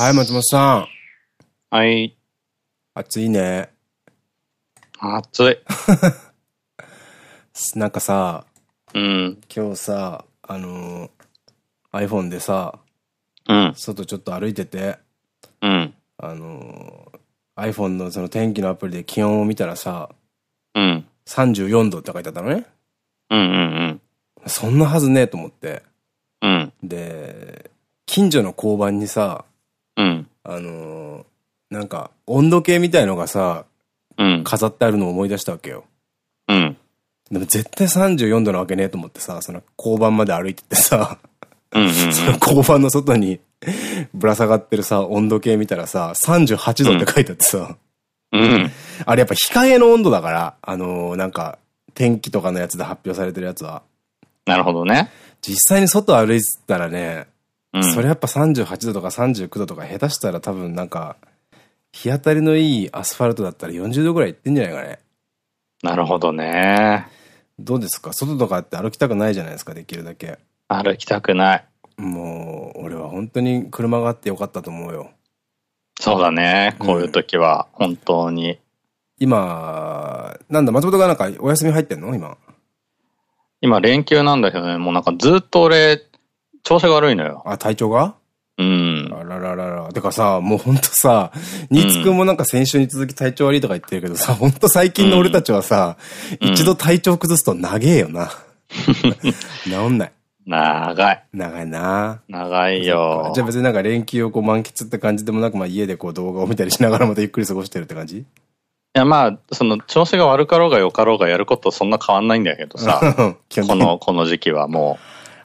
はい、松本さん。はい。暑いね。暑い。なんかさ、うん。今日さ、あのー iPhone でさ、うん。外ちょっと歩いてて、うん。あのー iPhone のその天気のアプリで気温を見たらさ、うん。34度って書いてあったのね。うん。うん。そんなはずねえと思って。うん。で、近所の交番にさ、うん。あのーなんか温度計みたいのがさ、うん。飾ってあるのを思い出したわけよ。うん。でも絶対34度なわけねえと思ってさ、その交番まで歩いてってさ、うん。その交番の外に ぶら下がってるさ、温度計見たらさ、38度って書いてあってさ、うん。あれやっぱ控えの温度だから、あのーなんか、天気とかのやつで発表されてるやつは。なるほどね。実際に外歩いてたらね、うん。それやっぱ38度とか39度とか下手したら多分なんか、日当たりのいいアスファルトだったら40度ぐらいいってんじゃないかね。なるほどね。どうですか？外とかって歩きたくないじゃないですか、できるだけ。歩きたくない。もう、俺は本当に車があってよかったと思うよ。そうだね。こういう時は、本当に。今、なんだ、松本がなんかお休み入ってんの？今。今、連休なんだけどね、もうなんかずっと俺、調子が悪いのよ。あ、体調が？うん。あらららら。てかさ、もうほんとさ、新津くんもなんか先週に続き体調悪いとか言ってるけどさ、ほんと最近の俺たちはさ、うん一度体調崩すと長えよな。治んない。長い。長いな。長いよ。じゃあ別になんか連休をこう満喫って感じでもなく、まあ家でこう動画を見たりしながらまたゆっくり過ごしてるって感じ？いや、まあ、その、調子が悪かろうが良かろうがやることそんな変わんないんだけどさ、この、この時期はも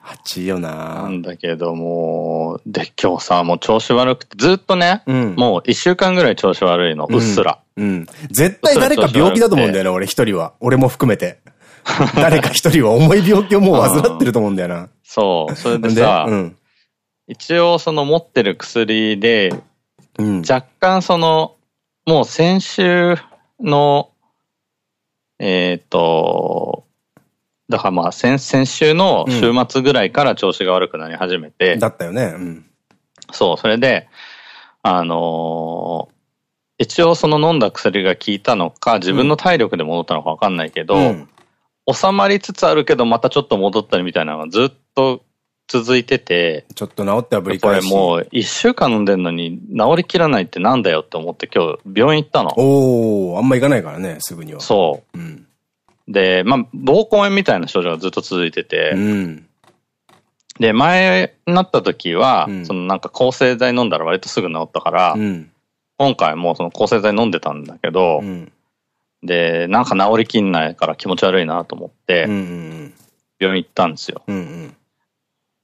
暑いよう、ななんだけどもう、で、今日さ、もう調子悪くて、ずっとね、うん。もう一週間ぐらい調子悪いの、うっすら。うん。絶対誰か病気だと思うんだよね、俺一人は。俺も含めて。誰か一人は重い病気をもう患ってると思うんだよな。そう。それででさ、うん。一応その持ってる薬で、うん。若干その、もう先週の、えっ、と、だからまあ先、先週の週末ぐらいから調子が悪くなり始めて、だったよね。うん。そう、それで、あのー一応その飲んだ薬が効いたのか、自分の体力で戻ったのかわかんないけど、うん収まりつつあるけど、またちょっと戻ったりみたいなのがずっと続いてて、ちょっと治ってはぶりこれ返し。もう一週間飲んでんのに治りきらないってなんだよって思って今日病院行ったの。おー、あんま行かないからね、すぐには。そうん。う。で、まあ、膀胱炎みたいな症状がずっと続いてて、うん。で、前になった時は、うんそのなんか抗生剤飲んだら割とすぐ治ったから、うん。今回もその抗生剤飲んでたんだけど、うん。で、なんか治りきんないから気持ち悪いなと思って。病院行ったんですよ。うん。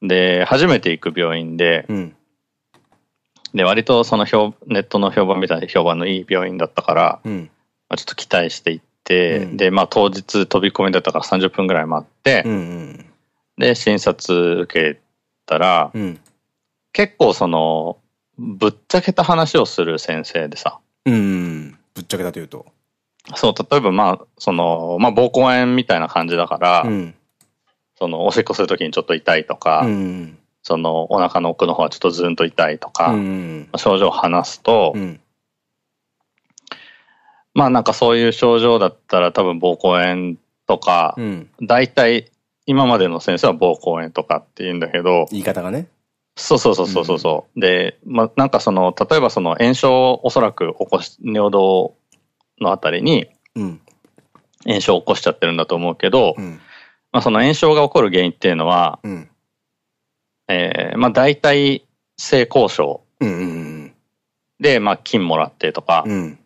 うん。で、初めて行く病院で、うん。で、割とその評ネットの評判みたいな評判のいい病院だったから、うん。まあ、ちょっと期待して行って、うんで、まあ当日飛び込みだったから30分ぐらい待って、うん。うん。で、診察受けたら、うん。結構その、ぶっちゃけた話をする先生でさ、うん。ぶっちゃけたというと。そう、例えばまあ、その、まあ膀胱炎みたいな感じだから、うん。その、おしっこするときにちょっと痛いとか、うん。その、お腹の奥の方はちょっとズーンと痛いとか、うん。症状を話すと、うん。まあなんかそういう症状だったら多分膀胱炎とか、うん。大体今までの先生は膀胱炎とかって言うんだけど、言い方がね。そうそうそうそうそうそう。で、まあなんかその、例えばその炎症をおそらく起こし、尿道のあたりにうん。炎症を起こしちゃってるんだと思うけど、うん。まあその炎症が起こる原因っていうのは、うん。えー、まあ大体性交渉。で、まあ菌もらってとか、うん。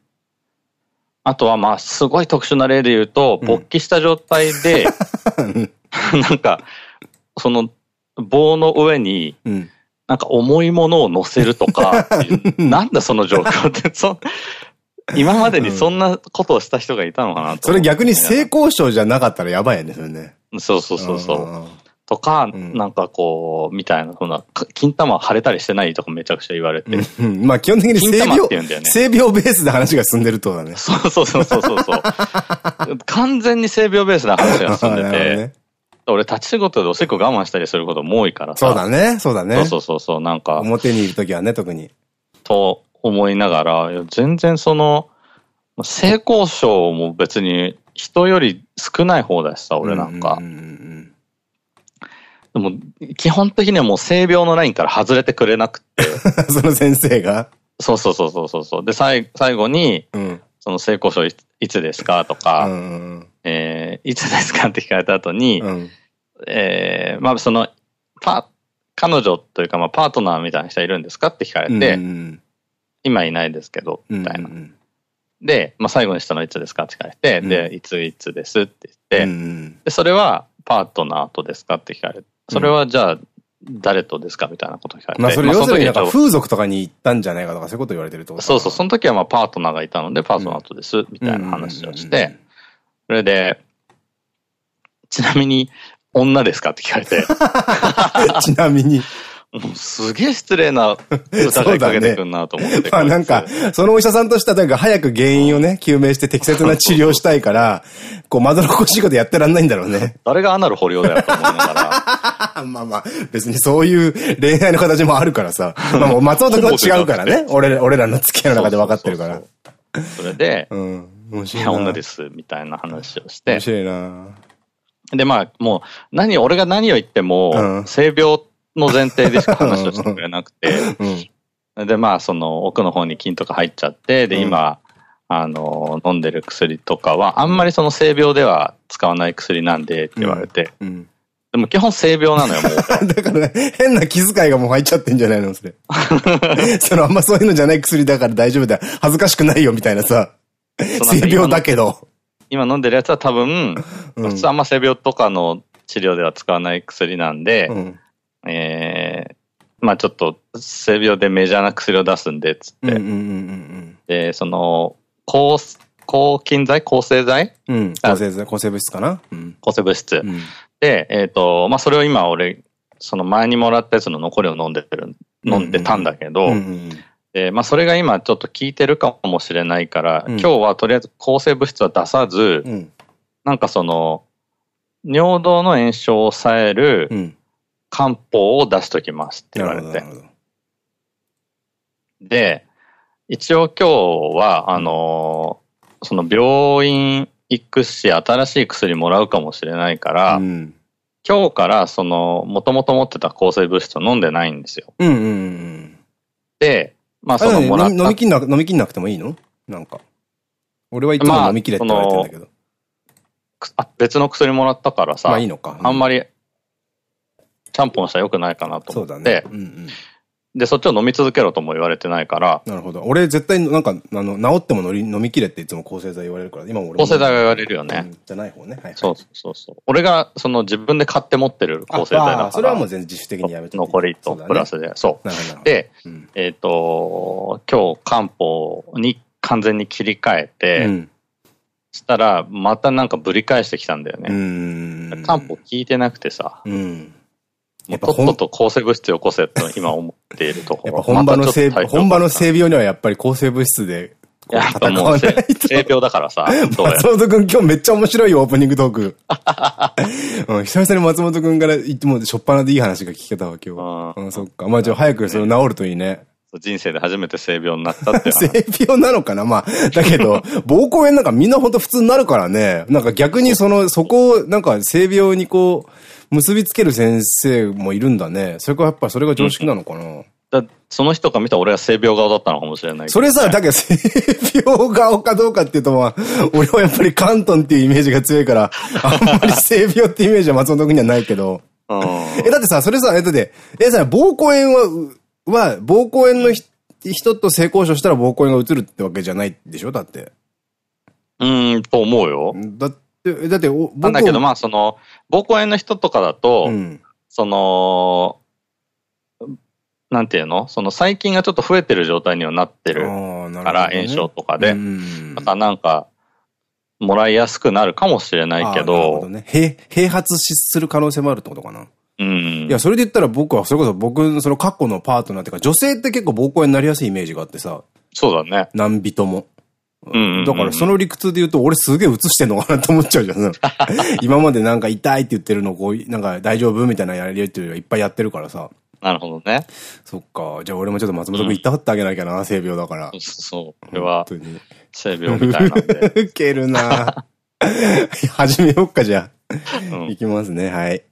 あとはまあすごい特殊な例で言うと、うん勃起した状態で、なんか、その棒の上に、うん。なんか重いものを乗せるとかなんだその状況って、そ、今までにそんなことをした人がいたのかなとそれ逆に性交渉じゃなかったらやばいよね、それね。そうそうそうそう。う。とか、んなんかこう、みたいな、そんな、か金玉腫れたりしてないとかめちゃくちゃ言われて。うん。まあ基本的に性病て言うんだよ、ね性病ベースで話が進んでるとだね。そうそうそうそうそうそう。完全に性病ベースな話が進んでて、ね俺立ち仕事でおしっこ我慢したりすることも多いからさ。そうだね、そうだね。そうそうそうそう、なんか、表にいるときはね、特に。と思いながら、全然その、性交渉も別に人より少ない方だしさ、俺なんか。でも、基本的にはもう性病のラインから外れてくれなくて。その先生が？そうそうそうそうそう。で、最最後に、うん、その性交渉いいつですかとか、えー、いつですかって聞かれた後に、うん、えー、まあその、パ、彼女というか、まあパートナーみたいな人いるんですかって聞かれて、うんうん、今いないですけど、みたいな。うんうんで、まあ、最後にしたのはいつですかって聞かれて、うん、で、いついつですって言って、うん、で、それはパートナーとですかって聞かれて、それはじゃあ、誰とですかみたいなこと聞かれて。まあそれ要するになんか風俗とかに行ったんじゃないかとかそういうこと言われてるってことそうそう、その時はまあパートナーがいたのでパートナーとです、みたいな話をして、それで、ちなみに女ですかって聞かれて。ちなみに。すげえ失礼な疑いかけてくんなと思って。ね、まあなんか、そのお医者さんとしてはなんか早く原因をね、究明して適切な治療したいから、こうまどろっこしいことやってらんないんだろうね。誰がアナル掘りだよと思いながら。まあまあ、別にそういう恋愛の形もあるからさ。まあもう松本君は違うからね。俺俺らの付き合いの中で分かってるから。それで、うん、面白い。いや、女です、みたいな話をして。面白いなで、まあ、もう、何、俺が何を言っても、性病の前提でしか話をしてくれなくて、うん、で、まあ、その奥の方に菌とか入っちゃって、で、今、うん、あの、飲んでる薬とかは、あんまりその性病では使わない薬なんでって言われて、うん、でも基本性病なのよ、もう。だからね、変な気遣いがもう入っちゃってんじゃないのそれ。そのあんまそういうのじゃない薬だから大丈夫だ。恥ずかしくないよ、みたいなさ。性病だけど。今飲んでるやつは多分、普通あんま性病とかの治療では使わない薬なんで、えー、まあちょっと性病でメジャーな薬を出すんで、つって。で、その、抗、抗菌剤？抗生剤？うん。抗生剤、抗生物質かな？うん。抗生物質。うん、で、えっ、ー、と、まあそれを今俺、その前にもらったやつの残りを飲んでる、飲んでたんだけど、で、まあそれが今ちょっと効いてるかもしれないから、うん、今日はとりあえず抗生物質は出さず、うん、なんかその、尿道の炎症を抑える、うん漢方を出しときますって言われて。で、一応今日は、あのー、その病院行くし、新しい薬もらうかもしれないから、うん、今日からその、もともと持ってた抗生物質を飲んでないんですよ。で、まあそのもらった飲み切んな飲み切んなくてもいいの？なんか。俺はいつも飲み切れって言われてるんだけど。あ、別の薬もらったからさ。まあいいのか。あんまりちゃんぽんしたら良くないかなと思って。そうだね。うんうん、で、そっちを飲み続けろとも言われてないから。なるほど。俺絶対なんか、あの、治っても飲み切れっていつも抗生剤言われるから、今も俺抗生剤が言われるよね。じゃない方ね。はい、そうそうそう。俺が、その自分で買って持ってる抗生剤だから。それはもう全然自主的にやめて残りとプラスで。そう。で、えっと、今日漢方に完全に切り替えて、うんしたら、またなんかぶり返してきたんだよね。漢方効いてなくてさ。うん、やっぱとっとと抗生物質よこせと今思っているところ。やっぱ本場の性、本場の性病にはやっぱり抗生物質でやっぱもう性病だからさ。松本くん今日めっちゃ面白いよ、オープニングトーク。うん、久々に松本くんから言っても、しょっぱなでいい話が聞けたわ、今日。うん、そっか。まあじゃあ早くそれ治るといいね。人生で初めて性病になったって性病なのかな？まあ、だけど、膀胱炎なんかみんなほんと普通になるからね。なんか逆にその、そこを、なんか性病にこう、結びつける先生もいるんだね。それかやっぱそれが常識なのかな、うん、だその人が見た俺は性病顔だったのかもしれない、ね、それさ、だけど 性病顔かどうかっていうとまあ、俺はやっぱり関東っていうイメージが強いから、あんまり性病ってイメージは松本君にはないけど。え、だってさ、それさ、え、だって、え、さ、膀胱炎は、は、膀胱炎の人と性交渉したら膀胱炎が移るってわけじゃないでしょ？だって。うん、と思うよ。だって、だって、なんだけど、まあ、その、膀胱炎の人とかだと、うん、その、なんていうの？その細菌がちょっと増えてる状態にはなってるから、炎症とかで。だからなんか、もらいやすくなるかもしれないけど。どね、併発する可能性もあるってことかな。うん。いや、それで言ったら僕は、それこそ僕、その過去のパートナーっていうか、女性って結構膀胱炎になりやすいイメージがあってさ。そうだね。何人も。だからその理屈で言うと、俺すげえ映してんのかなと思っちゃうじゃん。今までなんか痛いって言ってるのをこう、なんか大丈夫みたいなやりっていうのいっぱいやってるからさ。なるほどね。そっか。じゃあ俺もちょっと松本君行ったってあげなきゃな、性病だから。そう。これは、性病みたいなんで。ウケるな 始めよっか、じゃあ。いきますね、はい。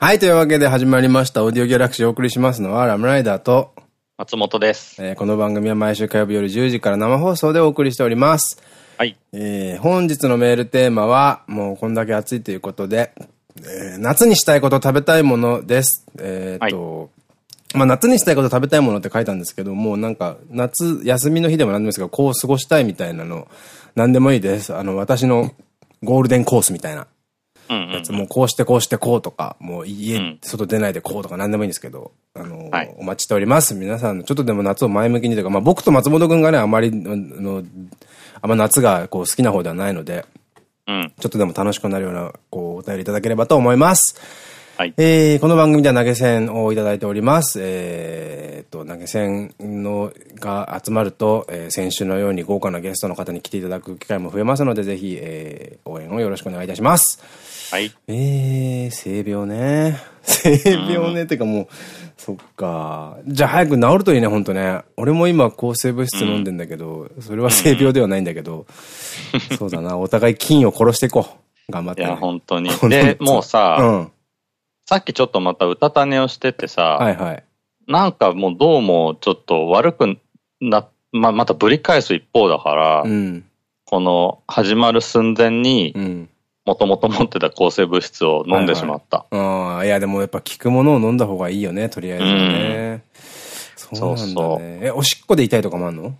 はい、というわけで始まりました。オーディオギャラクシーをお送りしますのは、ラムライダーと、松本です。えー、この番組は毎週火曜日夜10時から生放送でお送りしております。はい。えー、本日のメールテーマは、もうこんだけ暑いということで、えー、夏にしたいこと食べたいものです。えっと、はいまあ夏にしたいこと食べたいものって書いたんですけど、もうなんか夏休みの日でも何でもいいですが、こう過ごしたいみたいなの、何でもいいです。あの、私のゴールデンコースみたいな。やつもうこうしてこうしてこうとか、もう家、外出ないでこうとか何でもいいんですけど、あの、はい、お待ちしております。皆さん、ちょっとでも夏を前向きにというか、まあ僕と松本くんがね、あまりの、あんま夏がこう好きな方ではないので、うん、ちょっとでも楽しくなるような、こう、お便りいただければと思います。はい。えー、この番組では投げ銭をいただいております。えー、と、投げ銭のが集まると、えー、先週のように豪華なゲストの方に来ていただく機会も増えますので、ぜひ、えー、応援をよろしくお願いいたします。はい。えー、性病ね。性病ね、ってかもう、そっか。じゃあ早く治るといいね、ほんとね。俺も今抗生物質飲んでんだけど、うん、それは性病ではないんだけど、うん、そうだな、お互い菌を殺していこう。頑張って、ね。いや、本当 に。で、もうさ、うん、さっきちょっとまた歌種をしててさ、はいはい。なんかもうどうもちょっと悪くな、ま、またぶり返す一方だから、うん、この始まる寸前に、うんもともと持ってた抗生物質を飲んでしまった。はいはい、ああ、いやでもやっぱ効くものを飲んだ方がいいよね、とりあえずね。うん、そうなんだね。え、おしっこで痛いとかもあんの？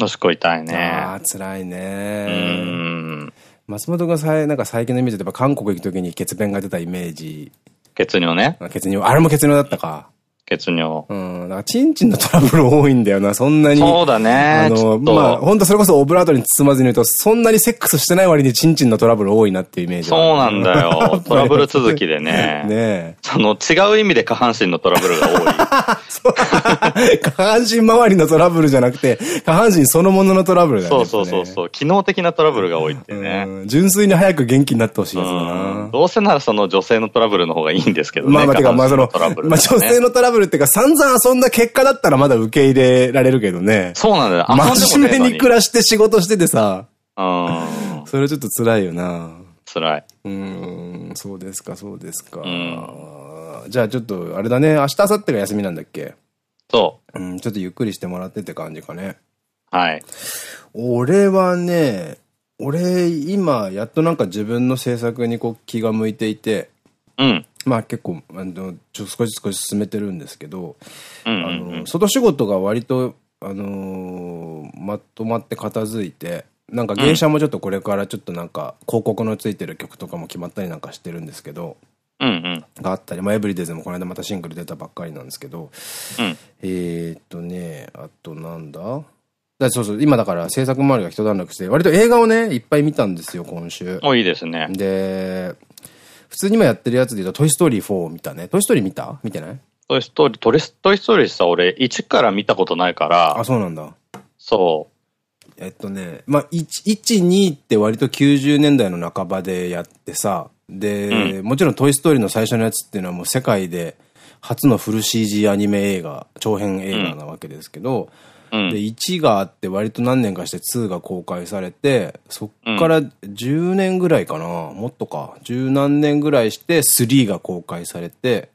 おしっこ痛いね。ああ、辛いね。うん。松本がさなんか最近のイメージでやっぱ韓国行くときに血便が出たイメージ。血尿ね。血尿。あれも血尿だったか。血尿。うん。だから、チンチンのトラブル多いんだよな、そんなに。そうだね。あの、まあ、本当それこそオブラートに包まずに言うと、そんなにセックスしてない割にチンチンのトラブル多いなっていうイメージ。そうなんだよ。トラブル続きでね。ねその、違う意味で下半身のトラブルが多い。下半身周りのトラブルじゃなくて、下半身そのもののトラブルだよね。そうそうそうそう。機能的なトラブルが多いってね。純粋に早く元気になってほしいやつだな。どうせならその女性のトラブルの方がいいんですけどね。まあまあ、てか、まあその、まあ女性のトラブルっていうか散々遊んだ結果だったらまだ受け入れられるけどね。そうなんだよ。真面目に暮らして仕事しててさ。うん。それちょっと辛いよな。辛い。うん、そうですか、そうですか。うん、じゃあちょっと、あれだね、明日、明後日が休みなんだっけ？そう。うん、ちょっとゆっくりしてもらってって感じかね。はい。俺はね、俺、今、やっとなんか自分の制作にこう気が向いていて、うん。まあ結構、あの、ちょ少し少し進めてるんですけど、あの、外仕事が割と、あのー、まとまって片付いて、なんか芸者もちょっとこれからちょっとなんか広告のついてる曲とかも決まったりなんかしてるんですけど、うんうん、があったり、まあエブリデイズもこの間またシングル出たばっかりなんですけど、うん、えっとね、あとなんだ？だそうそう、今だから制作周りが一段落して、割と映画をね、いっぱい見たんですよ、今週。お、いいですね。で、普通に今やってるやつで言うと、トイストーリー4見たね。トイストーリー見た？見てない？トイストーリー、トイストーリーさ、俺、1から見たことないから。あ、そうなんだ。そう。えっとね、まあ、1、1、2って割と90年代の半ばでやってさ、で、うん、もちろんトイストーリーの最初のやつっていうのはもう世界で初のフル CG アニメ映画、長編映画なわけですけど、うんで、1があって割と何年かして2が公開されて、そっから10年ぐらいかな、もっとか、十何年ぐらいして3が公開されて、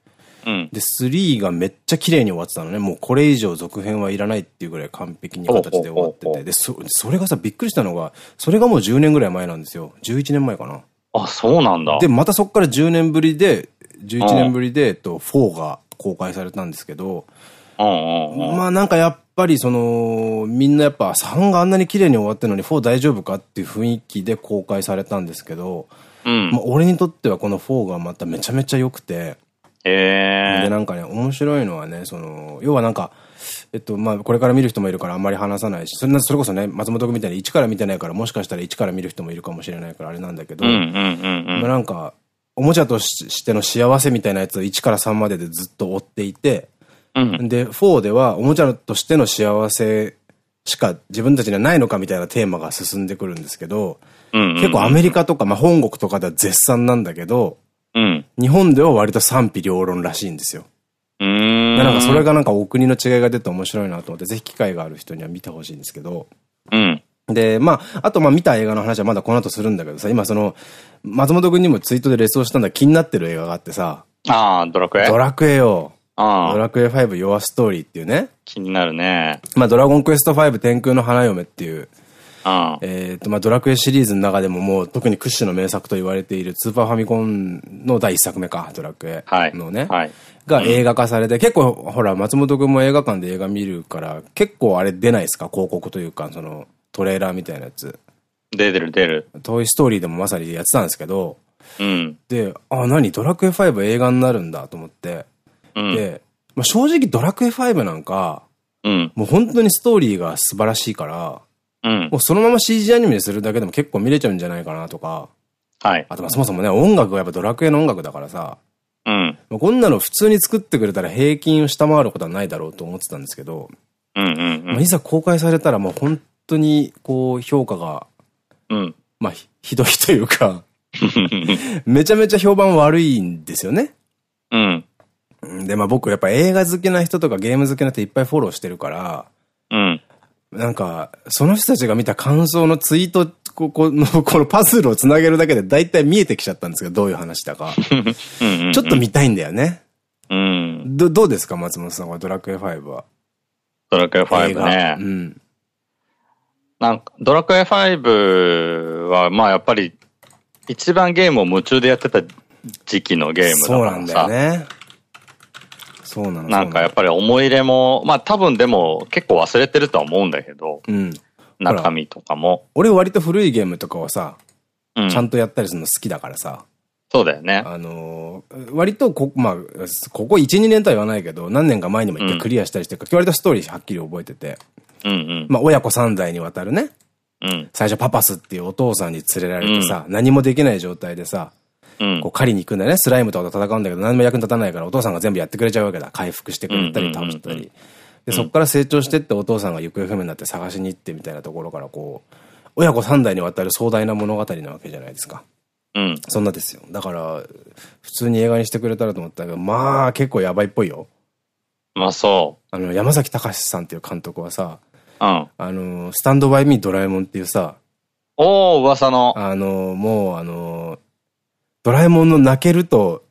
うん、で、3がめっちゃ綺麗に終わってたのね。もうこれ以上続編はいらないっていうぐらい完璧に形で終わってて。で、そ、それがさ、びっくりしたのが、それがもう10年ぐらい前なんですよ。11年前かな。あ、そうなんだ。で、またそっから10年ぶりで、11年ぶりで、えっと、4が公開されたんですけど、まあなんかやっぱりその、みんなやっぱ3があんなに綺麗に終わってるのに4大丈夫かっていう雰囲気で公開されたんですけど、うん、まあ俺にとってはこの4がまためちゃめちゃ良くて、えー、でなんかね、面白いのはね、その、要はなんか、えっと、まあ、これから見る人もいるからあんまり話さないし、それそれこそね、松本君みたいに1から見てないから、もしかしたら1から見る人もいるかもしれないからあれなんだけど、まあなんか、おもちゃとしての幸せみたいなやつを1から3まででずっと追っていて、うん、で、4ではおもちゃとしての幸せしか自分たちにはないのかみたいなテーマが進んでくるんですけど、結構アメリカとか、まあ、本国とかでは絶賛なんだけど、うん。日本では割と賛否両論らしいんですよ。うん。なんかそれがなんかお国の違いが出て面白いなと思って、ぜひ機会がある人には見てほしいんですけど。うん。で、まあ、あとまあ見た映画の話はまだこの後するんだけどさ、今その、松本くんにもツイートでレスをしたんだ気になってる映画があってさ。ああ、ドラクエドラクエよ。ドラクエ5 Your Story っていうね。気になるね。まあ、ドラゴンクエスト5天空の花嫁っていう、あえっと、まあ、ドラクエシリーズの中でももう特に屈指の名作と言われているスーパーファミコンの第一作目か、ドラクエのね。はい。はい、が映画化されて、うん、結構、ほら、松本くんも映画館で映画見るから、結構あれ出ないですか？広告というか、その、トレーラーみたいなやつ。出てる出る。トイストーリーでもまさにやってたんですけど、うん。で、あ、何？ドラクエ5映画になるんだと思って。うん、で、まあ、正直ドラクエ5なんか、うん、もう本当にストーリーが素晴らしいから、うん、もうそのまま CG アニメにするだけでも結構見れちゃうんじゃないかなとか。はい。あとまあそもそもね、音楽がやっぱドラクエの音楽だからさ、うん。こんなの普通に作ってくれたら平均を下回ることはないだろうと思ってたんですけど。いざ公開されたらもう本当にこう評価が、うん。まあひどいというか めちゃめちゃ評判悪いんですよね。うん。で、まあ僕やっぱ映画好きな人とかゲーム好きな人いっぱいフォローしてるから、うん。なんか、その人たちが見た感想のツイート、ここの、このパズルをつなげるだけで大体見えてきちゃったんですけど、どういう話だか。ちょっと見たいんだよね。うん。ど、どうですか松本さんはドラクエ5は？ドラクエ5ね。うん。なんか、ドラクエ5は、まあやっぱり、一番ゲームを夢中でやってた時期のゲームだからさ。そうなんだよね。そうなのなんかやっぱり思い入れも、まあ多分でも結構忘れてるとは思うんだけど、うん、中身とかも。俺割と古いゲームとかはさ、うん、ちゃんとやったりするの好きだからさ。そうだよね。あのー、割とこ、まあ、ここ1、2年とは言わないけど、何年か前にも一回クリアしたりしてるから、割とストーリーはっきり覚えてて。うんうん。まあ、親子3代にわたるね。うん。最初パパスっていうお父さんに連れられてさ、うん、何もできない状態でさ、こう狩りに行くんだよね。スライムとかと戦うんだけど何も役に立たないからお父さんが全部やってくれちゃうわけだ。回復してくれたり倒したり。で、そこから成長してってお父さんが行方不明になって探しに行ってみたいなところからこう、親子三代にわたる壮大な物語なわけじゃないですか。うん。そんなですよ。だから、普通に映画にしてくれたらと思ったけど、まあ結構やばいっぽいよ。まあそう。あの、山崎隆さんっていう監督はさ、うん。あの、スタンドバイミードラえもんっていうさ、おー、噂の。あの、もう、あの、ドラえもんの泣けると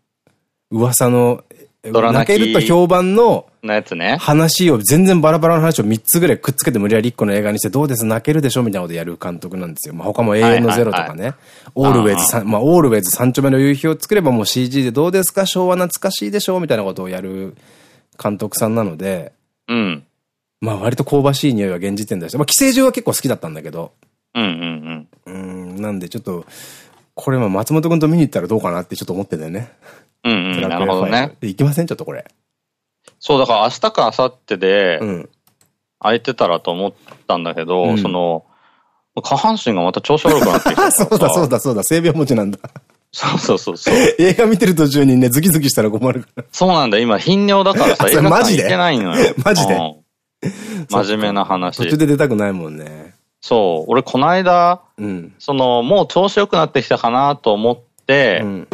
噂の、泣けると評判の、のやつね。話を、全然バラバラの話を3つぐらいくっつけて無理やり1個の映画にして、どうです泣けるでしょみたいなことやる監督なんですよ。まあ他も永遠のゼロとかね。オールウェイズ、まあオールウェイズ三丁目の夕日を作ればもう CG でどうですか昭和懐かしいでしょみたいなことをやる監督さんなので、うん。まあ割と香ばしい匂いは現時点でした。まあ寄生獣は結構好きだったんだけど。うんうんうん。うん、なんでちょっと、これも松本くんと見に行ったらどうかなってちょっと思ってんだよね。うんうん、なるほどね。行きません？ちょっとこれ。そう、だから明日か明後日で、空いてたらと思ったんだけど、うん、その、下半身がまた調子悪くなってきた。そうだそうだそうだ、性病持ちなんだ。そうそうそうそう。映画見てる途中にね、ズキズキしたら困るから。そうなんだ、今頻尿だからさ、映画館行けないのよ。マジで？真面目な話。途中で出たくないもんね。そう。俺、この間、うん、その、もう調子良くなってきたかなと思って、うん、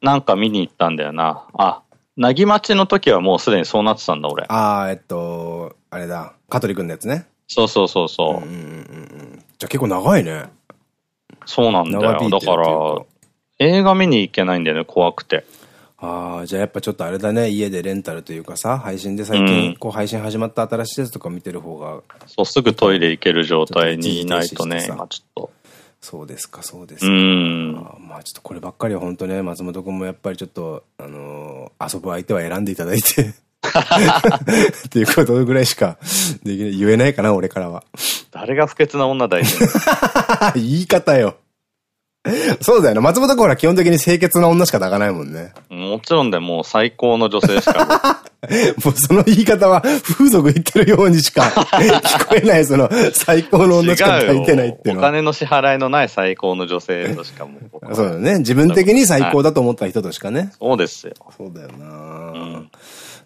なんか見に行ったんだよな。あ、なぎ町の時はもうすでにそうなってたんだ、俺。ああ、えっと、あれだ。香取くんのやつね。そうそうそうそう。じゃあ結構長いね。そうなんだよ。だから、映画見に行けないんだよね、怖くて。ああ、じゃあやっぱちょっとあれだね、家でレンタルというかさ、配信で最近、こう配信始まった新しいやつとか見てる方が。そう、すぐトイレ行ける状態にいないとね、今ちょっと。そうですか、そうですか。うん。まあちょっとこればっかりは本当ね、松本君もやっぱりちょっと、あのー、遊ぶ相手は選んでいただいてっていうことぐらいしかできない、言えないかな、俺からは。誰が不潔な女大事 言い方よ。そうだよね。松本君は基本的に清潔な女しか抱かないもんね。もちろんでもう最高の女性しか。もうその言い方は風俗言ってるようにしか 聞こえない、その最高の女しか抱いてないっていうのは。お金の支払いのない最高の女性としかもう。そうだね。自分的に最高だと思った人としかね。そうですよ。そうだよな、うん、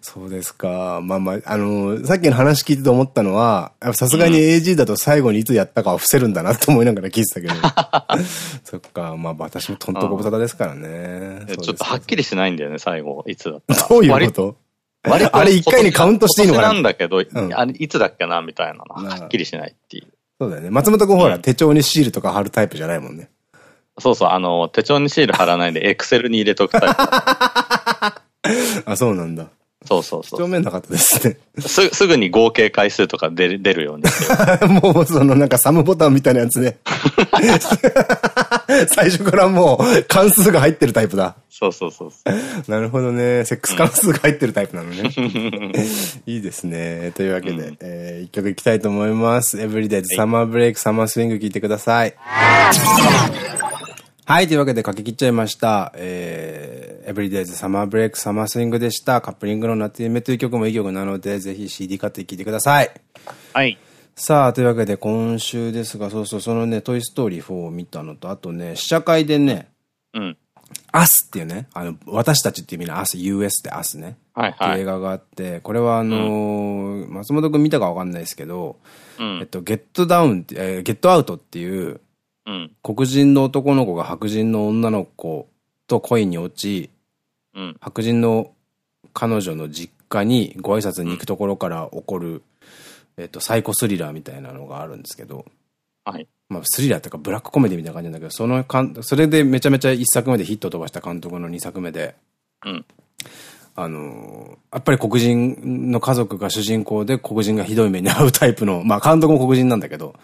そうですか。まあまあ、あのー、さっきの話聞いてて思ったのは、さすがに AG だと最後にいつやったかは伏せるんだなと思いながら聞いてたけど。そっか。まあ私もとんとご無沙汰ですからね。ちょっとはっきりしないんだよね、最後。いつだったら。どういうこと？あれ一回にカウントしていいのかな？なんだけど、うん、あれいつだっけなみたいなのはっきりしないっていう。そうだよね。松本君ほら、手帳にシールとか貼るタイプじゃないもんね。そうそう、あの、手帳にシール貼らないで、エクセルに入れとくタイプ。あ、そうなんだ。そうそうそう。正面なかったですね。す、すぐに合計回数とか出る、出るように もうそのなんかサムボタンみたいなやつね。最初からもう関数が入ってるタイプだ。そうそうそうなるほどね。セックス関数が入ってるタイプなのね。いいですね。というわけで、うん、えー、一曲いきたいと思います。Everyday's Summer Break Summer Swing 聴いてください。はい、というわけで書き切っちゃいました。えー、Everyday's Summer Break Summer Swing でした。カップリングの夏夢という曲もいい曲なので、ぜひ CD 買って聴いてください。はい。さあ、というわけで今週ですが、そうそう、そのね、トイストーリー4を見たのと、あとね、試写会でね、うん。アスっていうね、あの、私たちっていう意味のアス、US ってアスね。はいはい。って映画があって、これはあのーうん、松本くん見たかわかんないですけど、うん、えっと、ゲットダウンって、えー、ゲットアウトっていう、うん、黒人の男の子が白人の女の子と恋に落ち、うん、白人の彼女の実家にご挨拶に行くところから起こる、えっと、サイコスリラーみたいなのがあるんですけど、はい。まあ、スリラーっていうかブラックコメディみたいな感じなんだけど、そのかん、それでめちゃめちゃ一作目でヒット飛ばした監督の二作目で、うん。あのやっぱり黒人の家族が主人公で黒人がひどい目に遭うタイプの、まあ監督も黒人なんだけど、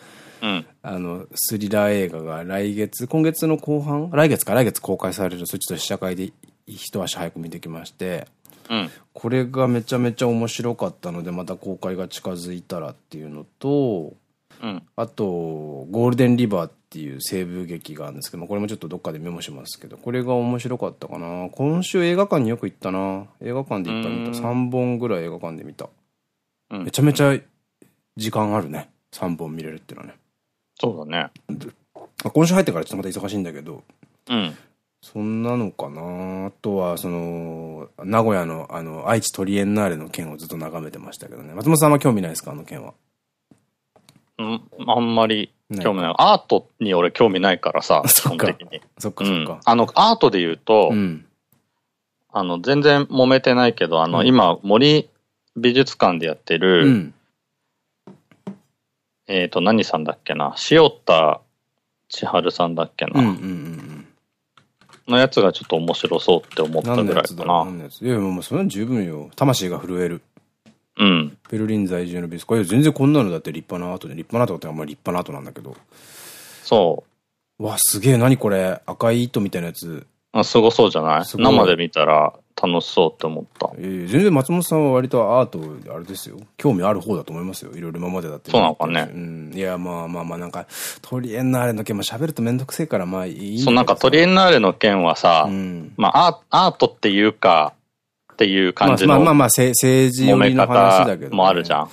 うん、あの、スリラー映画が来月、今月の後半？来月か来月公開される、そっちと試写会で一足早く見てきまして、うん、これがめちゃめちゃ面白かったので、また公開が近づいたらっていうのと、うん、あと、ゴールデンリバーっていう西部劇があるんですけど、これもちょっとどっかでメモしますけど、これが面白かったかな。今週映画館によく行ったな。映画館でいっぱい見た。3本ぐらい映画館で見た。うん、めちゃめちゃ時間あるね。3本見れるっていうのはね。そうだね。今週入ってからちょっとまた忙しいんだけど。うん。そんなのかなあとは、その、名古屋の、あの、愛知トリエンナーレの件をずっと眺めてましたけどね。松本さんは興味ないですか？あの件は。うん、あんまり興味ない。アートに俺興味ないからさ、基本的に。そっかそっか。あの、アートで言うと、うん、あの、全然揉めてないけど、あの、今、森美術館でやってる、うんえっと、何さんだっけな？塩田千春さんだっけな？のやつがちょっと面白そうって思ったぐらいかな。いや、もうそれは十分よ。魂が震える。うん。ベルリン在住の美術。これ全然こんなのだって立派なアートで、立派なアートってあんまり立派なアートなんだけど。そう。わ、すげえ、何これ？赤い糸みたいなやつ。あ、すごそうじゃない生で見たら楽しそうって思った。ええ全然松本さんは割とアート、あれですよ。興味ある方だと思いますよ。いろいろ今までだって。そうなのかね。うん。いや、まあまあまあ、なんか、トリエンナーレの件も喋るとめんどくせえから、まあいいそう、なんかトリエンナーレの件はさ、うん、まあアートっていうか、っていう感じの。まあまあまあ、政治寄りの話だけど、ね。もあるじゃん。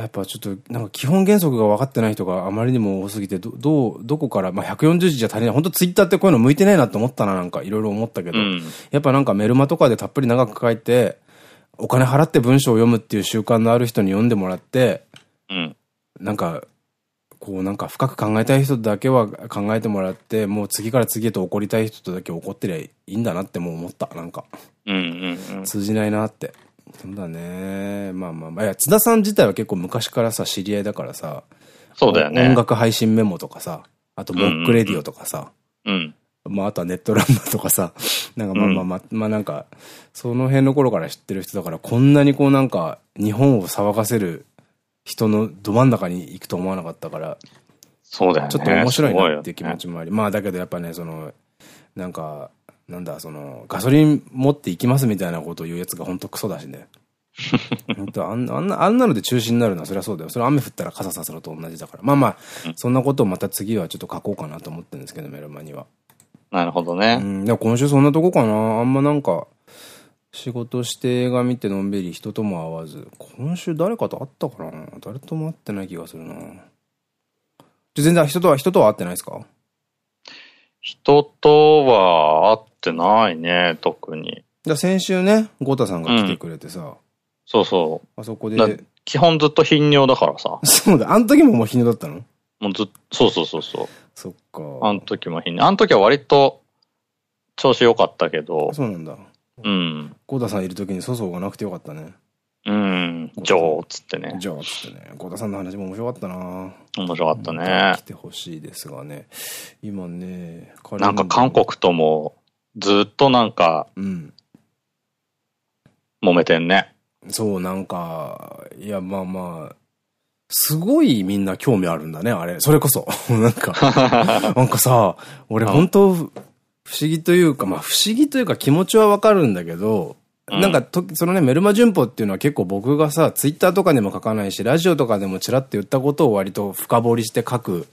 やっぱちょっと、なんか基本原則が分かってない人があまりにも多すぎて、ど、どう、どこから、まあ、140字じゃ足りない。本当ツイッターってこういうの向いてないなと思ったな、なんかいろいろ思ったけど、うん、やっぱなんかメルマとかでたっぷり長く書いて、お金払って文章を読むっていう習慣のある人に読んでもらって、うん、なんか、こうなんか深く考えたい人だけは考えてもらって、もう次から次へと怒りたい人だけ怒ってりゃいいんだなってもう思った、なんか。通じないなって。そうだね。まあまあまあ。いや、津田さん自体は結構昔からさ、知り合いだからさ。そうだよね。音楽配信メモとかさ。あと、モックレディオとかさ。うん。まあ、あとはネットランナーとかさ。なんかまあまあまあ、まあなんか、その辺の頃から知ってる人だから、こんなにこうなんか、日本を騒がせる人のど真ん中に行くと思わなかったから。そうだよね。ちょっと面白いなっていう気持ちもあり。まあだけどやっぱね、その、なんか、なんだ、その、ガソリン持って行きますみたいなことを言うやつが本当クソだしね。本当あんあんな、あんなので中止になるのはそりゃそうだよ。それ雨降ったら傘さすのと同じだから。まあまあ、そんなことをまた次はちょっと書こうかなと思ってるんですけど、メルマには。なるほどね。うん。でも今週そんなとこかな。あんまなんか、仕事して映画見てのんびり人とも会わず。今週誰かと会ったかな誰とも会ってない気がするな。全然人とは、人とは会ってないですか？人とは会ってないね、特に。じゃ先週ね、ゴータさんが来てくれてさ、そうそう。あそこで。基本ずっと頻尿だからさ。そうだ。あの時ももう頻尿だったの？もうずっと、そうそうそうそう。そっか。あの時も頻尿。あの時は割と調子良かったけど。そうなんだ。うん。ゴーダさんいる時に粗相がなくてよかったね。うん。ジョーっつってね。ジョーっつってね。ゴーダさんの話も面白かったな面白かったね。来てほしいですがね。今ね、なんか韓国ともずっとなんか、うん。揉めてんね。そう、なんか、いや、まあまあ、すごいみんな興味あるんだね、あれ。それこそ。なんか、なんかさ、俺本当不思議というか、まあ不思議というか気持ちはわかるんだけど、うん、なんかと、そのね、メルマ旬報っていうのは結構僕がさ、ツイッターとかでも書かないし、ラジオとかでもちらっと言ったことを割と深掘りして書く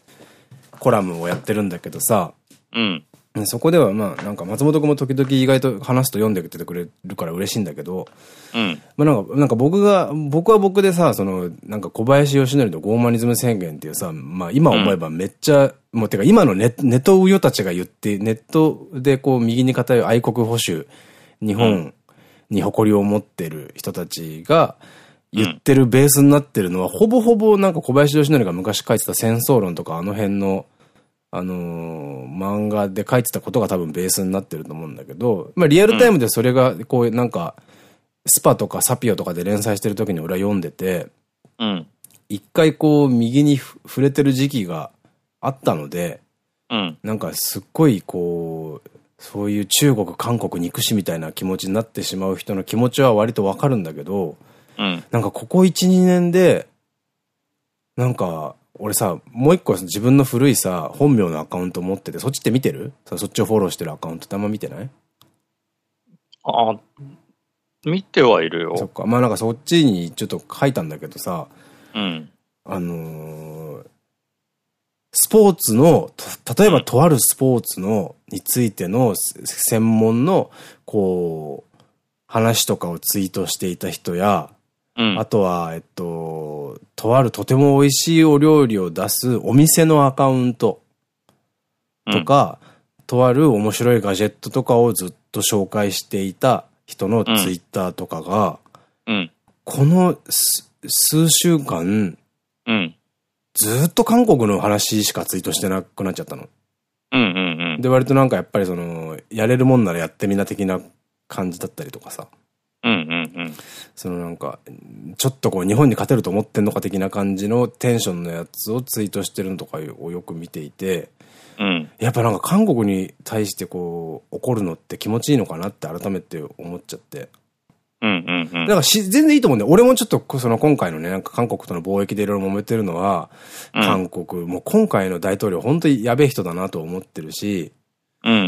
コラムをやってるんだけどさ、うん。そこではまあなんか松本君も時々意外と話すと読んでてくれるから嬉しいんだけど、うん。まあなんか、なんか僕が、僕は僕でさ、その、なんか小林義則とゴーマニズム宣言っていうさ、まあ今思えばめっちゃ、うん、もうてか今のネネットウヨたちが言って、ネットでこう右に偏る愛国保守、日本に誇りを持ってる人たちが、言ってるベースになってるのは、ほぼほぼなんか小林義則が昔書いてた戦争論とかあの辺の、あのー、漫画で書いてたことが多分ベースになってると思うんだけど、まあリアルタイムでそれが、こうなんか、スパとかサピオとかで連載してる時に俺は読んでて、うん。一回こう右に触れてる時期があったので、うん。なんかすっごいこう、そういう中国、韓国憎しみたいな気持ちになってしまう人の気持ちは割とわかるんだけど、うん。なんかここ1、2年で、なんか、俺さ、もう一個自分の古いさ、本名のアカウント持ってて、そっちって見てる？そっちをフォローしてるアカウントってあんま見てない？ああ、見てはいるよ。そっか。まあなんかそっちにちょっと書いたんだけどさ、うん。あのー、スポーツの、例えばとあるスポーツの、についての専門の、こう、話とかをツイートしていた人や、うん、あとは、えっと、とあるとても美味しいお料理を出すお店のアカウントとか、うん、とある面白いガジェットとかをずっと紹介していた人のツイッターとかが、うん、この数週間、うん、ずっと韓国の話しかツイートしてなくなっちゃったの。で、割となんかやっぱりその、やれるもんならやってみな的な感じだったりとかさ。そのなんか、ちょっとこう日本に勝てると思ってんのか的な感じのテンションのやつをツイートしてるのとかをよく見ていて、うん、やっぱなんか韓国に対してこう怒るのって気持ちいいのかなって改めて思っちゃって。なんかし、全然いいと思うんだよ。俺もちょっと、その今回のね、なんか韓国との貿易でいろいろ揉めてるのは、うん、韓国、もう今回の大統領本当にやべえ人だなと思ってるし、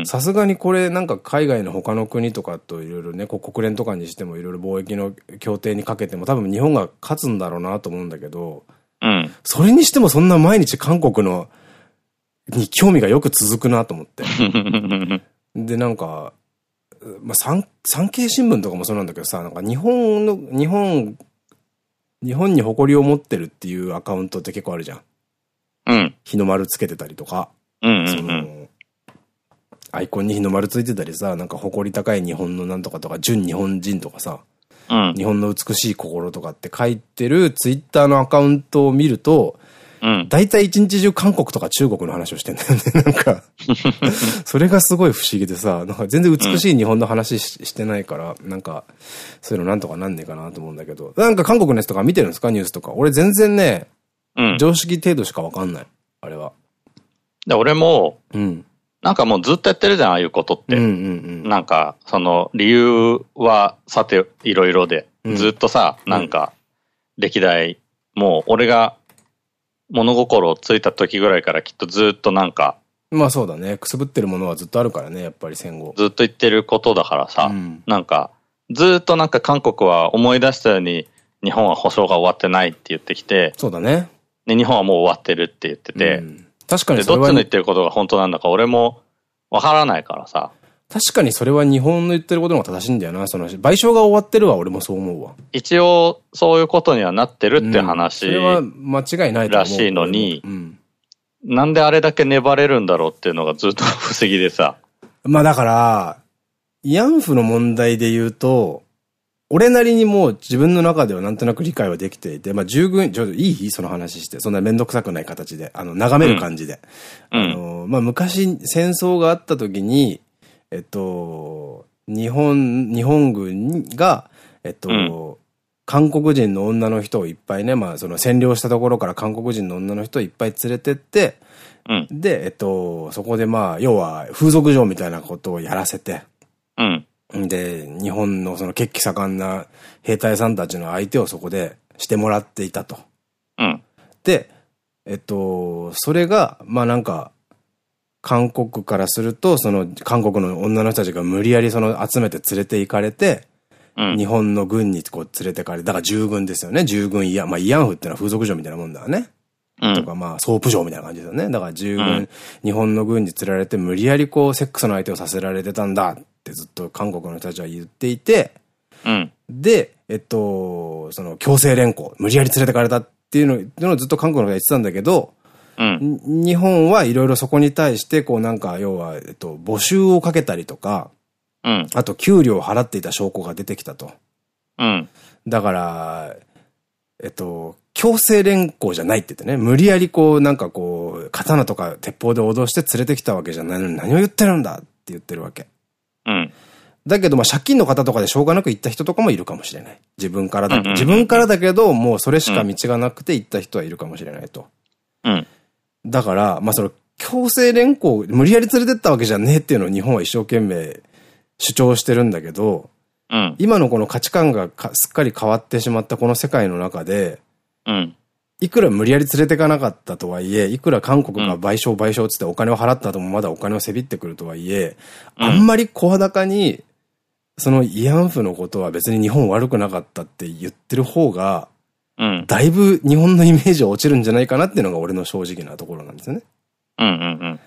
さすがにこれなんか海外の他の国とかといろいろね、国連とかにしてもいろいろ貿易の協定にかけても多分日本が勝つんだろうなと思うんだけど、うん、それにしてもそんな毎日韓国のに興味がよく続くなと思って。で、なんか、まあ、産、産経新聞とかもそうなんだけどさ、なんか日本の、日本、日本に誇りを持ってるっていうアカウントって結構あるじゃん。うん。日の丸つけてたりとか。うんその、アイコンに日の丸ついてたりさ、なんか誇り高い日本のなんとかとか、純日本人とかさ、うん、日本の美しい心とかって書いてるツイッターのアカウントを見ると、大体一日中韓国とか中国の話をしてんだよね。なんか それがすごい不思議でさ、なんか全然美しい日本の話し,、してないから、なんか、そういうのなんとかなんねえかなと思うんだけど。なんか韓国のやつとか見てるんですか？ニュースとか。俺全然ね、うん、常識程度しかわかんない。あれは。で、俺も、うん。なんかもうずっとやってるじゃん、ああいうことって。なんか、その、理由はさていろいろで、ずっとさ、うん、なんか、歴代、もう俺が物心ついた時ぐらいからきっとずっとなんか。まあそうだね。くすぶってるものはずっとあるからね、やっぱり戦後。ずっと言ってることだからさ、うん、なんか、ずっとなんか韓国は思い出したように日本は保証が終わってないって言ってきて。そうだね。で、日本はもう終わってるって言ってて。うん、確かにどっちの言ってることが本当なんだか俺もわからないからさ。確かにそれは日本の言ってることの方が正しいんだよな。その、賠償が終わってるわ、俺もそう思うわ。一応、そういうことにはなってるって話、うん、それは間違いないらしいのに、うん、なんであれだけ粘れるんだろうっていうのがずっと不思議でさ。まあだから、慰安婦の問題で言うと、俺なりにもう自分の中ではなんとなく理解はできていて、まあ従軍、ちょいいその話して、そんなめんどくさくない形で、あの、眺める感じで。うん、あの、まあ昔戦争があった時に、えっと、日本、日本軍が、えっと、うん、韓国人の女の人をいっぱいね、まあその占領したところから韓国人の女の人をいっぱい連れてって、うん、で、えっと、そこでまあ、要は風俗嬢みたいなことをやらせて、うん、で、日本のその血気盛んな兵隊さんたちの相手をそこでしてもらっていたと。うん。で、えっと、それが、まあなんか、韓国からすると、その韓国の女の人たちが無理やりその集めて連れて行かれて、うん、日本の軍にこう連れてかれだから従軍ですよね。従軍慰安、まあ慰安婦ってのは風俗嬢みたいなもんだよね。うん、とかまあ、ソープ嬢みたいな感じですよね。だから従軍、うん、日本の軍に連れられて無理やりこう、セックスの相手をさせられてたんだってずっと韓国の人たちは言っていて、うん、で、えっと、その強制連行、無理やり連れてかれたっていうのいうのをずっと韓国の人が言ってたんだけど、うん、日本はいろいろそこに対して、こうなんか、要は、えっと、募集をかけたりとか、うん、あと、給料を払っていた証拠が出てきたと。うん、だから、えっと、強制連行じゃないって言ってね、無理やりこう、なんかこう、刀とか鉄砲で脅して連れてきたわけじゃないのに何を言ってるんだって言ってるわけ。うん。だけど、まあ、借金の方とかでしょうがなく行った人とかもいるかもしれない。自分からだ。自分からだけど、もうそれしか道がなくて行った人はいるかもしれないと。うん。だから、まあ、その、強制連行、無理やり連れてったわけじゃねえっていうのを日本は一生懸命主張してるんだけど、うん、今のこの価値観がすっかり変わってしまったこの世界の中で、うん、いくら無理やり連れてかなかったとはいえ、いくら韓国が賠償賠償つってお金を払った後もまだお金をせびってくるとはいえ、あんまり声高に、その慰安婦のことは別に日本悪くなかったって言ってる方が、うん、だいぶ日本のイメージは落ちるんじゃないかなっていうのが俺の正直なところなんですよね。うんうんうん。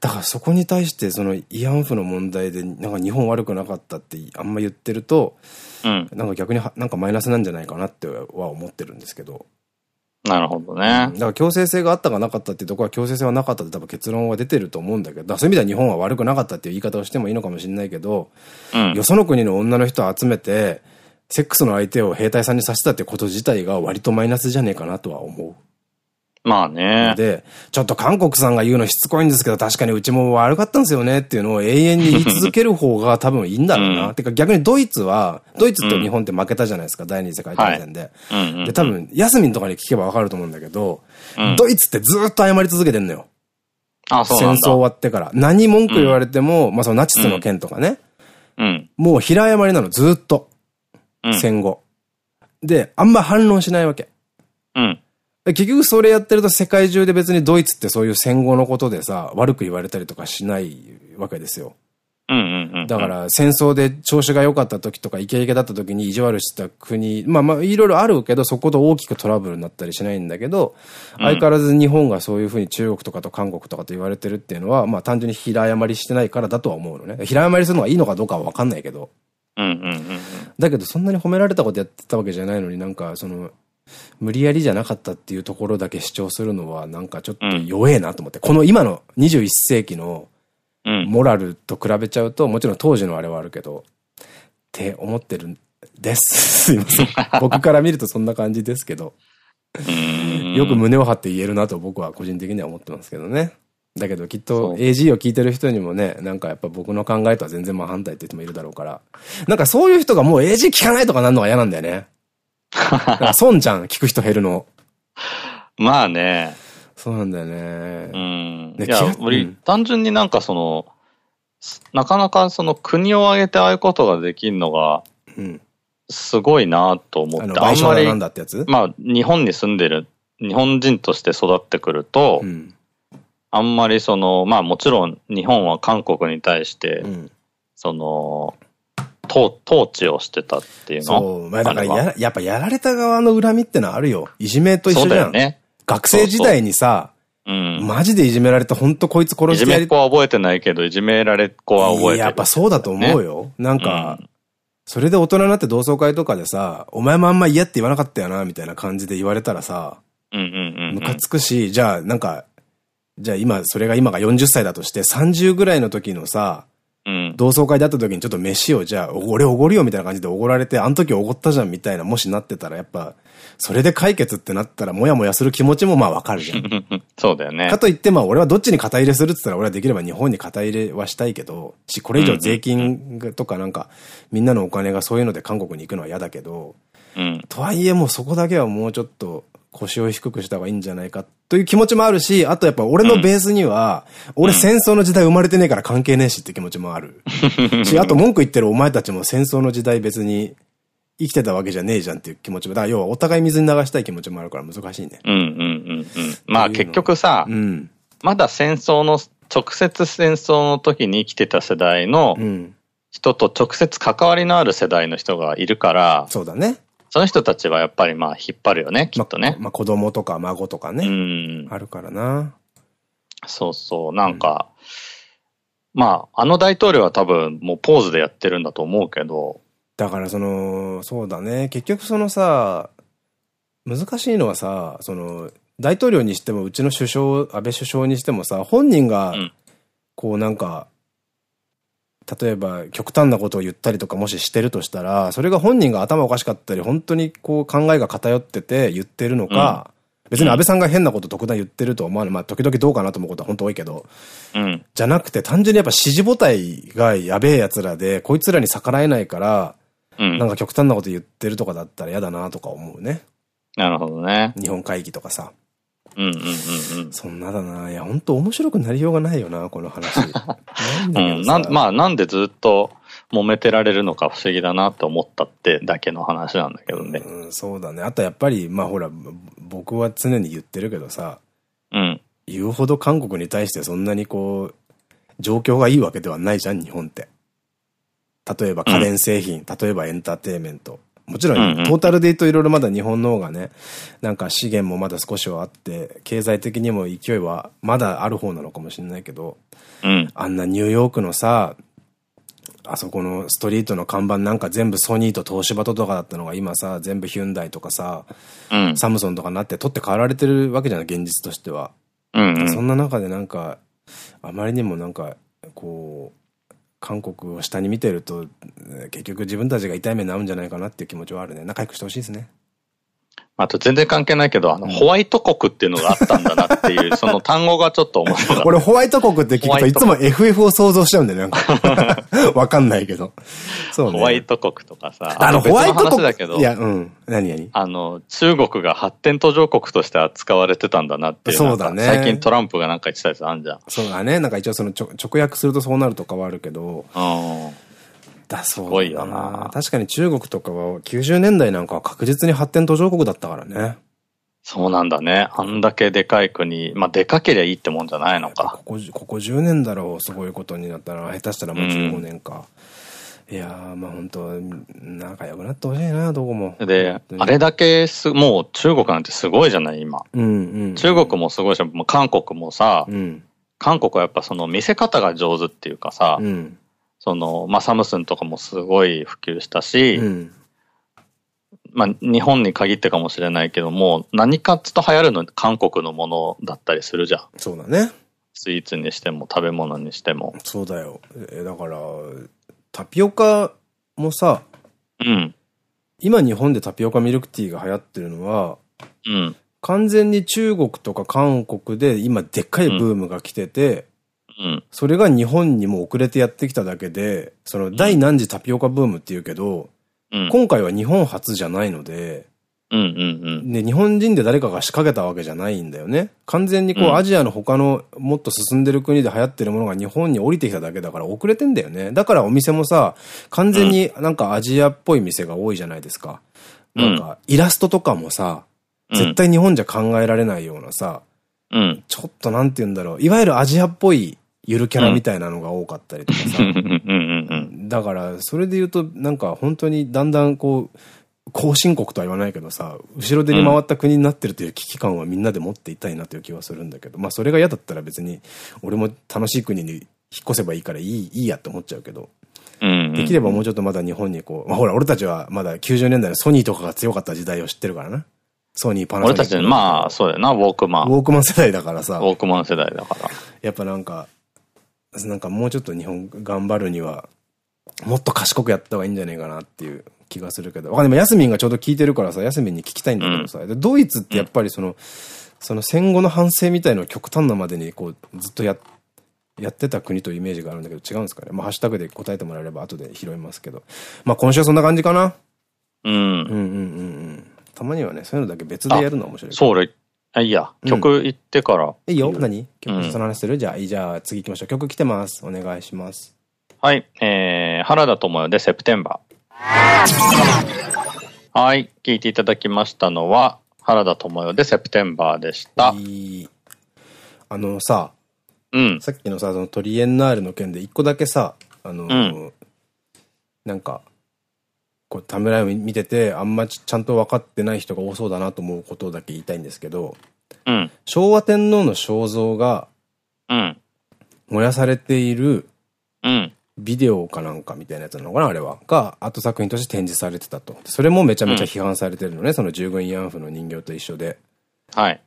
だからそこに対してその慰安婦の問題でなんか日本悪くなかったってあんま言ってると、うん、なんか逆になんかマイナスなんじゃないかなっては思ってるんですけど。なるほどね。だから強制性があったかなかったっていうところは強制性はなかったって多分結論は出てると思うんだけど、そういう意味では日本は悪くなかったっていう言い方をしてもいいのかもしれないけど、うん、よその国の女の人を集めて、セックスの相手を兵隊さんにさせたってこと自体が割とマイナスじゃねえかなとは思う。まあね。で、ちょっと韓国さんが言うのしつこいんですけど、確かにうちも悪かったんですよねっていうのを永遠に言い続ける方が多分いいんだろうな。うん、てか逆にドイツは、ドイツと日本って負けたじゃないですか、うん、第二次世界大戦で。で、多分、ヤスミンとかに聞けばわかると思うんだけど、うん、ドイツってずっと謝り続けてんのよ。あ、そう戦争終わってから。何文句言われても、まあそのナチスの件とかね。うん。もう平謝りなの、ずっと。戦後。で、あんま反論しないわけ。うん。結局それやってると世界中で別にドイツってそういう戦後のことでさ、悪く言われたりとかしないわけですよ。だから戦争で調子が良かった時とかイケイケだった時に意地悪した国、まあまあいろいろあるけどそこと大きくトラブルになったりしないんだけど、相変わらず日本がそういうふうに中国とかと韓国とかと言われてるっていうのは、まあ単純に平謝りしてないからだとは思うのね。平謝りするのがいいのかどうかはわかんないけど。だけどそんなに褒められたことやってたわけじゃないのになんかその、無理やりじゃなかったっていうところだけ主張するのはなんかちょっと弱えなと思って。うん、この今の21世紀のモラルと比べちゃうと、もちろん当時のあれはあるけど、って思ってるんです。すいません。僕から見るとそんな感じですけど。よく胸を張って言えるなと僕は個人的には思ってますけどね。だけどきっと AG を聞いてる人にもね、なんかやっぱ僕の考えとは全然真反対って人もいるだろうから。なんかそういう人がもう AG 聞かないとかなんのが嫌なんだよね。損じゃん、聞く人減るの。まあね。そうなんだよね。うん。いや、俺、単純になんかその、なかなかその国を挙げてああいうことができるのが、すごいなと思って。あんまり、まあ、日本に住んでる、日本人として育ってくると、うん、あんまりその、まあもちろん日本は韓国に対して、うん、その、統治をしてたっていうの？そう。まあだからや、やっぱやられた側の恨みってのはあるよ。いじめと一緒じゃん。ね。学生時代にさ、うん、マジでいじめられて、ほんとこいつ殺してやり。いじめっ子は覚えてないけど、いじめられっ子は覚えてる、ね、やっぱそうだと思うよ。なんか、うん、それで大人になって同窓会とかでさ、お前もあんま嫌って言わなかったよな、みたいな感じで言われたらさ、ムカつくし、じゃあなんか、じゃあ今、それが今が40歳だとして、30ぐらいの時のさ、うん、同窓会で会った時にちょっと飯をじゃあ、俺おごるよみたいな感じでおごられて、あの時おごったじゃんみたいな、もしなってたら、やっぱ、それで解決ってなったら、もやもやする気持ちもまあわかるじゃん。そうだよね。かといって、まあ俺はどっちに肩入れするって言ったら、俺はできれば日本に肩入れはしたいけど、し、これ以上税金とかなんか、みんなのお金がそういうので韓国に行くのは嫌だけど、うん、とはいえもうそこだけはもうちょっと腰を低くした方がいいんじゃないかという気持ちもあるし、あとやっぱ俺のベースには、俺戦争の時代生まれてねえから関係ねえしって気持ちもある。し、あと文句言ってるお前たちも戦争の時代別に生きてたわけじゃねえじゃんっていう気持ちも、だから要はお互い水に流したい気持ちもあるから難しいね。うんうんうんうん。まあ結局さ、うん、まだ戦争の、直接戦争の時に生きてた世代の人と直接関わりのある世代の人がいるから、そうだね。その人たちはやっぱりまあ引っ張るよね、きっとね。ま、まあ子供とか孫とかね。うん。あるからな。そうそう、なんか、うん、まあ、あの大統領は多分もうポーズでやってるんだと思うけど、だからその、そうだね。結局そのさ、難しいのはさ、その、大統領にしても、うちの首相、安倍首相にしてもさ、本人が、こうなんか、例えば極端なことを言ったりとかもししてるとしたら、それが本人が頭おかしかったり、本当にこう考えが偏ってて言ってるのか、うん、別に安倍さんが変なこと特段言ってると思わない。まあ時々どうかなと思うことは本当多いけど、うん、じゃなくて単純にやっぱ支持母体がやべえ奴らで、こいつらに逆らえないから、なんか極端なこと言ってるとかだったら嫌だなとか思うね。なるほどね。日本会議とかさ。うんうんうんうん。そんなだな。いや、本当面白くなりようがないよな、この話。うん、なん、まあ、なんでずっと揉めてられるのか不思議だなって思ったってだけの話なんだけどね。うん、そうだね。あとやっぱり、まあほら、僕は常に言ってるけどさ、うん。言うほど韓国に対してそんなにこう、状況がいいわけではないじゃん、日本って。例えば家電製品、うん、例えばエンターテイメント。もちろん、トータルで言うといろいろまだ日本の方がね、なんか資源もまだ少しはあって、経済的にも勢いはまだある方なのかもしれないけど、うん、あんなニューヨークのさ、あそこのストリートの看板なんか全部ソニーと東芝ととかだったのが今さ、全部ヒュンダイとかさ、うん、サムソンとかになって取って代わられてるわけじゃない、現実としては。そんな中でなんか、あまりにもなんか、こう、韓国を下に見てると、結局自分たちが痛い目に遭うんじゃないかなっていう気持ちはあるね。仲良くしてほしいですね。あと全然関係ないけど、あの、ホワイト国っていうのがあったんだなっていう、その単語がちょっと面白かった。俺ホワイト国って聞くといつも FF を想像しちゃうんだよね。わかんないけど。そうね。ホワイト国とかさ。あの、ホワイト国だけど。いや、うん。何何？あの、中国が発展途上国として扱われてたんだなっていう。そうだね。最近トランプがなんか言ってたやつあんじゃん。そうだね。なんか一応その直訳するとそうなるとかはあるけど。うん。だそうすごいよな。確かに中国とかは90年代なんかは確実に発展途上国だったからね。そうなんだね。あんだけでかい国、まあ、でかけりゃいいってもんじゃないのか。ここ、ここ10年だろう、すごいことになったら、下手したらもう15年か。うん、いやー、まあ本当仲良くなってほしいな、どこも。で、あれだけす、もう中国なんてすごいじゃない、今。中国もすごいし、韓国もさ、うん、韓国はやっぱその見せ方が上手っていうかさ、うん、その、まあ、サムスンとかもすごい普及したし、うんまあ、日本に限ってかもしれないけども、何かっつと流行るの韓国のものだったりするじゃん。そうだね。スイーツにしても食べ物にしても。そうだよ。え、だから、タピオカもさ、うん。今日本でタピオカミルクティーが流行ってるのは、うん。完全に中国とか韓国で今でっかいブームが来てて、うん、それが日本にも遅れてやってきただけで、その第何次タピオカブームっていうけど、今回は日本初じゃないので、で、日本人で誰かが仕掛けたわけじゃないんだよね。完全にこう、うん、アジアの他のもっと進んでる国で流行ってるものが日本に降りてきただけだから遅れてんだよね。だからお店もさ、完全になんかアジアっぽい店が多いじゃないですか。うん、なんか、イラストとかもさ、絶対日本じゃ考えられないようなさ、うん、ちょっとなんて言うんだろう。いわゆるアジアっぽいゆるキャラみたいなのが多かったりとかさ。だから、それで言うと、なんか本当にだんだんこう、後進国とは言わないけどさ、後ろ手に回った国になってるという危機感はみんなで持っていたいなという気はするんだけど、まあそれが嫌だったら別に、俺も楽しい国に引っ越せばいいからいい、いいやって思っちゃうけど。できればもうちょっとまだ日本にこう、まあ、ほら、俺たちはまだ90年代のソニーとかが強かった時代を知ってるからな。ソニー、パナソニック。俺たち、まあ、そうだよな、ウォークマン。ウォークマン世代だからさ。ウォークマン世代だから。やっぱなんか、なんかもうちょっと日本頑張るには、もっと賢くやった方がいいんじゃないかなっていう気がするけど。でもヤスミンがちょうど聞いてるからさ、ヤスミンに聞きたいんだけどさ、うん、ドイツってやっぱりその、その戦後の反省みたいのを極端なまでにこう、ずっとや、やってた国というイメージがあるんだけど、違うんですかね。まあ、ハッシュタグで答えてもらえれば後で拾いますけど。まあ、今週はそんな感じかな。うん。うんうんうんうん。たまにはね、そういうのだけ別でやるのは面白い。そう、俺、あ、いいや。曲行ってから。いいよ。何？曲、その話する？じゃあ、じゃあ次行きましょう。曲来てます。お願いします。はい。えー、原田智代でセプテンバー。はい。聞いていただきましたのは、原田智代でセプテンバーでした。あのさ、うん。さっきのさ、そのトリエンナーレの件で一個だけさ、あの、うん、なんか、こう、ためらいを見てて、あんまちゃんと分かってない人が多そうだなと思うことだけ言いたいんですけど、うん。昭和天皇の肖像が、うん。燃やされている、うん。ビデオかなんかみたいなやつなのかなあれは。が、後作品として展示されてたと。それもめちゃめちゃ批判されてるのね。うん、その従軍慰安婦の人形と一緒で。はい。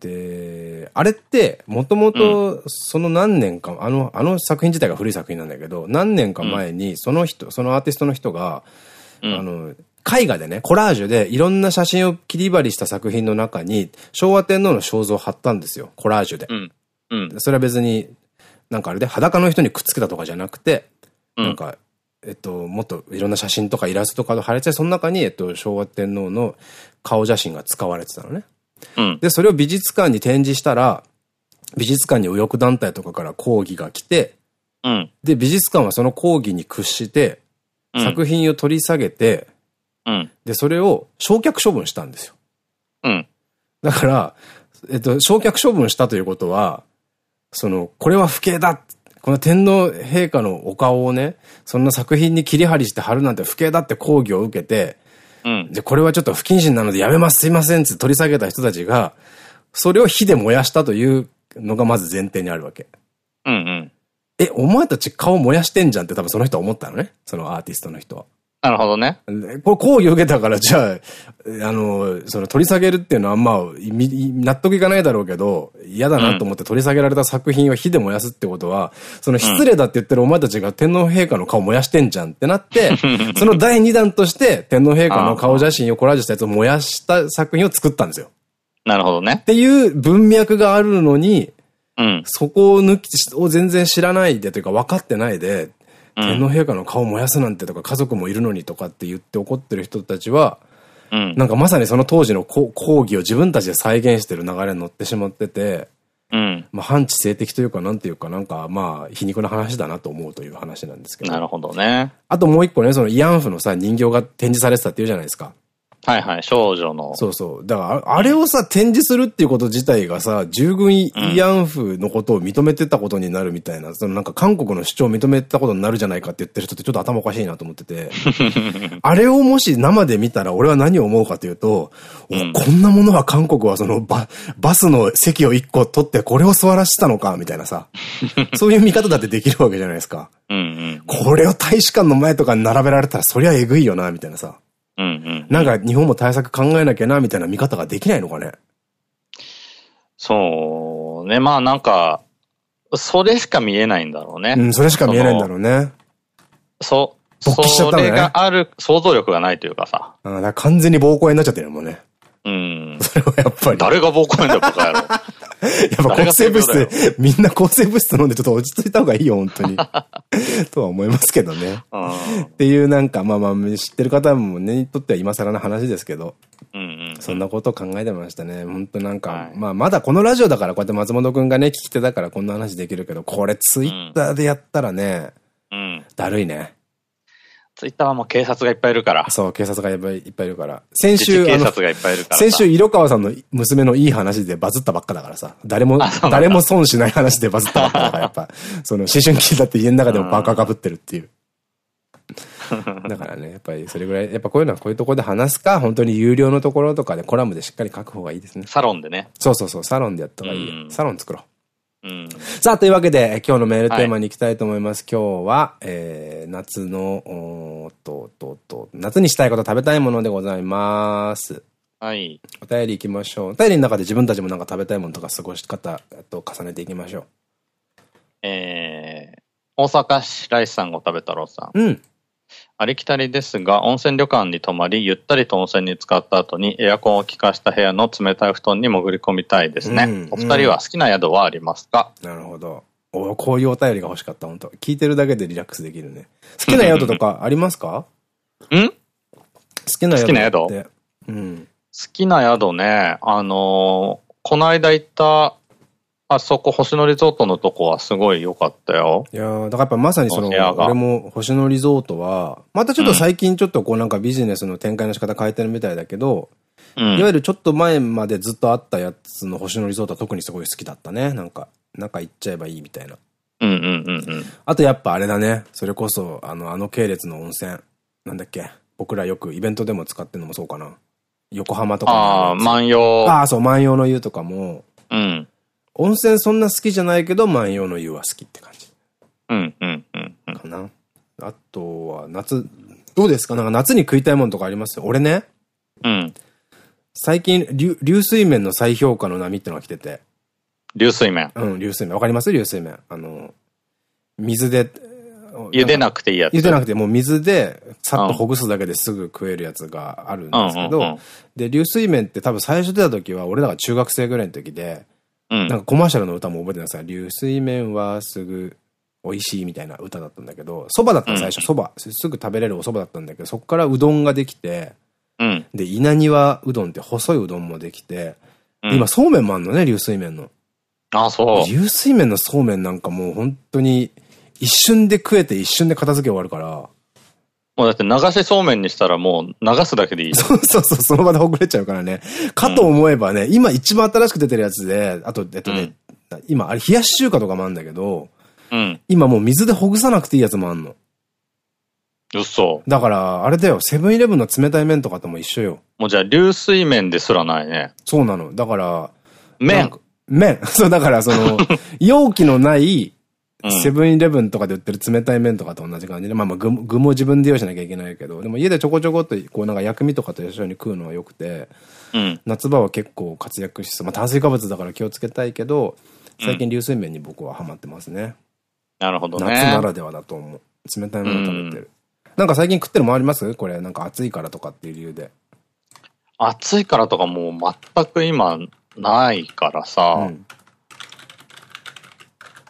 で、あれって、もともと、その何年か、うん、あの、あの作品自体が古い作品なんだけど、何年か前に、その人、そのアーティストの人が、うん、あの、絵画でね、コラージュでいろんな写真を切り張りした作品の中に、昭和天皇の肖像を貼ったんですよ。コラージュで。うん。うん。それは別に、なんかあれで裸の人にくっつけたとかじゃなくて、なんか、えっと、もっといろんな写真とかイラストとか貼れて、その中に、えっと、昭和天皇の顔写真が使われてたのね。うん、で、それを美術館に展示したら、美術館に右翼団体とかから抗議が来て、うん、で、美術館はその抗議に屈して、作品を取り下げて、うん、で、それを焼却処分したんですよ。うん、だから、えっと、焼却処分したということは、その、これは不敬だこの天皇陛下のお顔をね、そんな作品に切り張りして貼るなんて不敬だって抗議を受けて、うん、で、これはちょっと不謹慎なのでやめます、すいませんって取り下げた人たちが、それを火で燃やしたというのがまず前提にあるわけ。うんうん。え、お前たち顔燃やしてんじゃんって多分その人は思ったのね。そのアーティストの人は。なるほどね。これ講義を受けたから、じゃあ、あの、その取り下げるっていうのはまあ、納得いかないだろうけど、嫌だなと思って取り下げられた作品を火で燃やすってことは、その失礼だって言ってるお前たちが天皇陛下の顔燃やしてんじゃんってなって、その第2弾として天皇陛下の顔写真をコラージュしたやつを燃やした作品を作ったんですよ。なるほどね。っていう文脈があるのに、うん、そこを抜き、を全然知らないでというか分かってないで、天皇陛下の顔を燃やすなんてとか家族もいるのにとかって言って怒ってる人たちは、うん、なんかまさにその当時の講義を自分たちで再現してる流れに乗ってしまってて、うん、まあ反知性的というかなんていうかなんかまあ皮肉な話だなと思うという話なんですけど。なるほどね。あともう一個ね、その慰安婦のさ人形が展示されてたっていうじゃないですか。はいはい、少女の。そうそう。だから、あれをさ、展示するっていうこと自体がさ、従軍慰安婦のことを認めてたことになるみたいな、うん、そのなんか韓国の主張を認めたことになるじゃないかって言ってる人ってちょっと頭おかしいなと思ってて、あれをもし生で見たら俺は何を思うかというと、うん、こんなものは韓国はそのババスの席を一個取ってこれを座らせたのかみたいなさ、そういう見方だってできるわけじゃないですか。これを大使館の前とかに並べられたらそりゃえぐいよな、みたいなさ。うんうん。なんか日本も対策考えなきゃな、みたいな見方ができないのかね？そうね。まあなんか、それしか見えないんだろうね。うん、それしか見えないんだろうね。そう。それがある、想像力がないというかさ。うん、完全に暴行になっちゃってるもんね。うん。それはやっぱり。誰が暴行なんだよ、バカ野郎。やっぱ抗生物質、みんな抗生物質飲んでちょっと落ち着いた方がいいよ、本当に。とは思いますけどね。っていうなんか、まあまあ、知ってる方もね、にとっては今更な話ですけど。そんなことを考えてましたね。本当なんか、はい、まあまだこのラジオだからこうやって松本くんがね、聞き手だからこんな話できるけど、これツイッターでやったらね、うん、だるいね。ツイッターはもう警察がいっぱいいるから。そう、警察がいっぱいいっぱいいるから。先週、警察がいっぱいいるから。先週、色川さんの娘のいい話でバズったばっかだからさ。誰も、誰も損しない話でバズったばっかだから、やっぱ、その思春期だって家の中でもバカかぶってるっていう。だからね、やっぱりそれぐらい、やっぱこういうのはこういうところで話すか、本当に有料のところとかでコラムでしっかり書く方がいいですね。サロンでね。そうそうそう、サロンでやった方がいい。サロン作ろう。さあ、というわけで、今日のメールテーマに行きたいと思います。はい、今日は、えー、夏の、おと、と、と、夏にしたいこと食べたいものでございます。はい。お便り行きましょう。お便りの中で自分たちもなんか食べたいものとか過ごし方と重ねていきましょう。えー、大阪市ライスさんご食べ太郎さん。うん。ありきたりですが、温泉旅館に泊まり、ゆったりと温泉に浸かった後にエアコンを効かした部屋の冷たい布団に潜り込みたいですね。うん、お二人は好きな宿はありますか、なるほど。おこういうお便りが欲しかった、本当聞いてるだけでリラックスできるね。好きな宿とかありますか？ん？好きな宿好きな宿？うん。好きな宿ね、あのー、この間行ったあそこ、星野リゾートのとこはすごい良かったよ。いやだからやっぱまさにその、俺も星野リゾートは、またちょっと最近ちょっとこうなんかビジネスの展開の仕方変えてるみたいだけど、うん、いわゆるちょっと前までずっとあったやつの星野リゾートは特にすごい好きだったね。なんか、中行っちゃえばいいみたいな。うんうんうんうん。あとやっぱあれだね。それこそ、あの、あの系列の温泉。なんだっけ。僕らよくイベントでも使ってるのもそうかな。横浜とか。ああ、万葉。ああ、そう、万葉の湯とかも。うん。温泉そんな好きじゃないけど、万葉の湯は好きって感じ。うんうんうんうん。かな。あとは、夏、どうですか？なんか夏に食いたいものとかあります？俺ね。うん。最近、流流水麺の再評価の波ってのが来てて。流水麺うん、流水麺。わかります？流水麺。あの、水で、茹でなくていいやつ。茹でなくて、もう水で、さっとほぐすだけですぐ食えるやつがあるんですけど、で、流水麺って多分最初出た時は、俺らが中学生ぐらいの時で、なんかコマーシャルの歌も覚えてなさい。流水麺はすぐ美味しいみたいな歌だったんだけど、蕎麦だった最初蕎麦。すぐ食べれるお蕎麦だったんだけど、そこからうどんができて、うん、で、稲庭うどんって細いうどんもできて、うん、今そうめんもあんのね、流水麺の。あ、そう。流水麺のそうめんなんかもう本当に一瞬で食えて一瞬で片付け終わるから。もうだって流しそうめんにしたらもう流すだけでいい。そうそうそう、その場でほぐれちゃうからね。かと思えばね、うん、今一番新しく出てるやつで、あと、えっとね、うん、今、あれ冷やし中華とかもあるんだけど、うん、今もう水でほぐさなくていいやつもあんの。嘘。だから、あれだよ、セブンイレブンの冷たい麺とかとも一緒よ。もうじゃあ、流水麺ですらないね。そうなの。だから、麺麺。そう、だからその、容器のないセブンイレブンとかで売ってる冷たい麺とかと同じ感じで、まあまあ具具も自分で用意しなきゃいけないけど、でも家でちょこちょこっとこうなんか薬味とかと一緒に食うのは良くて、うん、夏場は結構活躍しそう。まあ炭水化物だから気をつけたいけど、最近流水麺に僕はハマってますね。なるほどね。夏ならではだと思う。冷たいもの食べてる。なんか最近食ってるもあります？これ、なんか暑いからとかっていう理由で。暑いからとかもう全く今ないからさ、うん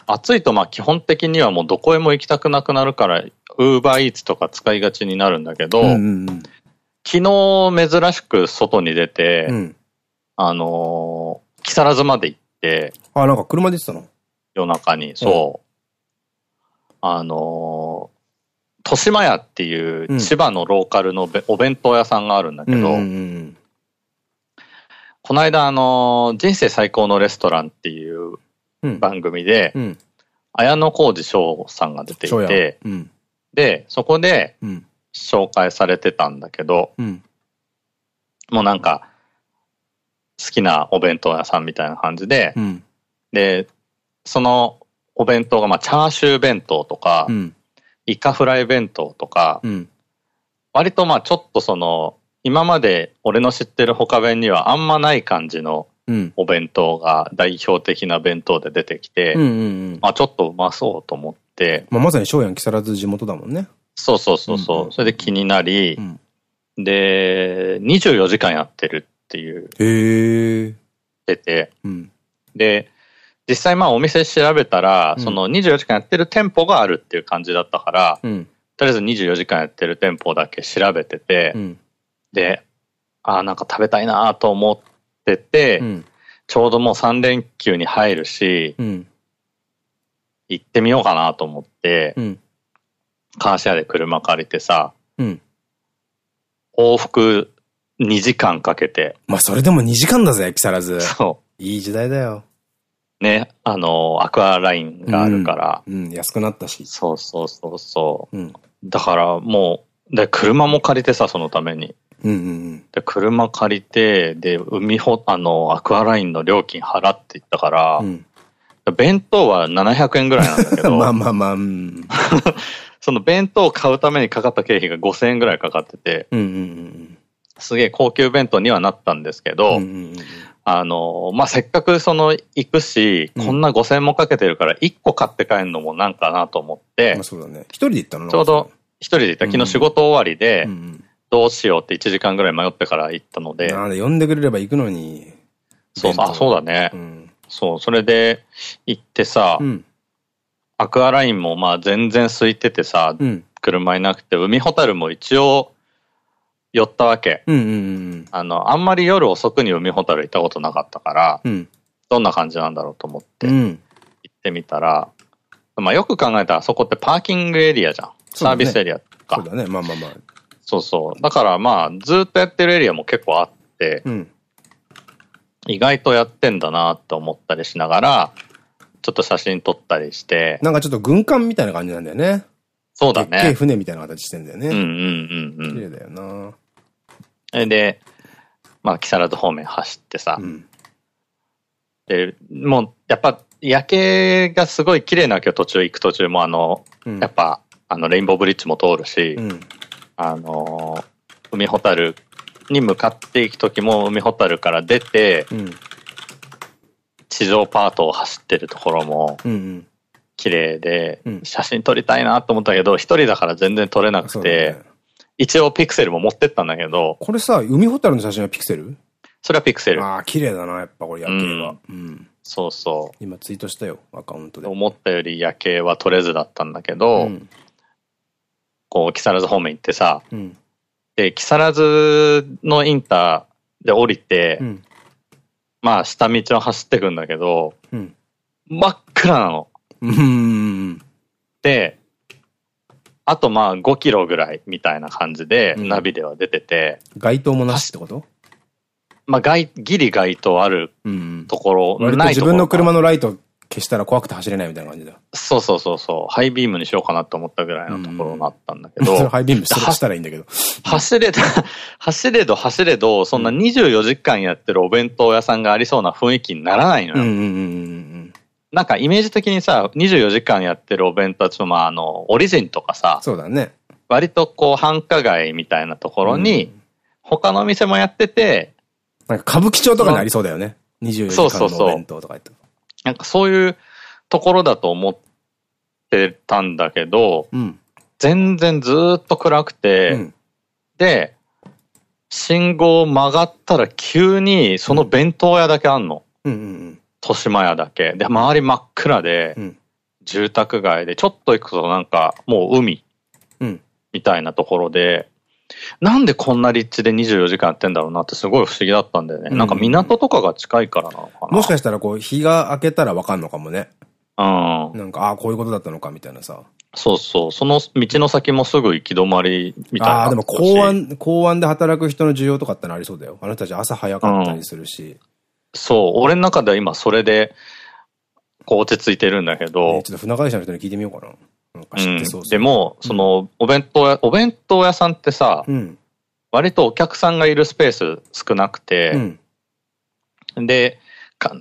暑いとまあ基本的にはもうどこへも行きたくなくなるから、ウーバーイーツとか使いがちになるんだけど、昨日珍しく外に出て、うん、あのー、木更津まで行って、あ、なんか車で行ってたの？夜中に、そう。うん、あのー、豊島屋っていう千葉のローカルのお弁当屋さんがあるんだけど、この間あのー、人生最高のレストランっていう番組で、綾小路翔さんが出ていて、で、そこで紹介されてたんだけど、もうなんか、好きなお弁当屋さんみたいな感じで、で、そのお弁当が、まあ、チャーシュー弁当とか、イカフライ弁当とか、割とまあちょっとその、今まで俺の知ってる他弁にはあんまない感じのお弁当が代表的な弁当で出てきて、まあちょっとうまそうと思って。まあまさに庄屋木更津地元だもんね。そうそうそうそう。それで気になり、うん、で、24時間やってるっていう。へえ。出て、うん、で、実際まあお店調べたら、うん、その24時間やってる店舗があるっていう感じだったから、とりあえず24時間やってる店舗だけ調べてて、で、ああ、なんか食べたいなと思っってて、うん、ちょうどもう3連休に入るし、うん、行ってみようかなと思って、うん、カーシェアで車借りてさ、往復2時間かけて。まあそれでも2時間だぜ、木更津。そう。いい時代だよ。ね、あの、アクアラインがあるから。うん、安くなったし。そうそうそうそう。だからもう、で、車も借りてさ、そのために。で、車借りて、で、海ほ、あの、アクアラインの料金払っていったから、うん、弁当は700円ぐらいなんだけど、まあまあまあ、うん、その弁当を買うためにかかった経費が5000円ぐらいかかってて、すげえ高級弁当にはなったんですけど、あの、まあ、せっかくその行くし、こんな5000もかけてるから1個買って帰るのもなんかなと思って。まあそうだね。一人で行ったのちょうど一人で行った。昨日仕事終わりで、どうしようって1時間ぐらい迷ってから行ったので。なんで呼んでくれれば行くのに。そうあ、そうだね。うん、そう、それで行ってさ、うん、アクアラインもまあ全然空いててさ、うん、車いなくて、海ホタルも一応寄ったわけ。あの、あんまり夜遅くに海ホタル行ったことなかったから、うん、どんな感じなんだろうと思って行ってみたら、まあよく考えたらそこってパーキングエリアじゃん。サービスエリアか。そうだね、まあまあまあ。そうそう。だからまあずっとやってるエリアも結構あって、うん、意外とやってんだなって思ったりしながら、ちょっと写真撮ったりして。なんかちょっと軍艦みたいな感じなんだよね。そうだね。船みたいな形してんだよね。うんうんうんうん。綺麗だよな。で、まあ、木更津方面走ってさ、うん、で、もう、やっぱ、夜景がすごい綺麗なわけよ、途中行く途中も、あの、うん、やっぱ、あの、レインボーブリッジも通るし、うん、あの、海ほたるに向かっていく時も、海ほたるから出て、地上パートを走ってるところも、綺麗で、写真撮りたいなと思ったけど、一人だから全然撮れなくて、一応ピクセルも持ってったんだけど。これさ、海ホタルの写真はピクセル？それはピクセル。ああ、綺麗だな、やっぱこれ夜景が。うん。そうそう。今ツイートしたよ、アカウントで。思ったより夜景は撮れずだったんだけど、うん、こう、木更津方面行ってさ、うん、で、木更津のインターで降りて、うん、まあ、下道を走ってくんだけど、真っ暗なの。で、あとまあ5キロぐらいみたいな感じで、ナビでは出てて。街灯もなしってこと？まあ街、ギリ街灯あるところ、うん、ない自分の車のライト消したら怖くて走れないみたいな感じだ。そうそうそうそう。ハイビームにしようかなと思ったぐらいのところがあったんだけど。ハイビームしたらいいんだけど。走れど、走れど走れど、そんな24時間やってるお弁当屋さんがありそうな雰囲気にならないのよ。なんかイメージ的にさ、24時間やってるお弁当は、まあ、あの、オリジンとかさ、そうだね。割とこう繁華街みたいなところに、他の店もやってて、なんか歌舞伎町とかにありそうだよね。24時間のお弁当とか言って。なんかそういうところだと思ってたんだけど、うん、全然ずっと暗くて、うん、で、信号曲がったら急にその弁当屋だけあんの。豊島屋だけ。で、周り真っ暗で、うん、住宅街で、ちょっと行くとなんか、もう海、みたいなところで、なんでこんな立地で24時間やってんだろうなってすごい不思議だったんだよね。なんか港とかが近いからなのかな。もしかしたらこう、日が明けたらわかんのかもね。うん。なんか、ああ、こういうことだったのかみたいなさ。そうそう。その道の先もすぐ行き止まりみたいな。ああ、でも公安、公安で働く人の需要とかってのありそうだよ。あの人たち朝早かったりするし。うんそう、俺の中では今それで、こう落ち着いてるんだけど。ちょっと船会社の人に聞いてみようかな。でも、その、お弁当屋、お弁当屋さんってさ、うん、割とお客さんがいるスペース少なくて、うん、で、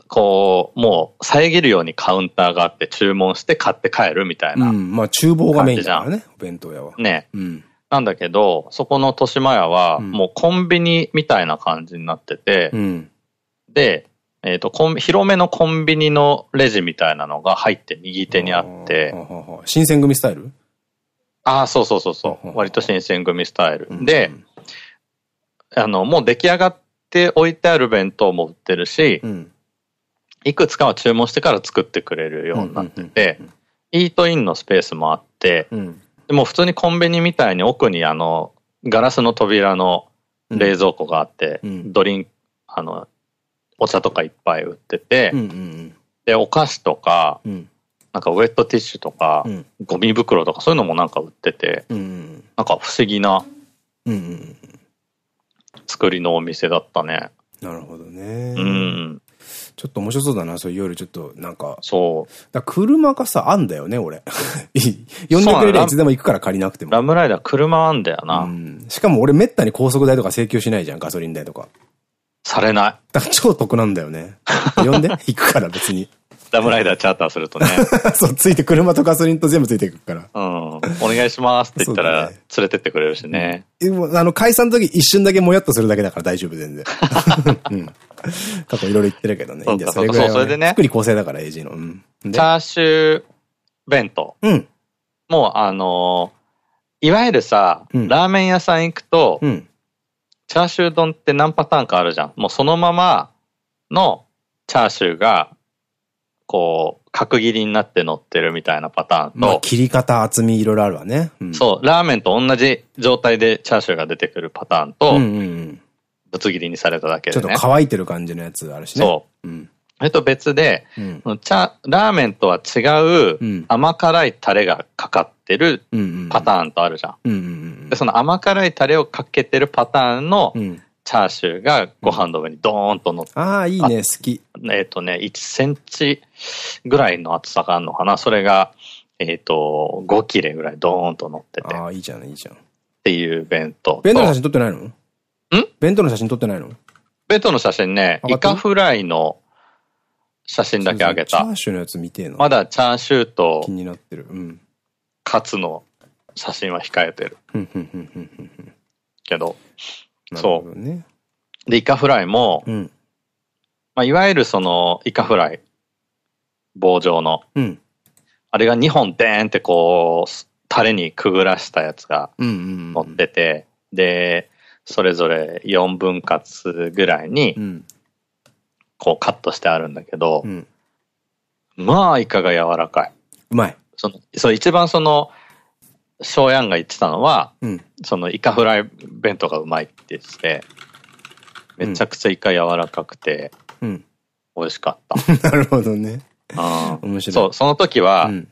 こう、もう遮るようにカウンターがあって注文して買って帰るみたいな、うん。まあ厨房がメインだからね、お弁当屋は。ね。うん、なんだけど、そこの豊島屋は、もうコンビニみたいな感じになってて、うん、で、えっ、ー、と、広めのコンビニのレジみたいなのが入って右手にあって。新選組スタイル？ああ、そうそうそうそう。割と新選組スタイル。で、あの、もう出来上がって置いてある弁当も売ってるし、うん、いくつかは注文してから作ってくれるようになってて、イートインのスペースもあって、うん、でも普通にコンビニみたいに奥にあの、ガラスの扉の冷蔵庫があって、うん、ドリンク、あの、お茶とかいっぱい売ってて、で、お菓子とか、うん、なんかウェットティッシュとか、うん、ゴミ袋とかそういうのもなんか売ってて、うん、なんか不思議な作りのお店だったね。なるほどね。うん。ちょっと面白そうだな、そういう夜ちょっとなんか。そう。だ車がさ、あんだよね、俺。呼んでくれりゃいつでも行くから借りなくても。ラムライダー車あんだよな。しかも俺めったに高速代とか請求しないじゃん、ガソリン代とか。されない。だから超得なんだよね。呼んで 行くから別に。ラムライダーチャーターするとね。そう、ついて車とガソリンと全部ついていくから。うん。お願いしますって言ったら、連れてってくれるしね。うん、あの、解散の時一瞬だけもやっとするだけだから大丈夫、全然。うん。過去いろいろ言ってるけどね。いいんだよ、それぐらい、ね。そう、それでね。福利厚生だから、AG の。うん。チャーシュー弁当。うん。もう、あのー、いわゆるさ、うん、ラーメン屋さん行くと、うん、チャーシュー丼って何パターンかあるじゃん。もうそのままのチャーシューが、こう、角切りになって乗ってるみたいなパターンと。まあ、切り方、厚みいろいろあるわね。うん、そう、ラーメンと同じ状態でチャーシューが出てくるパターンと、ぶつ切りにされただけで、ね。ちょっと乾いてる感じのやつあるしね。そう。うんそれと別で、うん、チャラーメンとは違う甘辛いタレがかかってるパターンとあるじゃん。で、その甘辛いタレをかけてるパターンのチャーシューがご飯の上にドーンと乗って、ああ、いいね、好き。えっとね、1センチぐらいの厚さがあるのかな？それが、えっ、と、5切れぐらいドーンと乗ってて。ああ、いいじゃん、いいじゃん。っていう弁当。弁当の写真撮ってないの？ん？弁当の写真撮ってないの？弁当の写真ね、イカフライの写真だけあげた。チャーシューのやつ見てえな。まだチャーシューと、気になってる。うん。カツの写真は控えてる。けど、そう。ね。で、イカフライも、うん、まあ、いわゆるその、イカフライ、棒状の、うん、あれが2本デーンってこう、タレにくぐらしたやつが乗ってて、で、それぞれ4分割ぐらいに、こうカットしてあるんだけど、うん、まあ、イカが柔らかい。うまい。その、そう、一番その、翔やんが言ってたのは、うん、そのイカフライ弁当がうまいって言ってて、めちゃくちゃイカ柔らかくて、うん、美味しかった。なるほどね。あ面白い。そう、その時は、うん、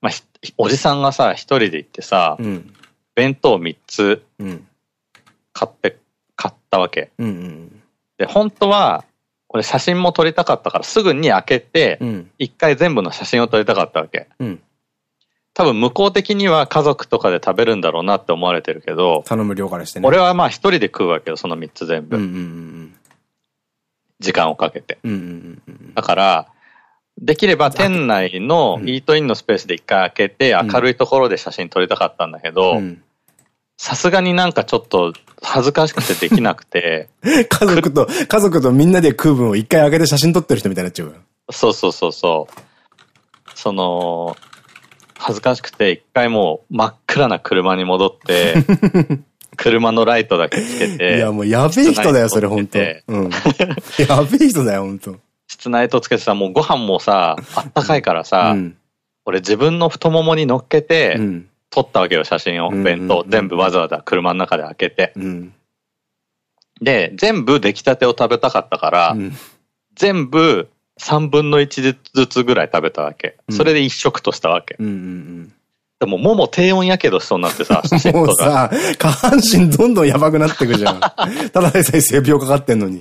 まあ、おじさんがさ、一人で行ってさ、うん、弁当三つ買って、買ったわけ。で、本当は、俺写真も撮りたかったからすぐに開けて、一回全部の写真を撮りたかったわけ。多分向こう的には家族とかで食べるんだろうなって思われてるけど、頼む量からしてね。俺はまあ一人で食うわけよ、その三つ全部。時間をかけて。だから、できれば店内のイートインのスペースで一回開けて明るいところで写真撮りたかったんだけど、さすがになんかちょっと恥ずかしくてできなくて。家族と、家族とみんなで食う分を一回開けて写真撮ってる人みたいになっちゃうそうそうそうそう。その、恥ずかしくて一回もう真っ暗な車に戻って、車のライトだけつけて。いやもうやべえ人だよ、それ本当うん。やべえ人だよ、本当室内とつけてさ、もうご飯もさ、あったかいからさ、うん、俺自分の太ももに乗っけて、うん撮ったわけよ、写真を。弁当。全部わざわざ車の中で開けて。うん、で、全部出来たてを食べたかったから、うん、全部3分の1ずつぐらい食べたわけ。それで一食としたわけ。でも、もも低温やけどしそうになってさ、もうさ、下半身どんどんやばくなってくじゃん。ただでさえ性病かかってんのに。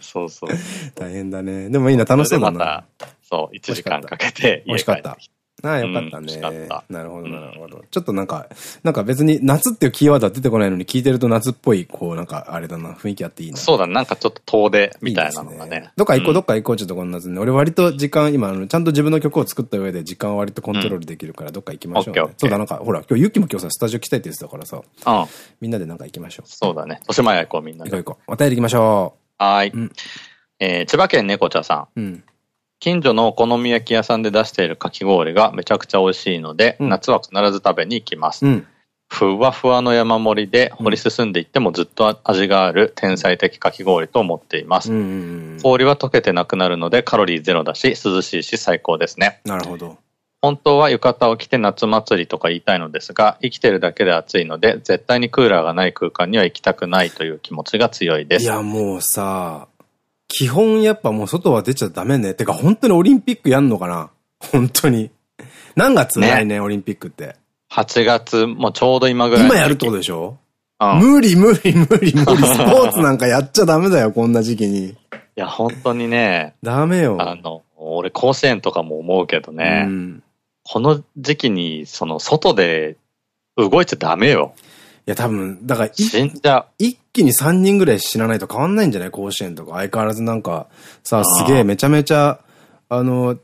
そうそう。大変だね。でもいいな、楽しそうだな。そう、1時間かけて美味しかった。ああ、よかったね。なるほど、なるほど。ちょっとなんか、なんか別に夏っていうキーワードは出てこないのに聞いてると夏っぽい、こうなんかあれだな、雰囲気あっていいな。そうだ、なんかちょっと遠出みたいなのがね。どっか行こう、どっか行こう、ちょっとこんな夏ね。俺割と時間、今、ちゃんと自分の曲を作った上で時間を割とコントロールできるから、どっか行きましょう。そうだ、なんか、ほら、今日ユキも今日さ、スタジオ来たいって言ってたからさ、みんなでなんか行きましょう。そうだね。豊島屋行こう、みんなで。行こう行こう。お便り行きましょう。はい。え千葉県猫茶さん。うん。近所のお好み焼き屋さんで出しているかき氷がめちゃくちゃ美味しいので、うん、夏は必ず食べに行きます。うん、ふわふわの山盛りで掘り進んでいってもずっと味がある天才的かき氷と思っています。氷は溶けてなくなるのでカロリーゼロだし涼しいし最高ですね。なるほど。本当は浴衣を着て夏祭りとか言いたいのですが、生きてるだけで暑いので、絶対にクーラーがない空間には行きたくないという気持ちが強いです。いや、もうさ、基本やっぱもう外は出ちゃダメね。てか本当にオリンピックやんのかな？本当に。何月、ね、来年オリンピックって？8月、もうちょうど今ぐらい。今やるってことでしょ？うん、無理無理無理無理。スポーツなんかやっちゃダメだよ、こんな時期に。いや、本当にね。ダメよ。あの、俺甲子園とかも思うけどね。うん、この時期に、その、外で動いちゃダメよ。や、多分、だから、死んじゃ一気に3人ぐらい死なないと変わんないんじゃない？甲子園とか。相変わらずなんか、さ、すげえめちゃめちゃ、あの、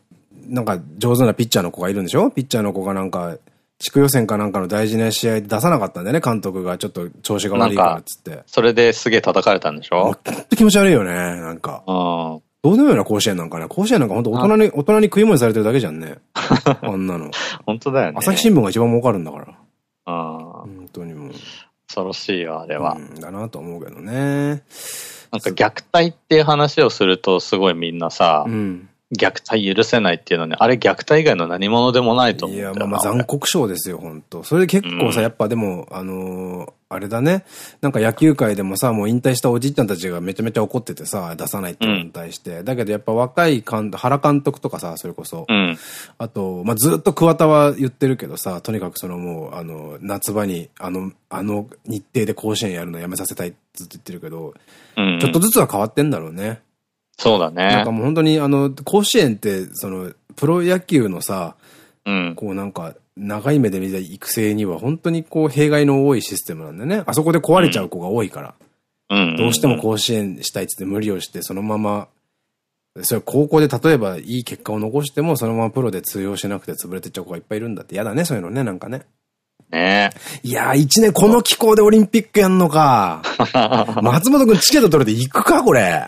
なんか上手なピッチャーの子がいるんでしょ？ピッチャーの子がなんか、地区予選かなんかの大事な試合で出さなかったんだよね、監督が。ちょっと調子が悪いからっつって。それですげえ叩かれたんでしょ？ほんと気持ち悪いよね、なんか。うん。どうでもいいな、甲子園なんかね。甲子園なんか本当大人に、大人に食い物されてるだけじゃんね。あんなの。本当だよね。朝日新聞が一番儲かるんだから。ああ。本当にもう。恐ろしいよ、あれは。うん、だなと思うけどね。なんか虐待っていう話をするとすごいみんなさ、うん、虐待許せないっていうのね、あれ虐待以外の何者でもないと思ういや、まあまあ残酷症ですよ、本当それで結構さ、うん、やっぱでも、あのー、あれだね。なんか野球界でもさ、もう引退したおじいちゃんたちがめちゃめちゃ怒っててさ、出さないっていうのに対して。うん、だけどやっぱ若い監督、原監督とかさ、それこそ。うん、あと、まあ、ずっと桑田は言ってるけどさ、とにかくそのもう、あの、夏場に、あの、あの日程で甲子園やるのやめさせたいってずっと言ってるけど、ちょっとずつは変わってんだろうね。そうだね。なんかもう本当にあの、甲子園って、その、プロ野球のさ、うん、こうなんか、長い目で見た育成には本当にこう弊害の多いシステムなんだよね。あそこで壊れちゃう子が多いから。どうしても甲子園したいっつって無理をして、そのまま、それ高校で例えばいい結果を残しても、そのままプロで通用しなくて潰れてっちゃう子がいっぱいいるんだって嫌だね、そういうのね、なんかね。ねいやー、一年この気候でオリンピックやんのか。松本くんチケット取れて行くか、これ。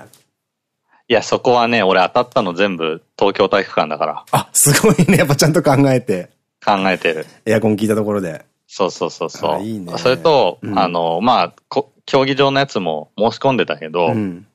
いや、そこはね、俺当たったの全部東京体育館だから。あ、すごいね。やっぱちゃんと考えて。考えてる。エアコン効いたところで。そうそうそうそう。いいね。それと、うん、あの、まあ、競技場のやつも申し込んでたけど、うん、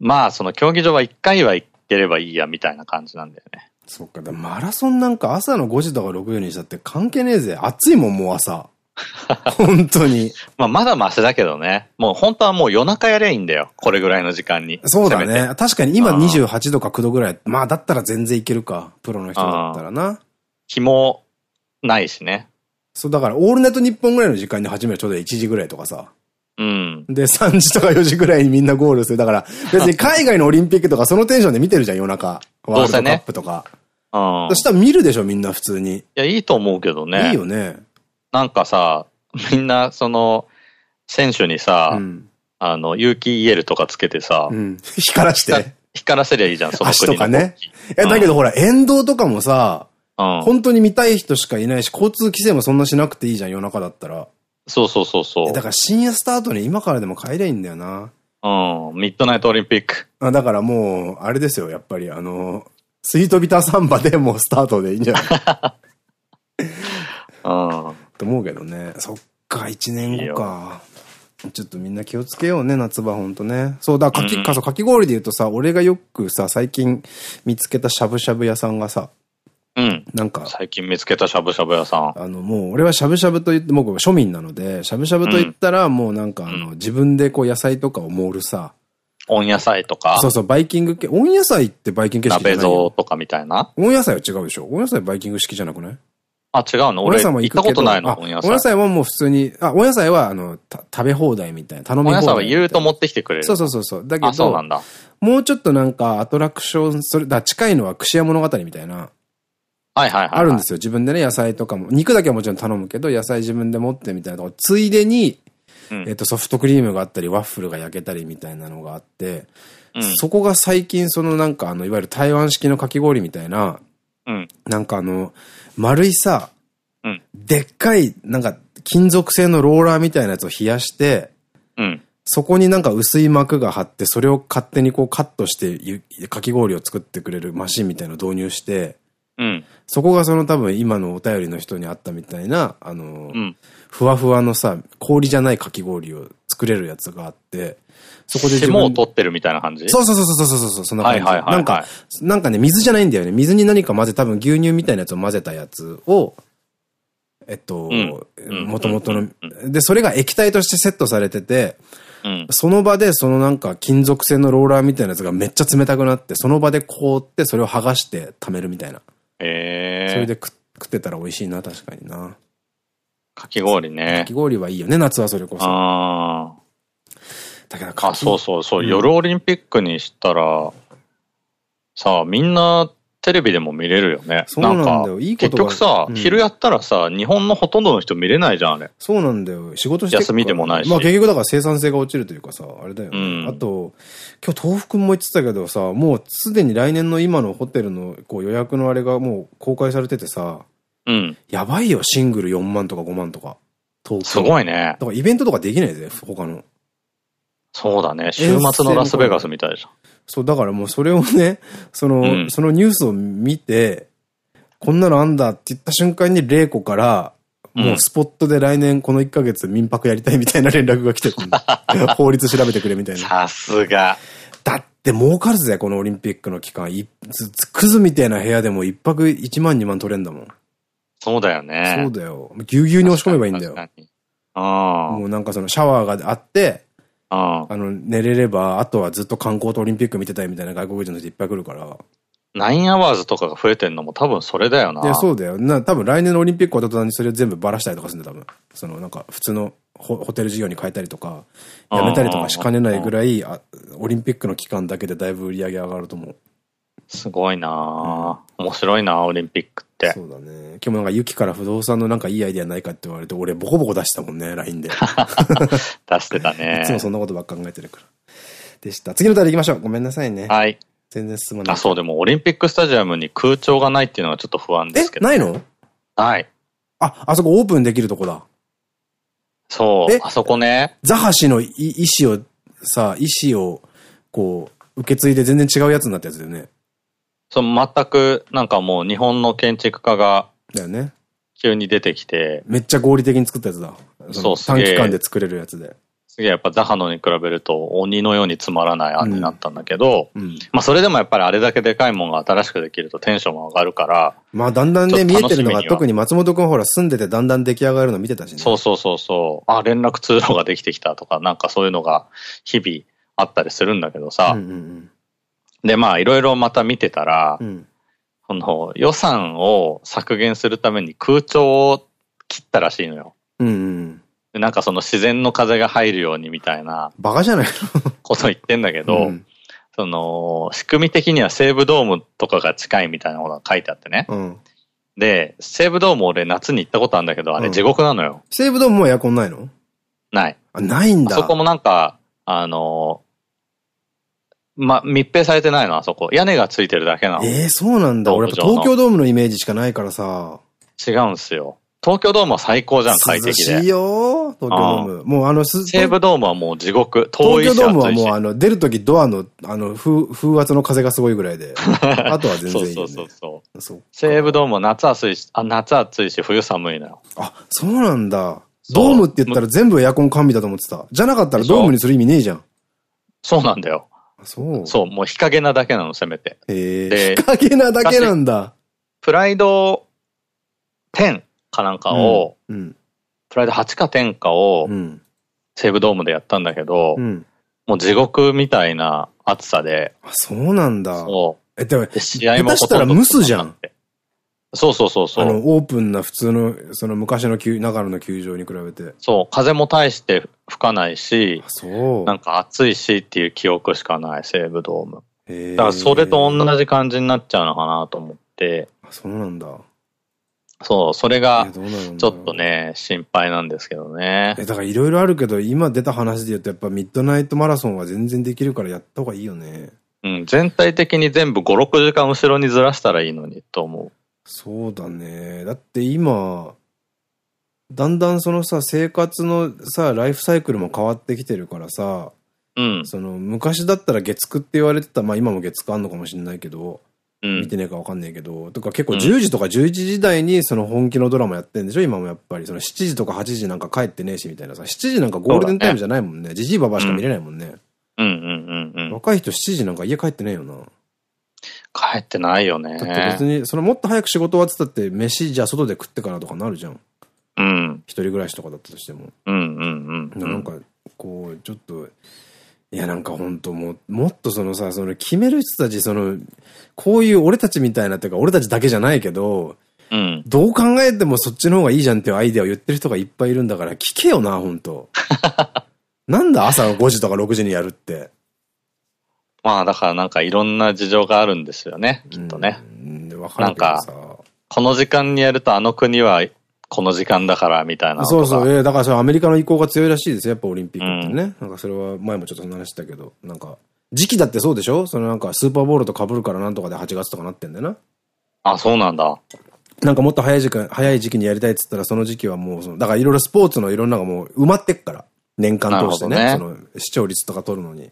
まあ、その競技場は一回は行ければいいや、みたいな感じなんだよね。そっか、マラソンなんか朝の5時とか6時にしたって関係ねえぜ。暑いもん、もう朝。本当に。まあ、まだマシだけどね。もう本当はもう夜中やりゃいいんだよ。これぐらいの時間に。そうだね。確かに今28度か9度ぐらい。まあ、だったら全然いけるか。プロの人だったらな。日もないしね。そう、だから、オールネット日本ぐらいの時間に始めるちょうど1時ぐらいとかさ。うん。で、3時とか4時ぐらいにみんなゴールする。だから、別に海外のオリンピックとかそのテンションで見てるじゃん、夜中。ワールドカップとか。うん。そしたら見るでしょ、みんな普通に。いや、いいと思うけどね。いいよね。なんかさ、みんな、その、選手にさ、うん、あの、有機 EL とかつけてさ、うん、光らして。光らせりゃいいじゃん、その足とかね。え、だけどほら、沿道とかもさ、うん、本当に見たい人しかいないし、交通規制もそんなしなくていいじゃん、夜中だったら。そうそうそうそう。だから深夜スタートに今からでも帰りゃいいんだよな。うん。ミッドナイトオリンピック。あだからもう、あれですよ、やっぱりあの、スイートビターサンバでもうスタートでいいんじゃない？うん。と思うけどね。そっか、一年後か。ちょっとみんな気をつけようね、夏場ほんとね。そうだ、かき、う、かき氷で言うとさ、俺がよくさ、最近見つけたしゃぶしゃぶ屋さんがさ、うん。なんか。最近見つけたしゃぶしゃぶ屋さん。あの、もう、俺はしゃぶしゃぶと言って、僕庶民なので、しゃぶしゃぶと言ったら、もうなんか、あの、自分でこう野菜とかを盛るさ。温野菜とかそうそう、バイキング系。温野菜ってバイキング系式じゃない鍋蔵とかみたいな温野菜は違うでしょ温野菜バイキング式じゃなくない？あ、違うの？俺、行ったことないの？温野菜。温野菜はもう普通に、あ、温野菜は、あの、食べ放題みたいな、頼み放題。温野菜は言うと持ってきてくれる。そうそうそうそう。だけど、そうなんだ。もうちょっとなんか、アトラクション、それ、だ近いのは串屋物語みたいな。はいはいはい。あるんですよ。自分でね、野菜とかも。肉だけはもちろん頼むけど、野菜自分で持ってみたいなとこ。ついでに、うん、えっと、ソフトクリームがあったり、ワッフルが焼けたりみたいなのがあって、うん、そこが最近、そのなんか、あの、いわゆる台湾式のかき氷みたいな、うん、なんかあの、丸いさ、うん、でっかい、なんか、金属製のローラーみたいなやつを冷やして、うん、そこになんか薄い膜が張って、それを勝手にこうカットして、かき氷を作ってくれるマシンみたいなのを導入して、うん、そこがその多分今のお便りの人にあったみたいな、あの、うん、ふわふわのさ、氷じゃないかき氷を作れるやつがあって、そこで自分。を取ってるみたいな感じ？そうそうそうそうそうそう、そんな感じ。なんか、なんかね、水じゃないんだよね。水に何か混ぜ、多分牛乳みたいなやつを混ぜたやつを、えっと、もともとの、で、それが液体としてセットされてて、うん、その場でそのなんか金属製のローラーみたいなやつがめっちゃ冷たくなって、その場で凍ってそれを剥がして溜めるみたいな。ええー。それで食ってたら美味しいな、確かにな。かき氷ね。かき氷はいいよね、夏はそれこそ。ああ。だけどあ、そうそうそう、うん、夜オリンピックにしたら、さあ、みんなテレビでも見れるよね。そうなんだよ。いいこと結局さ、うん、昼やったらさ、日本のほとんどの人見れないじゃん、あれ。そうなんだよ。仕事して休みでもないし。まあ結局だから生産性が落ちるというかさ、あれだよね。うん、あと、今日豆腐くんも言ってたけどさ、もうすでに来年の今のホテルのこう予約のあれがもう公開されててさ、うん。やばいよ、シングル4万とか5万とか。すごいね。だからイベントとかできないぜ、他の。そうだね。週末のラスベガスみたいじゃん。そう、だからもうそれをね、その、うん、そのニュースを見て、こんなのあんだって言った瞬間に玲子から、もうスポットで来年この1ヶ月民泊やりたいみたいな連絡が来て 法律調べてくれみたいな。さすが。だって儲かるぜ、このオリンピックの期間。クズみたいな部屋でも1泊1万2万取れんだもん。そうだよね。そうだよ。ぎゅうぎゅうに押し込めばいいんだよ。もうなんかそのシャワーがあって、あの、寝れれば、あとはずっと観光とオリンピック見てたいみたいな外国人の人いっぱい来るから。ナインアワーズとかが増えてんのも多分それだよな。いや、そうだよ。な、多分来年のオリンピック終わった途端にそれを全部ばらしたりとかするんだ、多分。その、なんか、普通のホホテル事業に変えたりとか、やめたりとかしかねないぐらい、あオリンピックの期間だけでだいぶ売り上げ上がると思う。すごいな、うん、面白いなオリンピックって。そうだね。今日もなんかユキから不動産のなんかいいアイディアないかって言われて、俺ボコボコ出したもんね、LINE で。出してたね。いつもそんなことばっか考えてるから。でした。次のタイ行きましょう。ごめんなさいね。はい。全然進まない。あ、そう、でもオリンピックスタジアムに空調がないっていうのはちょっと不安ですけど、ね、え、ないの？はい。あ、あそこオープンできるとこだ。そう。あそこね。ザハ氏の意思を、さ、意思を、こう、受け継いで全然違うやつになったやつだよね。そう、全く、なんかもう日本の建築家が、だよね。急に出てきて。めっちゃ合理的に作ったやつだ。そう短期間で作れるやつで。すげえやっぱザハノに比べると鬼のようにつまらない案になったんだけど、うんうん、まあそれでもやっぱりあれだけでかいもんが新しくできるとテンションも上がるから。まあだんだんね、見えてるのが特に松本くんほら住んでてだんだん出来上がるの見てたしね。そうそうそうそう。あ、連絡通路ができてきたとか、なんかそういうのが日々あったりするんだけどさ。でまあいろいろまた見てたら、うん、この予算を削減するために空調を切ったらしいのよ。うんうんなんかその自然の風が入るようにみたいな。バカじゃないの？こと言ってんだけど、うん、その、仕組み的には西武ドームとかが近いみたいなことが書いてあってね。うん、で、西武ドーム俺夏に行ったことあるんだけど、あれ地獄なのよ。うん、西武ドームもエアコンないの？ない。あ、ないんだ。そこもなんか、あのま、密閉されてないの、あそこ。屋根がついてるだけなの。ええー、そうなんだ。俺東京ドームのイメージしかないからさ。違うんすよ。東京ドームは最高じゃん、快適で。涼しいよ、東京ドーム。もうあの、西武ドームはもう地獄。東京ドームはもうあの、出るときドアの、あの、風、風圧の風がすごいぐらいで。あとは全然いい、ね。そうそうそうそう。西武ドームは夏暑いし、あ、夏暑いし、冬寒いのよ。あ、そうなんだ。ドームって言ったら全部エアコン完備だと思ってた。じゃなかったらドームにする意味ねえじゃん。そうなんだよ。そう。そう、もう日陰なだけなの、せめて。へえ。日陰なだけなんだ。プライド10かなんかを、うん、プライド8か10かを、西武ドームでやったんだけど、うん、もう地獄みたいな暑さで。あ、そうなんだ。そう。え、でも、試合もしたら蒸すじゃん。そうそうそうそう。あの、オープンな普通の、その昔の球、長野の球場に比べて。そう、風も大して吹かないし。なんか暑いしっていう記憶しかない、西武ドーム。だからそれと同じ感じになっちゃうのかなと思って。あ、そうなんだ。そう、それが、ちょっとね、心配なんですけどね。え、だからいろいろあるけど、今出た話で言うと、やっぱミッドナイトマラソンは全然できるからやった方がいいよね。うん、全体的に全部5、6時間後ろにずらしたらいいのにと思う。そうだね。だって今、だんだんそのさ、生活のさ、ライフサイクルも変わってきてるからさ、うん。その、昔だったら月9って言われてた、まあ今も月9あんのかもしれないけど、見てねえかわかんないけど、とか結構10時とか11時台にその本気のドラマやってんでしょ？今もやっぱり。その7時とか8時なんか帰ってねえしみたいなさ。7時なんかゴールデンタイムじゃないもんね。じじいばばしか見れないもんね。うんうんうんうん。若い人7時なんか家帰ってねえよな。帰ってないよね。だって別に、そのもっと早く仕事終わってたって、飯じゃあ外で食ってからとかなるじゃん。うん。一人暮らしとかだったとしても。うんうんうん。なんか、こう、ちょっと、いや、なんか本当もう、もっとそのさ、その決める人たち、その、こういう俺たちみたいなっていうか、俺たちだけじゃないけど、うん、どう考えてもそっちの方がいいじゃんっていうアイデアを言ってる人がいっぱいいるんだから、聞けよな、本当 なんだ朝5時とか6時にやるって。まあ、だからなんかいろんな事情があるんですよね、きっとね。うん、なんか、この時間にやるとあの国はこの時間だからみたいな。そうそう、えー、だからそれアメリカの意向が強いらしいですよ、やっぱオリンピックってね。うん、なんかそれは前もちょっと話したけど、なんか、時期だってそうでしょ？そのなんかスーパーボールと被るからなんとかで8月とかなってんだよな。あ、そうなんだ。なんかもっと早い時間、早い時期にやりたいっつったら、その時期はもうその、だからいろいろスポーツのいろんなのがもう埋まってっから。年間通してね。ねその、視聴率とか取るのに。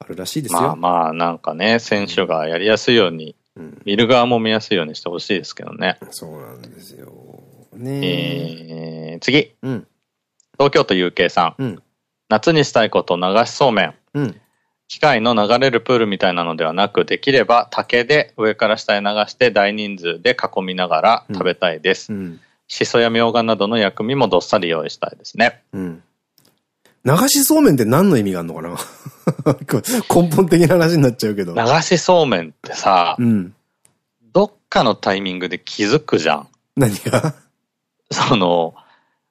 あるらしいですよ。まあまあ、なんかね、選手がやりやすいように、うん、見る側も見やすいようにしてほしいですけどね。そうなんですよ。ねえー、次。うん、東京都 UK さん。うん、夏にしたいこと流しそうめん。うん機械の流れるプールみたいなのではなく、できれば竹で上から下へ流して大人数で囲みながら食べたいです。うん、しそやみょうがなどの薬味もどっさり用意したいですね。うん、流しそうめんって何の意味があるのかな？根本的な話になっちゃうけど。流しそうめんってさ、うん、どっかのタイミングで気づくじゃん。何が？その、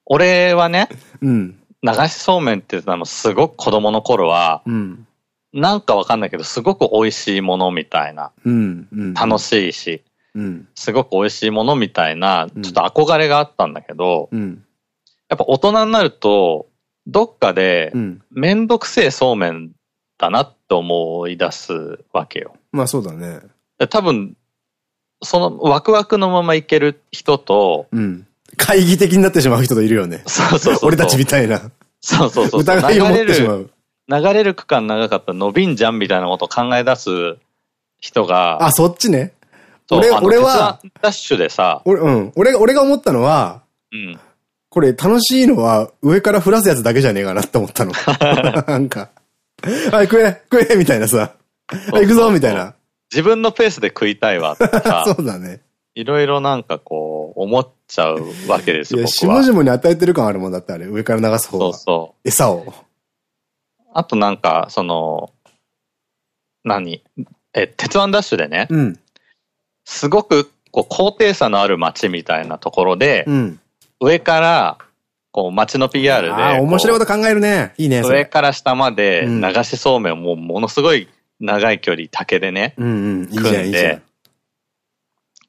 俺はね、うん、流しそうめんってあの、すごく子供の頃は、うん。なんかわかんないけど、すごく美味しいものみたいな。うんうん、楽しいし、うん、すごく美味しいものみたいな、ちょっと憧れがあったんだけど、うん、やっぱ大人になると、どっかで、めん。どくせえそうめんだなって思い出すわけよ。まあそうだね。多分、そのワクワクのままいける人と、うん、懐疑的になってしまう人といるよね。そうそうそう。俺たちみたいな。そうそうそう。疑いを持ってしまう。流れる区間長かったら伸びんじゃんみたいなことを考え出す人が。あ、そっちね。俺、俺は。ダッシュでさ。俺、うん。俺が、俺が思ったのは、うん。これ楽しいのは上から降らすやつだけじゃねえかなって思ったの。なんか。はい、食え、食え、みたいなさ。はい、行くぞ、みたいな。自分のペースで食いたいわ そうだね。いろいろなんかこう、思っちゃうわけですよ、僕は。下々に与えてる感あるもんだってあれ。上から流す方が。そうそう。餌を。あとなんか、その、何？え、鉄腕ダッシュでね、うん、すごくこう高低差のある街みたいなところで、うん、上から、こう街の PR で。ああ、面白いこと考えるね。いいね。上から下まで流しそうめんをもうものすごい長い距離竹でね、組んで、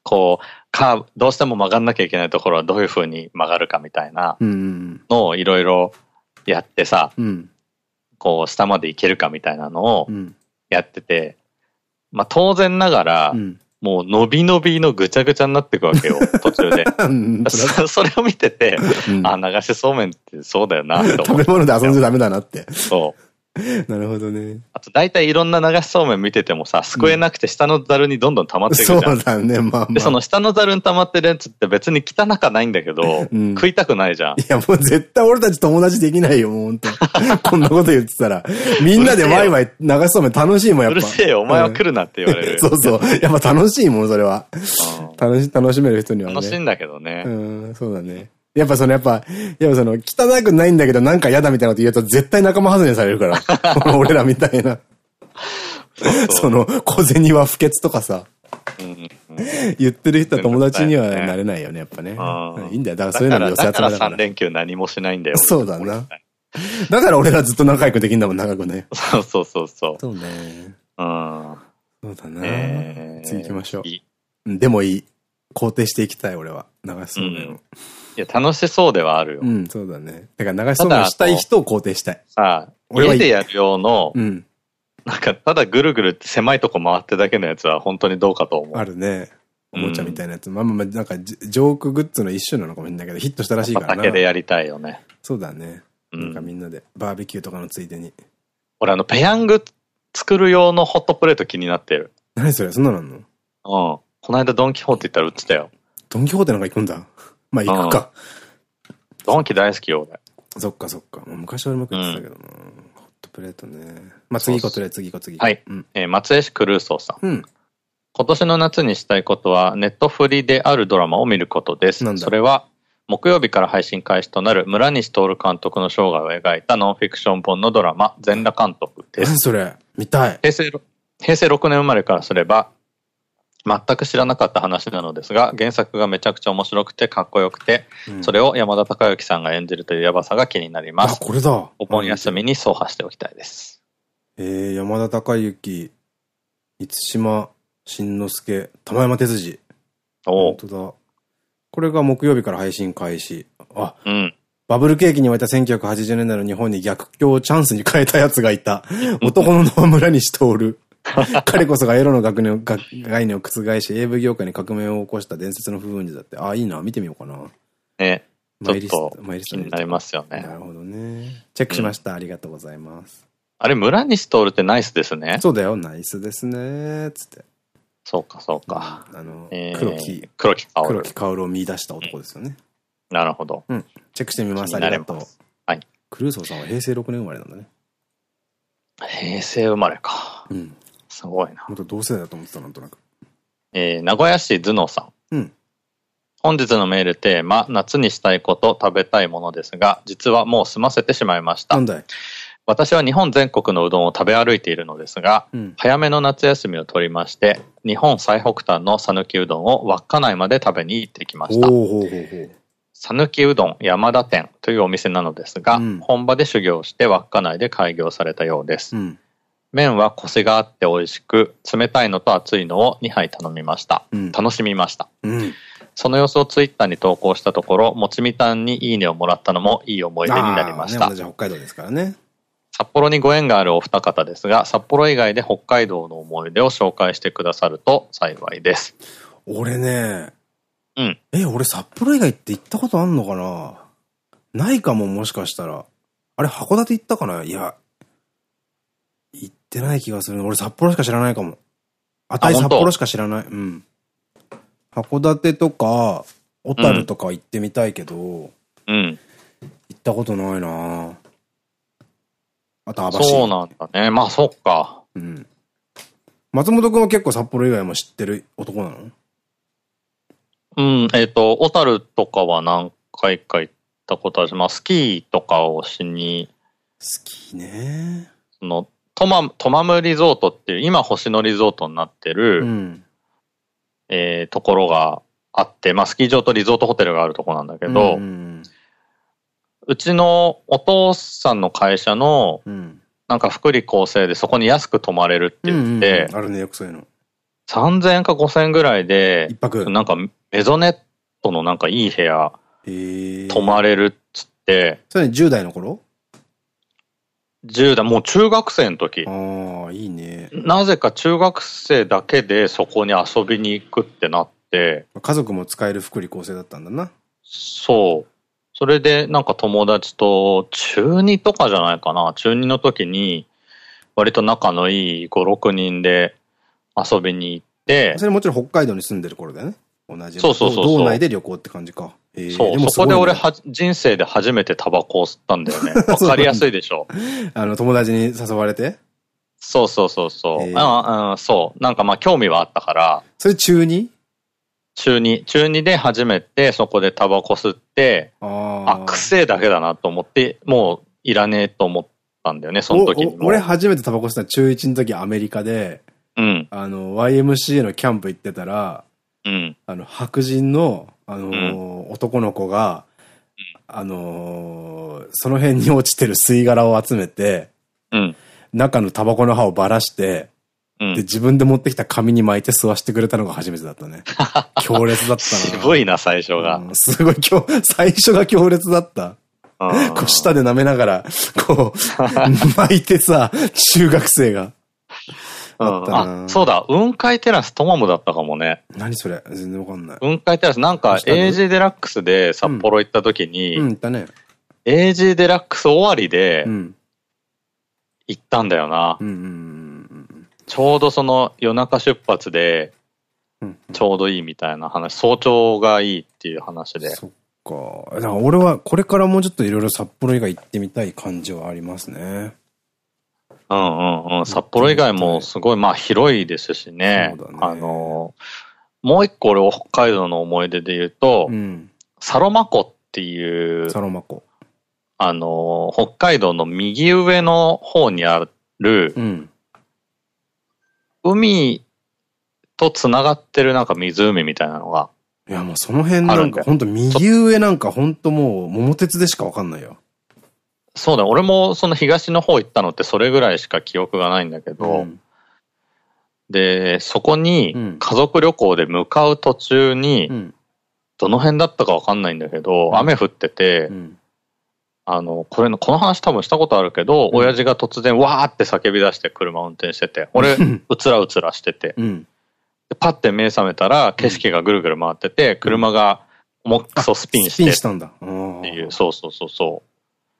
こう、カーブ、どうしても曲がんなきゃいけないところはどういう風に曲がるかみたいなのをいろいろやってさ、うん、こう、下まで行けるかみたいなのをやってて、うん、まあ当然ながら、うん、もう伸び伸びのぐちゃぐちゃになっていくわけよ、途中で。それを見てて、あ、流しそうめんってそうだよな、と食べ物で遊んじゃダメだなって。そう。なるほどね。あと大体いろんな流しそうめん見ててもさ、すくえなくて下のザルにどんどん溜まっていくじゃん。そうだね、まあ、まあ、で、その下のザルに溜まってるやつって別に汚かないんだけど、うん、食いたくないじゃん。いや、もう絶対俺たち友達できないよ、もう本当 こんなこと言ってたら。みんなでワイワイ流しそうめん楽しいもん、やっぱ。うるせえよ、お前は来るなって言われる。そうそう。やっぱ楽しいもん、それは。楽し、楽しめる人にはね。楽しいんだけどね。うん、そうだね。やっぱそのやっぱ、やっぱその汚くないんだけどなんか嫌だみたいなこと言うと絶対仲間外れされるから。俺らみたいな。その小銭は不潔とかさ。言ってる人は友達にはなれないよね、やっぱね。いいんだよ。だからそういうのに寄せ集めだから3連休何もしないんだよ。そうだな。だから俺らずっと仲良くできんだもん、長くね。そうそうそうそう。そうね。うん。そうだな。次行きましょう。でもいい。肯定していきたい、俺は。流しそうめんを。いや、楽しそうではあるよ。うん、そうだね。だから流しそうめんしたい人を肯定したい。さあ、家でやる用の、うん。なんか、ただぐるぐる狭いとこ回ってだけのやつは本当にどうかと思う。あるね。おもちゃみたいなやつ。まあまあまあ、なんか、ジョークグッズの一種なのかもしれないけど、ヒットしたらしいからな。畑でやりたいよね。そうだね。なんかみんなで、バーベキューとかのついでに。俺あの、ペヤング作る用のホットプレート気になってる。何それ？そんなのあんの？うん。この間ドンキホーテ行ったら売ってたよ。ドンキホーテなんか行くんだ。まあ行くか。ドンキ大好きよ、俺。そっかそっか。昔俺も食ってたけどな。ホットプレートね。まあ次行こう、とりあえず次行こう、次。はい。え松江市クルーソーさん。うん。今年の夏にしたいことは、ネットフリであるドラマを見ることです。それは、木曜日から配信開始となる村西徹監督の生涯を描いたノンフィクション本のドラマ、全裸監督です。何それ見たい。平成、平成6年生まれからすれば、全く知らなかった話なのですが、原作がめちゃくちゃ面白くてかっこよくて、うん、それを山田孝之さんが演じるというヤバさが気になります。あ、これだ。お盆休みに走破しておきたいです。えー、山田孝之、満島真之介、玉山哲司。お本当だ。これが木曜日から配信開始。あ、うん。バブル景気に沸いた1980年代の日本に逆境をチャンスに変えた奴がいた。男の名は村西徹。彼こそがエロの概念を概念を覆し、AV 業界に革命を起こした伝説の風雲児だって。ああ、いいな、見てみようかな。ね。マイリスト。マイリストになりますよね。なるほどね。チェックしました。うん、ありがとうございます。あれ、村西徹ってナイスですね。そうだよ、ナイスですね。つって。そうか、そうか。あの、黒木。黒木薫。黒木薫を見出した男ですよね。なるほど。うん。チェックしてみます。ありがとう。はい。クルーソーさんは平成6年生まれなんだね。平成生まれか。うん。すごいな。もっと同世代だと思ってた、なんとなく。えー、名古屋市頭脳さん。うん。本日のメールテーマ、夏にしたいこと食べたいものですが、実はもう済ませてしまいました。なんだい？私は日本全国のうどんを食べ歩いているのですが、うん、早めの夏休みを取りまして、日本最北端の讃岐うどんを稚内まで食べに行ってきました。讃岐うどん山田店というお店なのですが、うん、本場で修行して稚内で開業されたようです。うん、麺はコシがあって美味しく、冷たいのと熱いのを2杯頼みました。楽しみました。その様子をツイッターに投稿したところ、もちみたんにいいねをもらったのもいい思い出になりました。ね、北海道ですからね。札幌にご縁があるお二方ですが、札幌以外で北海道の思い出を紹介してくださると幸いです。俺ね、うん。え、俺札幌以外って行ったことあんのかな？ないかも、もしかしたら。あれ、函館行ったかな？いや、行ってない気がする。俺札幌しか知らないかも。あたい札幌しか知らない。うん。函館とか、小樽とか行ってみたいけど、うん。行ったことないなあと網走。そうなんだね。まあ、そっか。うん。松本くんは結構札幌以外も知ってる男なの？うん、えっ、ー、と、小樽とかは何回か行ったことあるし、まあ、スキーとかをしに。スキーね。その、トマ、トマムリゾートっていう、今星野リゾートになってる、うん、えー、ところがあって、まあ、スキー場とリゾートホテルがあるとこなんだけど、うん、うちのお父さんの会社の、なんか福利厚生でそこに安く泊まれるって言って、あるね、よくそういうの。3000円か5000円ぐらいで、一泊なんかメゾネットのなんかいい部屋、泊まれるっつって。それ10代の頃？?10 代、もう中学生の時。ああ、いいね。なぜか中学生だけでそこに遊びに行くってなって。家族も使える福利厚生だったんだな。そう。それでなんか友達と中2とかじゃないかな。中2の時に割と仲のいい5、6人で遊びに行って。それもちろん北海道に住んでる頃だよね。同じ。そうそうそう道内で旅行って感じか。えー、そう、そこで俺は、人生で初めてタバコを吸ったんだよね。わかりやすいでしょ。あの、友達に誘われて？そうそうそうそう。えー、ああ、そう。なんかまあ興味はあったから。それ中 2? 中2。中2で初めてそこでタバコ吸って、あ、くせえだけだなと思って、もういらねえと思ったんだよね、その時に俺初めてタバコ吸った中1の時アメリカで、うん。あの、YMCA のキャンプ行ってたら、うん。あの、白人の、あのーうん、男の子が、あのー、その辺に落ちてる吸い殻を集めて、うん。中のタバコの葉をばらして、で、自分で持ってきた紙に巻いて吸わしてくれたのが初めてだったね。強烈だったな。渋いな、最初が。うん、すごい、最初が強烈だった。こう、舌で舐めながら、こう、巻いてさ、中学生が。あそうだ、雲海テラストマムだったかもね。何それ？全然わかんない。雲海テラス、なんか、AG デラックスで札幌行った時に、うん、行ったね。AG デラックス終わりで、行ったんだよな。ちょうどその夜中出発で、ちょうどいいみたいな話、早朝がいいっていう話で。そっか。だから俺はこれからもうちょっといろいろ札幌以外行ってみたい感じはありますね。うんうんうん。札幌以外もすごい、まあ広いですしね。ねあの、もう一個俺北海道の思い出で言うと、うん、サロマ湖っていう、サロマ湖。あの、北海道の右上の方にある、うん、海と繋がってるなんか湖みたいなのが。いやもうその辺なんかほんと右上なんかほんともう桃鉄でしかわかんないよ。そうだ、俺もその東の方行ったのってそれぐらいしか記憶がないんだけど、うん、で、そこに家族旅行で向かう途中に、どの辺だったかわかんないんだけど、うん、雨降ってて、あの、これの、この話多分したことあるけど、うん、親父が突然わーって叫び出して車運転してて、俺、うつらうつらしてて、うん、でパッて目覚めたら景色がぐるぐる回ってて、車がもっくそスピンして。スピンしたんだ。っていう、そうそうそうそう。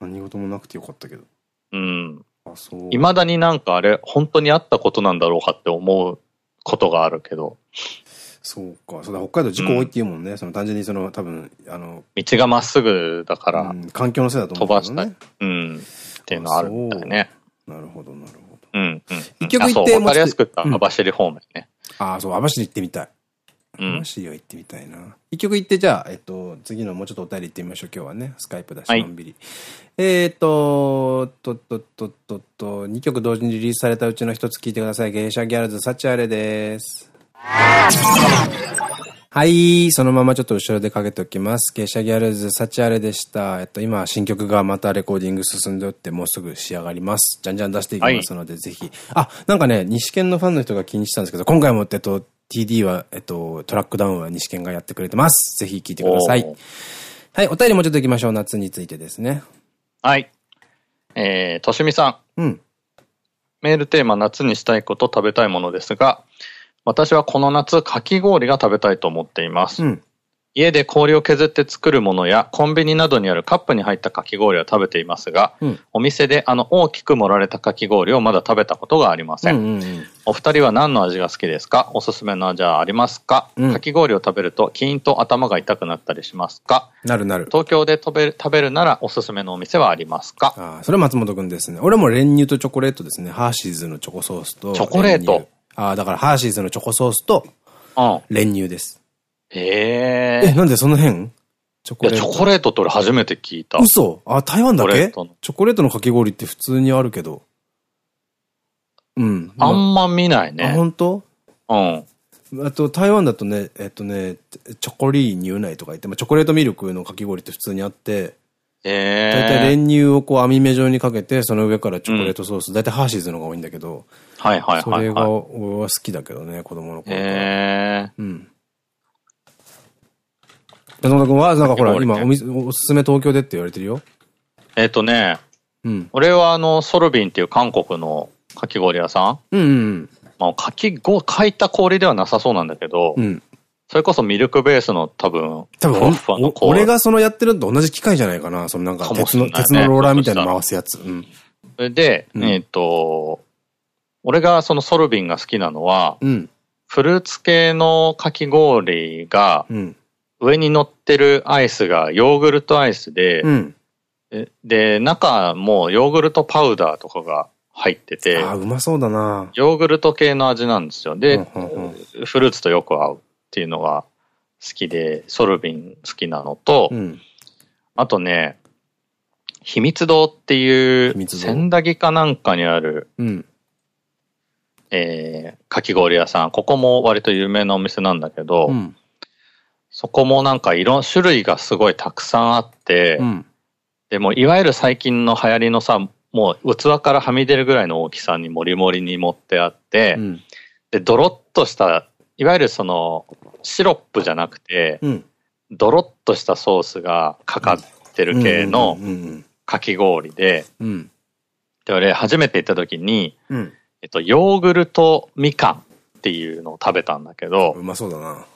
何事もなくてよかったけど。うん。あ、そう。未だになんかあれ、本当にあったことなんだろうかって思うことがあるけど。そうか。そうだ、北海道事故多いっていうもんね。うん、その単純にその、多分、あの。道がまっすぐだから、うん、環境のせいだと思う、ね、飛ばしたい。うん。っていうのあるんだよね。なるほど、なるほど。うん。うん。一曲言ってわかりやすく言った網走方面ね。ああ、そう、網走行ってみたい。網走は行ってみたいな。一曲言って、じゃあ、えっと、次のもうちょっとお便り行ってみましょう。今日はね。スカイプだし、のんびり。えっと、とっとっとっとっと、2曲同時にリリースされたうちの一つ聞いてください。芸者ギャルズ、サチアレです。はい。そのままちょっと後ろでかけておきます。芸者ギャルズ、サチアレでした。えっと、今、新曲がまたレコーディング進んでおって、もうすぐ仕上がります。じゃんじゃん出していきますので、はい、ぜひ。あ、なんかね、西県のファンの人が気にしたんですけど、今回も、えっと、TD は、えっと、トラックダウンは西県がやってくれてます。ぜひ聞いてください。はい。お便りもうちょっと行きましょう。夏についてですね。はい。えー、としみさん。うん。メールテーマ、夏にしたいこと食べたいものですが、私はこの夏、かき氷が食べたいと思っています。うん、家で氷を削って作るものや、コンビニなどにあるカップに入ったかき氷は食べていますが、うん、お店であの大きく盛られたかき氷をまだ食べたことがありません。お二人は何の味が好きですか？おすすめの味はありますか、うん、かき氷を食べるとキーンと頭が痛くなったりしますか？なるなる。東京で食べる食べるならおすすめのお店はありますか？ああ、それは松本くんですね。俺も練乳とチョコレートですね。ハーシーズのチョコソースと。チョコレート？ああ、だからハーシーズのチョコソースと、練乳です。へえ。え、なんでその辺？チョコレート。チョコレートって俺初めて聞いた。嘘？あ、台湾だけ？チョコレートのかき氷って普通にあるけど。うん。あんま見ないね。あ、本当？うん。あと、台湾だとね、えっとね、チョコリー乳内とか言って、まあ、チョコレートミルクのかき氷って普通にあって、ええ。大体練乳をこう網目状にかけて、その上からチョコレートソース、うん、大体ハーシーズのが多いんだけど、はいはいはい。それが俺は好きだけどね、子供の頃。へえ。うん。松本君は、なんかほら、今お店、おすすめ東京でって言われてるよ。えっとね、うん。俺はあの、ソルビンっていう韓国のかき氷屋さんうんうん。まあ、かきご、書いた氷ではなさそうなんだけど、うん。それこそミルクベースの多分、多分、俺がそのやってるのと同じ機械じゃないかな。そのなんか鉄の、鉄のローラーみたいな回すやつ。うん。それで、えっと、俺がそのソルビンが好きなのは、うん、フルーツ系のかき氷が、上に乗ってるアイスがヨーグルトアイスで、うん、で、中もヨーグルトパウダーとかが入ってて、あ、うまそうだな。ヨーグルト系の味なんですよ。で、フルーツとよく合うっていうのが好きで、ソルビン好きなのと、うん、あとね、秘密堂っていう、千駄木かなんかにある、うん、えー、かき氷屋さん。ここも割と有名なお店なんだけど、うん、そこもなんか色、種類がすごいたくさんあって、うん、でもいわゆる最近の流行りのさ、もう器からはみ出るぐらいの大きさにもりもりに盛ってあって、うん、で、ドロッとした、いわゆるその、シロップじゃなくて、ドロッとしたソースがかかってる系のかき氷で、で、俺初めて行った時に、うん。えっと、ヨーグルトみかんっていうのを食べたんだけど。うまそうだな。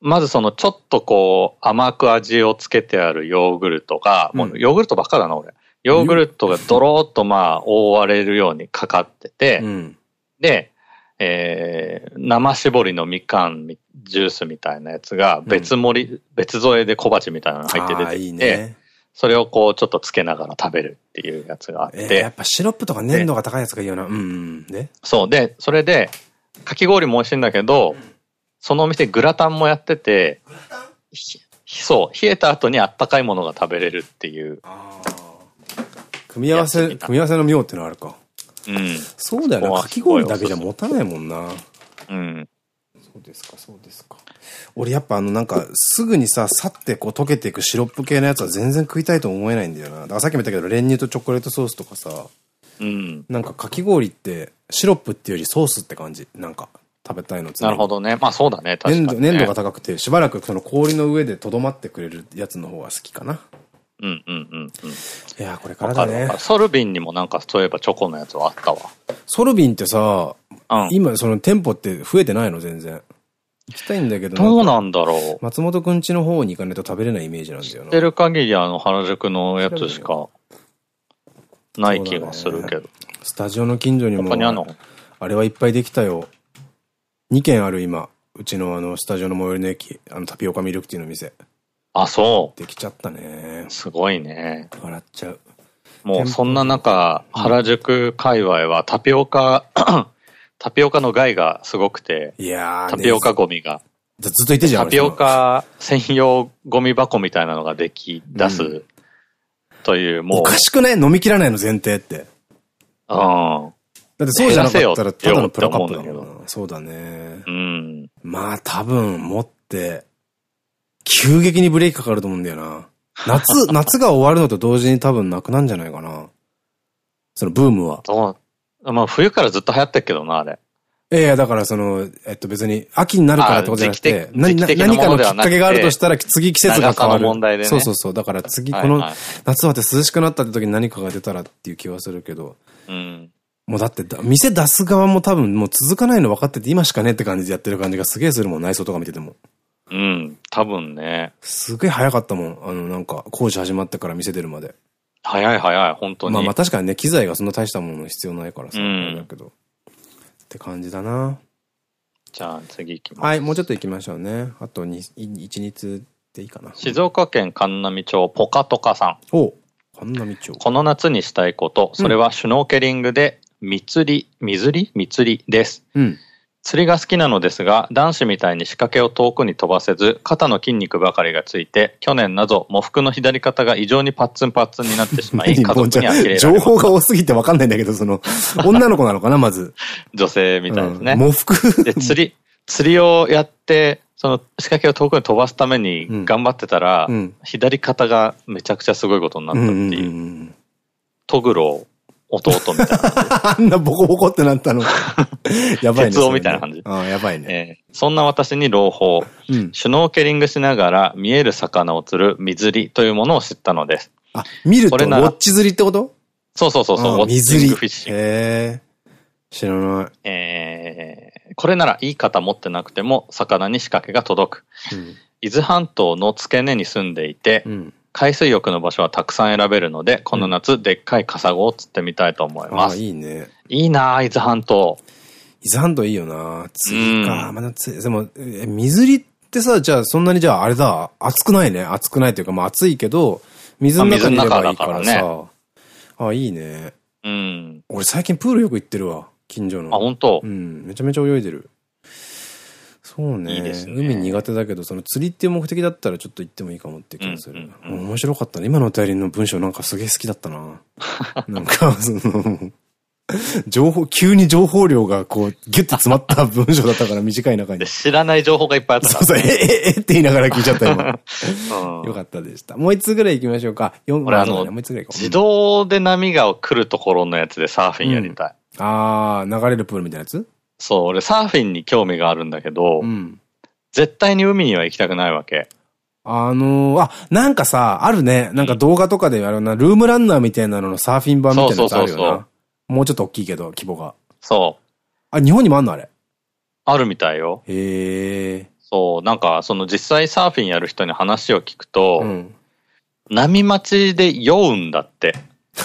まずそのちょっとこう甘く味をつけてあるヨーグルトが、うん、もうヨーグルトばっかだな俺。ヨーグルトがドローっとまあ覆われるようにかかってて、うん、で、えー、生搾りのみかんジュースみたいなやつが別盛り、うん、別添えで小鉢みたいなの入って出てきて、いいね、それをこうちょっとつけながら食べるっていうやつがあって。えー、やっぱシロップとか粘度が高いやつがいいよな。うん。でそう。で、それで、かき氷も美味しいんだけど、そのお店グラタンもやってて、そう、冷えた後にあったかいものが食べれるっていう。組み合わせ、組み合わせの妙っていうのはあるか。うん。そうだよな。かき氷だけじゃ持たないもんな。うん。そうですか、そうですか。俺やっぱあのなんか、すぐにさ、さってこう溶けていくシロップ系のやつは全然食いたいと思えないんだよな。だからさっきも言ったけど、練乳とチョコレートソースとかさ、うん。なんかかき氷って、シロップっていうよりソースって感じ。なんか、食べたいのなるほどね。まあそうだね、確かに、ね、粘度が高くて、しばらくその氷の上で留まってくれるやつの方が好きかな。うんうんうんうん。いや、これからだね。ソルビンにもなんかそういえばチョコのやつはあったわ。ソルビンってさ、うん、今その店舗って増えてないの？全然。行きたいんだけどどうなんだろう。松本くんちの方に行かないと食べれないイメージなんだよな。知ってる限りあの原宿のやつしかない気がするけど。ね、スタジオの近所にも。あれはいっぱいできたよ。2軒ある今。うちのあの、スタジオの最寄りの駅。あの、タピオカミルクティーの店。あ、そう。できちゃったね。すごいね。笑っちゃう。もうそんな中、原宿界隈はタピオカ、タピオカの害がすごくて。いやタピオカゴミが。ずっと言ってじゃん。タピオカ専用ゴミ箱みたいなのができ、出す。という、もう。おかしくない？飲み切らないの前提って。うん。だってそうじゃなかったらただのプロカップだもんそうだね。うん。まあ多分持って、急激にブレーキかかると思うんだよな。夏、夏が終わるのと同時に多分なくなんじゃないかな。そのブームは。そう？まあ冬からずっと流行ってるけどな、あれ。いやいや、だからその、えっと別に秋になるからってことじゃなくて、何かのきっかけがあるとしたら次季節が変わる。問題でね、そうそうそう。だから次この夏はって涼しくなったって時に何かが出たらっていう気はするけど。うん。もうだって、店出す側も多分もう続かないの分かってて今しかねって感じでやってる感じがすげえするもん、内装とか見てても。うん、多分ね。すげえ早かったもん。あの、なんか、工事始まってから店出るまで。早い早い、本当に。まあまあ確かにね、機材がそんな大したもの必要ないからさ、うん、だけど。って感じだな。じゃあ次行きます。はい、もうちょっと行きましょうね。あと1、2つでいいかな。静岡県神波町ポカトカさん。お神波町。この夏にしたいこと、それはシュノーケリングで、みつり、水りみつりです。うん。釣りが好きなのですが、男子みたいに仕掛けを遠くに飛ばせず、肩の筋肉ばかりがついて、去年など、喪服の左肩が異常にパッツンパッツンになってしまい、家族に呆れ情報が多すぎてわかんないんだけど、その、女の子なのかな、まず。女性みたいですね。うん、喪服？で、釣り、釣りをやって、その仕掛けを遠くに飛ばすために頑張ってたら、うん、左肩がめちゃくちゃすごいことになったっていう。トグロ弟みたいな。あんなボコボコってなったの。やばいね。鉄夫みたいな感じ。やばいね。えー、そんな私に朗報、うん、シュノーケリングしながら見える魚を釣る水釣りというものを知ったのです。あ、見るとウォッチ釣りってこと？そうそうそうそう、ウォッチングフィッシング。へ知らない。えー、これならいい方持ってなくても魚に仕掛けが届く。うん、伊豆半島の付け根に住んでいて、うん海水浴の場所はたくさん選べるので、この夏、でっかいカサゴを釣ってみたいと思います。あ、いいね。いいな伊豆半島。伊豆半島いいよな釣りか。まだ釣り、でも、え、水着ってさ、じゃあそんなにじゃああれだ、暑くないね。暑くないっていうか、まあ暑いけど、水の中にいればいいからさ。ね、あ、いいね。うん。俺最近プールよく行ってるわ。近所の。あ、本当？うん。めちゃめちゃ泳いでる。そうね。いいですね。海苦手だけど、その釣りっていう目的だったらちょっと行ってもいいかもって気がする。面白かったね。今のお便りの文章なんかすげえ好きだったな。なんか、その、情報、急に情報量がこう、ギュッと詰まった文章だったから短い中に。知らない情報がいっぱいあったそうそう、え ええって言いながら聞いちゃった今。よかったでした。もう一つぐらい行きましょうか。4これあの、もう一つぐらい自動で波が来るところのやつでサーフィンやりたい。うん、ああ、流れるプールみたいなやつ？そう、俺サーフィンに興味があるんだけど、うん、絶対に海には行きたくないわけ。あのー、あ、なんかさ、あるね。なんか動画とかであるな、ルームランナーみたいなののサーフィン版みたいなやつあるよな。そうそうそうもうちょっと大きいけど、規模が。そう。あ、日本にもあんのあれ？あるみたいよ。へえ。そう、なんか、その実際サーフィンやる人に話を聞くと、うん、波待ちで酔うんだって。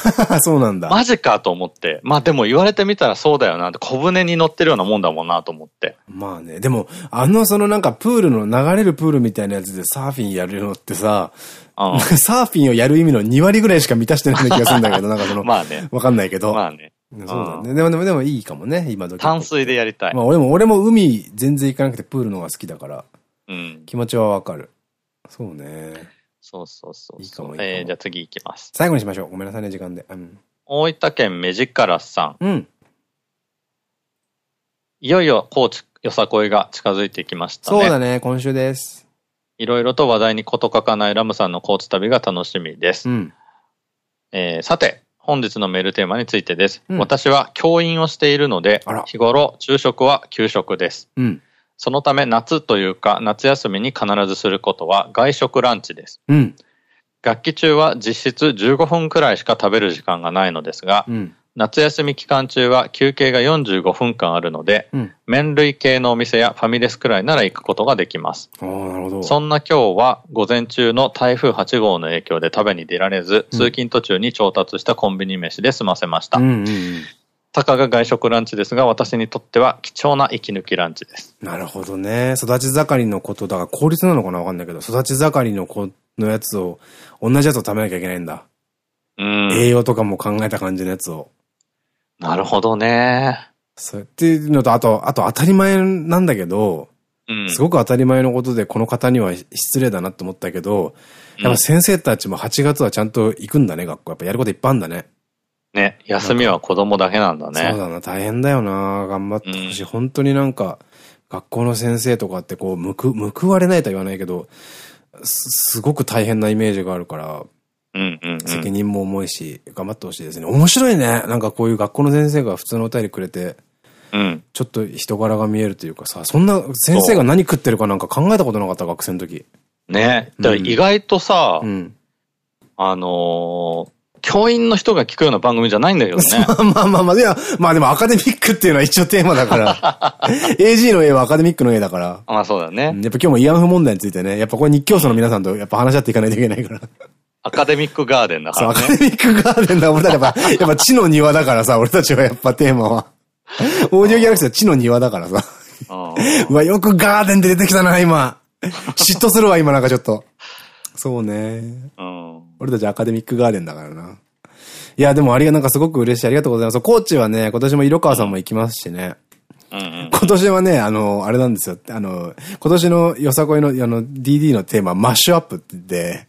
そうなんだ。マジかと思って。まあでも言われてみたらそうだよなって、小船に乗ってるようなもんだもんなと思って。まあね。でも、あのそのなんかプールの流れるプールみたいなやつでサーフィンやるのってさ、うん、サーフィンをやる意味の2割ぐらいしか満たしてない気がするんだけど、なんかその、まあね。わかんないけど。まあね。そうだね。でもでもでもいいかもね、今時。淡水でやりたい。まあ俺も、俺も海全然行かなくてプールの方が好きだから、うん。気持ちはわかる。そうね。そうそうそういいかもいいかも。えー、じゃあ次行きます。最後にしましょう。ごめんなさいね、時間で。うん。大分県目力さん。うん。いよいよ高知よさこいが近づいてきましたね。そうだね、今週です。いろいろと話題に事欠かないラムさんの高知旅が楽しみです。うん、えー、さて、本日のメールテーマについてです。うん、私は教員をしているので、日頃昼食は給食です。うん、そのため夏というか夏休みに必ずすることは外食ランチです。うん楽器中は実質15分くらいしか食べる時間がないのですが、うん、夏休み期間中は休憩が45分間あるので、うん、麺類系のお店やファミレスくらいなら行くことができます。そんな今日は午前中の台風8号の影響で食べに出られず、通勤途中に調達したコンビニ飯で済ませました。たかが外食ランチですが、私にとっては貴重な息抜きランチです。なるほどね。育ち盛りのことだから、効率なのかなわかんないけど、育ち盛りの子のやつを、同じやつを食べなきゃいけないんだ。うん。栄養とかも考えた感じのやつを。なるほどね。そうっていうのと、あと、あと当たり前なんだけど、うん、すごく当たり前のことで、この方には失礼だなって思ったけど、やっぱ先生たちも8月はちゃんと行くんだね、学校。やっぱやることいっぱいあるんだね。ね、休みは子供だけなんだね。そうだな、大変だよな。頑張ってほしい。うん、本当になんか、学校の先生とかってこう、報、報われないとは言わないけど、すごく大変なイメージがあるから、責任も重いし、頑張ってほしいですね。面白いね。なんかこういう学校の先生が普通のお便りくれて、うん、ちょっと人柄が見えるというかさ、そんな先生が何食ってるかなんか考えたことなかった、学生の時。ね。だから意外とさ、うん、あのー、教員の人が聞くような番組じゃないんだけどね。まあまあまあ、いや、まあでもアカデミックっていうのは一応テーマだから。AG の絵はアカデミックの絵だから。まあそうだね。やっぱ今日も慰安婦問題についてね、やっぱこれ日教組の皆さんとやっぱ話し合っていかないといけないから。アカデミックガーデンだからね。そう、アカデミックガーデンだ。俺たちやっぱ、やっぱ地の庭だからさ、俺たちはやっぱテーマは。オーディオギャラクシーは地の庭だからさ。うわ、よくガーデンで出てきたな、今。嫉妬するわ、今なんかちょっと。そうね。うん、俺たちアカデミックガーデンだからな。いや、でもありが、なんかすごく嬉しい。ありがとうございます。コーチはね、今年も色川さんも行きますしね。今年はね、あの、あれなんですよ。あの、今年のよさこいの、あの、DD のテーマ、マッシュアップって、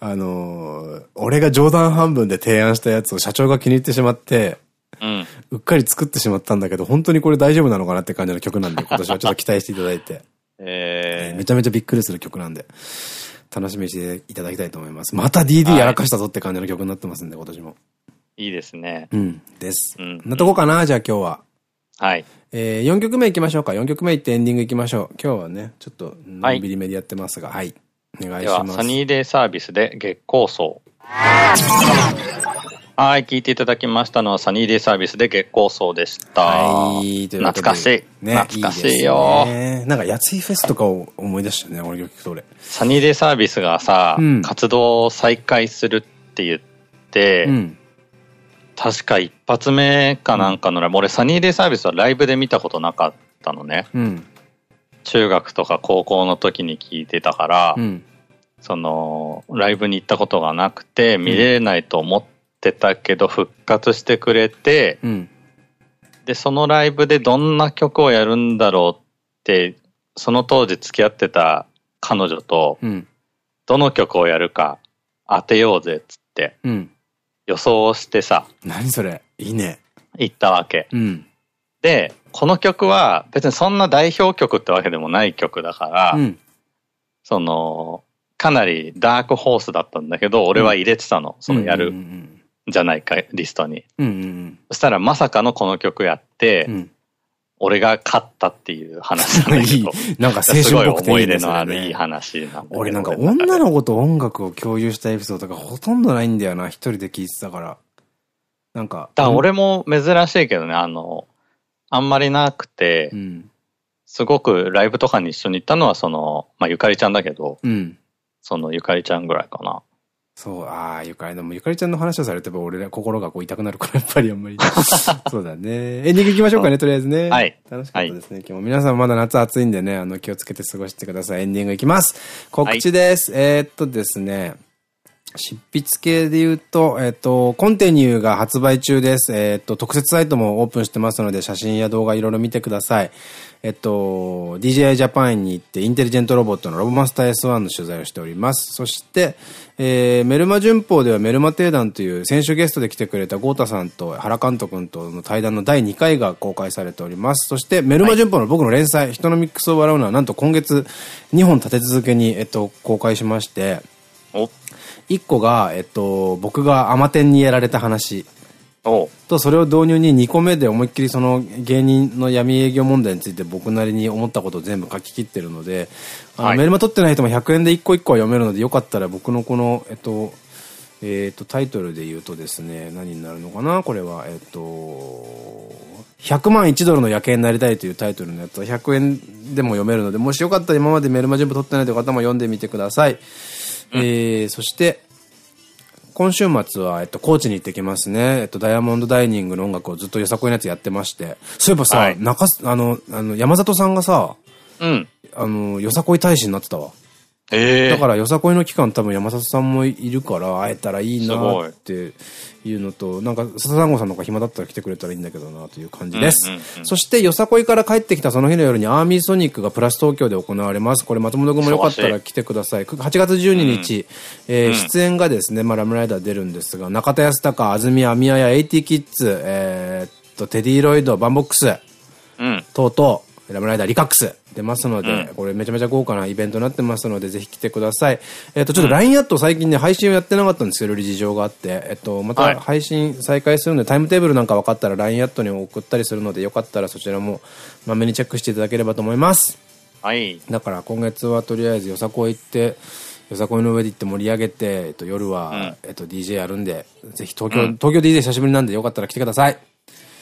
あの、俺が冗談半分で提案したやつを社長が気に入ってしまって、うん、うっかり作ってしまったんだけど、本当にこれ大丈夫なのかなって感じの曲なんで、今年はちょっと期待していただいて。えー、めちゃめちゃびっくりする曲なんで。楽しみにしていただきたいと思います。また DD やらかしたぞって感じの曲になってますんで、今年も。いいですね。うん。です。うん。なとこかなじゃあ今日は。はい。えー、4曲目行きましょうか。4曲目行ってエンディング行きましょう。今日はね、ちょっと、のんびりめでやってますが、はい。お願いします。では、サニーデイサービスで月光荘。はい、聞いていただきましたのはサニーデイサービスで月光荘でした。はい、懐かしい。ね、懐かしいよ。いいね、なんか、やついフェスとかを思い出したね、俺聞くと俺。サニーデイサービスがさ、うん、活動を再開するって言って、うん、確か一発目かなんかのライブ、俺サニーデイサービスはライブで見たことなかったのね。うん、中学とか高校の時に聞いてたから、その、ライブに行ったことがなくて、見れないと思って、ってたけど復活してくれて、うん、で、そのライブでどんな曲をやるんだろうって、その当時付き合ってた彼女と、どの曲をやるか当てようぜっつって、うん、予想をしてさ。何それ？いいね。行ったわけ。うん、で、この曲は別にそんな代表曲ってわけでもない曲だから、うん、その、かなりダークホースだったんだけど、俺は入れてたの、そのやるじゃないか、リストに。そしたらまさかのこの曲やって、うん、俺が勝ったっていう話なんだけど。いい。なんか青春っぽくていいね。思い出のあるいい話なんだ俺なんか女の子と音楽を共有したエピソードがほとんどないんだよな、一人で聴いてたから。なんか。だ俺も珍しいけどね、あの、あんまりなくて、うん、すごくライブとかに一緒に行ったのはその、まあゆかりちゃんだけど、うん、そのゆかりちゃんぐらいかな。そう、ああ、ゆかり、でもゆかりちゃんの話をされてば俺ら心がこう痛くなるから、やっぱりあんまり。そうだね。エンディング行きましょうかね、とりあえずね。はい。楽しかったですね。はい、今日も皆さんまだ夏暑いんでね、あの、気をつけて過ごしてください。エンディング行きます。告知です。はい、えっとですね。執筆系で言うと、えっ、と、コンテニューが発売中です。えっ、と、特設サイトもオープンしてますので、写真や動画いろいろ見てください。えっと、DJI ジャパンに行って、インテリジェントロボットのロボマスター S1 の取材をしております。そして、えー、メルマ旬報ではメルマ定談という先週ゲストで来てくれた豪太さんと原監督との対談の第2回が公開されております。そして、メルマ旬報の僕の連載、はい、人のミックスを笑うのはなんと今月2本立て続けに、えっと、公開しまして、1個が、えっと、僕がアマテンにやられた話。と、それを導入に2個目で思いっきりその芸人の闇営業問題について僕なりに思ったことを全部書き切ってるので、あの、メルマ取ってない人も100円で1個1個は読めるので、よかったら僕のこの、えっと、えっと、タイトルで言うとですね、何になるのかな？これは、えっと、100万1ドルの夜景になりたいというタイトルのやつは100円でも読めるので、もしよかったら今までメルマ全部取ってないという方も読んでみてください。うん、えー、そして、今週末は、えっと、高知に行ってきますね。えっと、ダイヤモンドダイニングの音楽をずっとよさこいのやつやってまして。そういえばさ、はい、中、あの、あの、山里さんがさ、うん。あの、よさこい大使になってたわ。えだから、よさこいの期間多分山里さんもいるから、会えたらいいなっていうのと、なんか、笹団子さんとか暇だったら来てくれたらいいんだけどなという感じです。そして、よさこいから帰ってきたその日の夜にアーミーソニックがプラス東京で行われます。これ、松本君もよかったら来てください。8月12日、うん、えー、出演がですね、まあ、ラムライダー出るんですが、中田康隆、安住アミヤや AT キッズ、えー、っと、テディロイド、バンボックス、うん、等々、ラムライダーリカックス出ますので、うん、これめちゃめちゃ豪華なイベントになってますので、ぜひ来てください。えっ、と、ちょっと LINE アット最近ね、配信をやってなかったんですけど、事情があって、えっと、また配信再開するので、タイムテーブルなんか分かったら LINE アットに送ったりするので、よかったらそちらも、まめにチェックしていただければと思います。はい。だから今月はとりあえずよさこい行って、よさこいの上で行って盛り上げて、えっと、夜は、うん、えっと、DJ やるんで、ぜひ東京、うん、東京 DJ 久しぶりなんでよかったら来てください。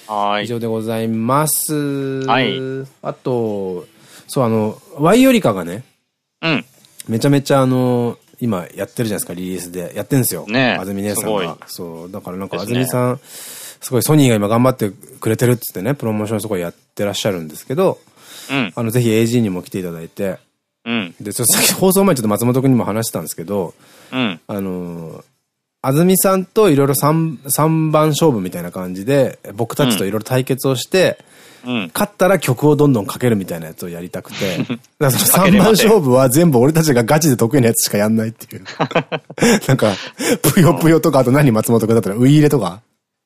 はい。以上でございます。はい。あと、そう、あの、ワイよりかがね、うん。めちゃめちゃあの、今やってるじゃないですか、リリースで。やってんですよ。ね安住姉さんが。そう。だからなんか安住さん、すごいソニーが今頑張ってくれてるっつってね、プロモーションすごいやってらっしゃるんですけど、うん。あの、ぜひ AG にも来ていただいて、うん。で、ちょっとさっき放送前ちょっと松本くんにも話したんですけど、うん。あの安住さんといろいろ三、三番勝負みたいな感じで、僕たちといろいろ対決をして、うん、勝ったら曲をどんどんかけるみたいなやつをやりたくて。だその三番勝負は全部俺たちがガチで得意なやつしかやんないっていう。なんか、ぷよぷよとか、あと何松本君だったら、ウイイレとか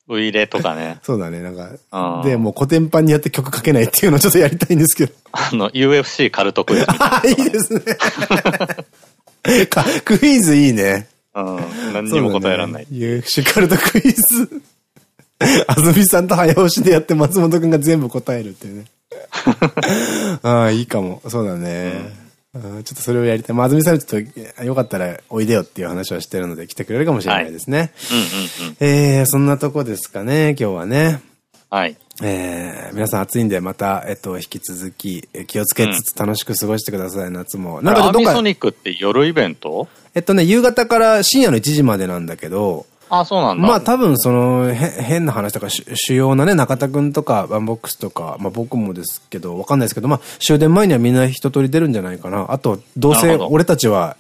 ウイイレとかね。そうだね、なんか。で、もう古典版にやって曲かけないっていうのをちょっとやりたいんですけど。あの、UFC カルトクイズ。いいですね。クイズいいね。うん。何にも答えられない。ね、UFC カルトクイズ。あずみさんと早押しでやって松本くんが全部答えるっていうね。ああ、いいかも。そうだね。うん、ちょっとそれをやりたい。まあ、あずみさんちょっとよかったらおいでよっていう話はしてるので来てくれるかもしれないですね。えー、そんなとこですかね、今日はね。はい。えー、皆さん暑いんでまた、えっと、引き続き気をつけつつ楽しく過ごしてください、うん、夏も。なんかどっか。アーミソニックって夜イベント？えっとね、夕方から深夜の1時までなんだけど、あ、そうなんだ。まあ多分その、へ、変な話とか、主要なね、中田くんとか、ワンボックスとか、まあ僕もですけど、わかんないですけど、まあ終電前にはみんな一通り出るんじゃないかな。あと、どうせ俺たちは、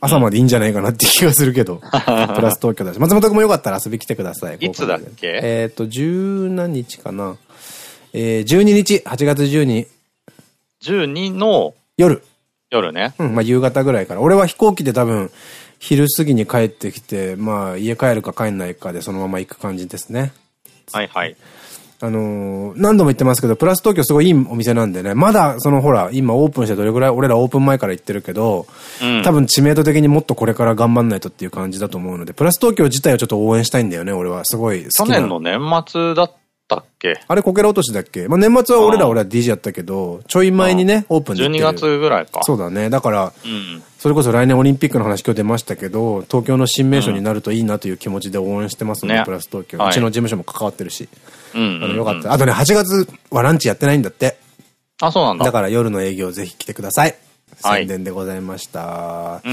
朝までいいんじゃないかなって気がするけど。プラス東京だし。松本くんもよかったら遊び来てください。いつだっけ？えっと、十何日かな。えー、12日、8月12。12の夜。夜ね。うん、まあ夕方ぐらいから。俺は飛行機で多分、昼過ぎに帰ってきて、まあ、家帰るか帰んないかでそのまま行く感じですね。はいはい。あのー、何度も言ってますけど、プラス東京すごいいいお店なんでね、まだ、そのほら、今オープンしてどれぐらい、俺らオープン前から行ってるけど、うん、多分知名度的にもっとこれから頑張んないとっていう感じだと思うので、プラス東京自体をちょっと応援したいんだよね、俺は。すごい。去年の年末だっったっけ？あれ、こけら落としだっけ？まあ、年末は俺ら俺は DJ やったけど、ちょい前にね、オープンで。12月ぐらいか。そうだね。だから、うん、それこそ来年オリンピックの話今日出ましたけど、東京の新名所になるといいなという気持ちで応援してますので、プラス東京。うちの事務所も関わってるし。うん。よかった。あとね、8月はランチやってないんだって。あ、そうなんだ。だから夜の営業ぜひ来てください。宣伝でございました。はい、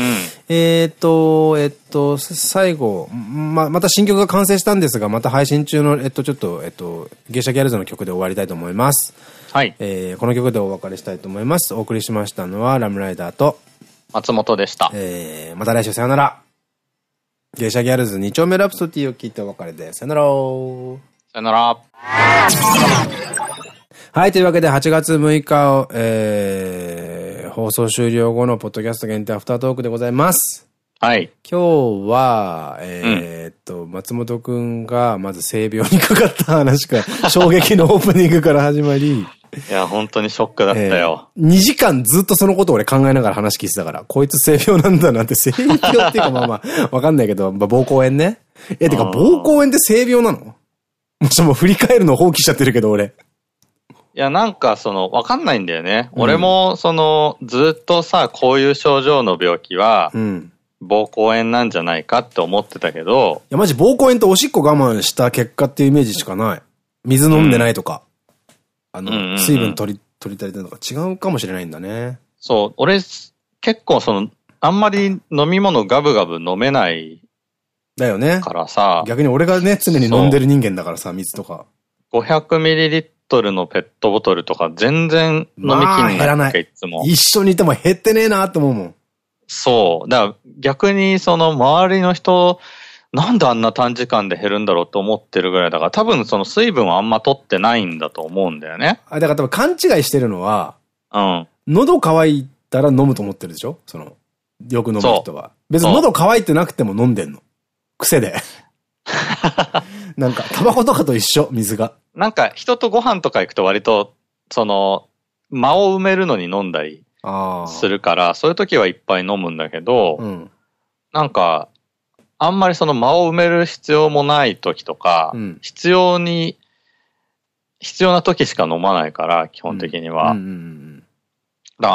えっと、えっと、最後、ま、また新曲が完成したんですが、また配信中の、えっと、ちょっと、えっと、芸者ギャルズの曲で終わりたいと思います。はい。えー、この曲でお別れしたいと思います。お送りしましたのは、ラムライダーと、松本でした。えー、また来週さよなら。芸者ギャルズ2丁目ラプソディを聞いてお別れで、さよなら。さよなら。はい、というわけで8月6日を、えー、放送終了後のポッドキャスト限定アフタートークでございます。はい。今日は、えー、っと、うん、松本くんがまず性病にかかった話から、衝撃のオープニングから始まり、いや、本当にショックだったよ。えー、2時間ずっとそのことを俺考えながら話聞いてたから、こいつ性病なんだなんて、性病っていうかまあまあ、わかんないけど、まあ、膀胱炎ね。え、てか、膀胱炎って性病なの？もしも振り返るの放棄しちゃってるけど、俺。いや、なんか、その、わかんないんだよね。うん、俺も、その、ずっとさ、こういう症状の病気は、うん、膀胱炎なんじゃないかって思ってたけど。いや、マジ膀胱炎とおしっこ我慢した結果っていうイメージしかない。水飲んでないとか。あの、水分取り、取り足りてるのか違うかもしれないんだね。そう、俺、結構その、あんまり飲み物ガブガブ飲めないだよね。からさ。逆に俺がね、常に飲んでる人間だからさ、水とか。500ミリリットルのペットボトルとか全然飲みきんない。減らない。いつも。一緒にいても減ってねえなって思うもん。そう。だから逆にその周りの人、なんであんな短時間で減るんだろうと思ってるぐらいだから、多分その水分はあんま取ってないんだと思うんだよね。あ、だから多分勘違いしてるのは、うん。喉乾いたら飲むと思ってるでしょ？その、よく飲む人は。別に喉乾いてなくても飲んでんの。癖で。なんか、タバコとかと一緒、水が。なんか、人とご飯とか行くと割と、その、間を埋めるのに飲んだりするから、そういう時はいっぱい飲むんだけど、うん、なんか、あんまりその間を埋める必要もない時とか、うん、必要に、必要な時しか飲まないから、基本的には。あ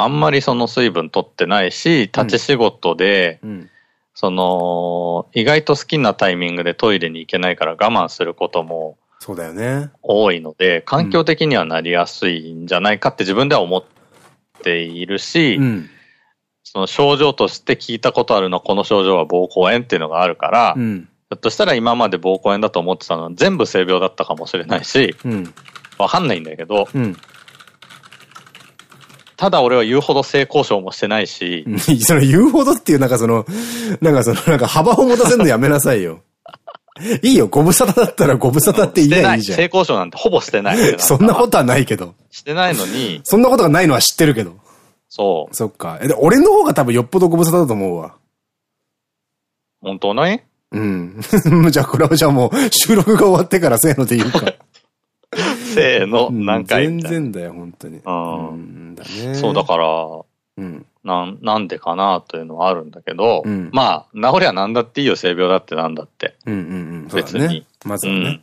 んまりその水分取ってないし、立ち仕事で、うん、その、意外と好きなタイミングでトイレに行けないから我慢することも、そうだよね。多いので、環境的にはなりやすいんじゃないかって自分では思っているし、うん、その症状として聞いたことあるのこの症状は膀胱炎っていうのがあるから、うん、ひょっとしたら今まで膀胱炎だと思ってたのは全部性病だったかもしれないし、わ、かんないんだけど、ただ俺は言うほど性交渉もしてないし。その言うほどっていうなんかその、なんかその、なんか幅を持たせるのやめなさいよ。いいよ、ご無沙汰だったらご無沙汰って言えばいいじゃん。性交渉なんてほぼしてない。そんなことはないけど。してないのに。そんなことがないのは知ってるけど。そう。そっか。え、俺の方が多分よっぽどご無沙汰だと思うわ。本当ないうん。じゃあこれはじゃあもう収録が終わってからせーので言うか。せーの、何回全然だよ、本当に。うん。だね。そう、だから、うん。なん、なんでかなというのはあるんだけど、うん、まあ、治りゃなんだっていいよ、性病だってなんだって。うんうんうん。別に。ね、まずはね。うん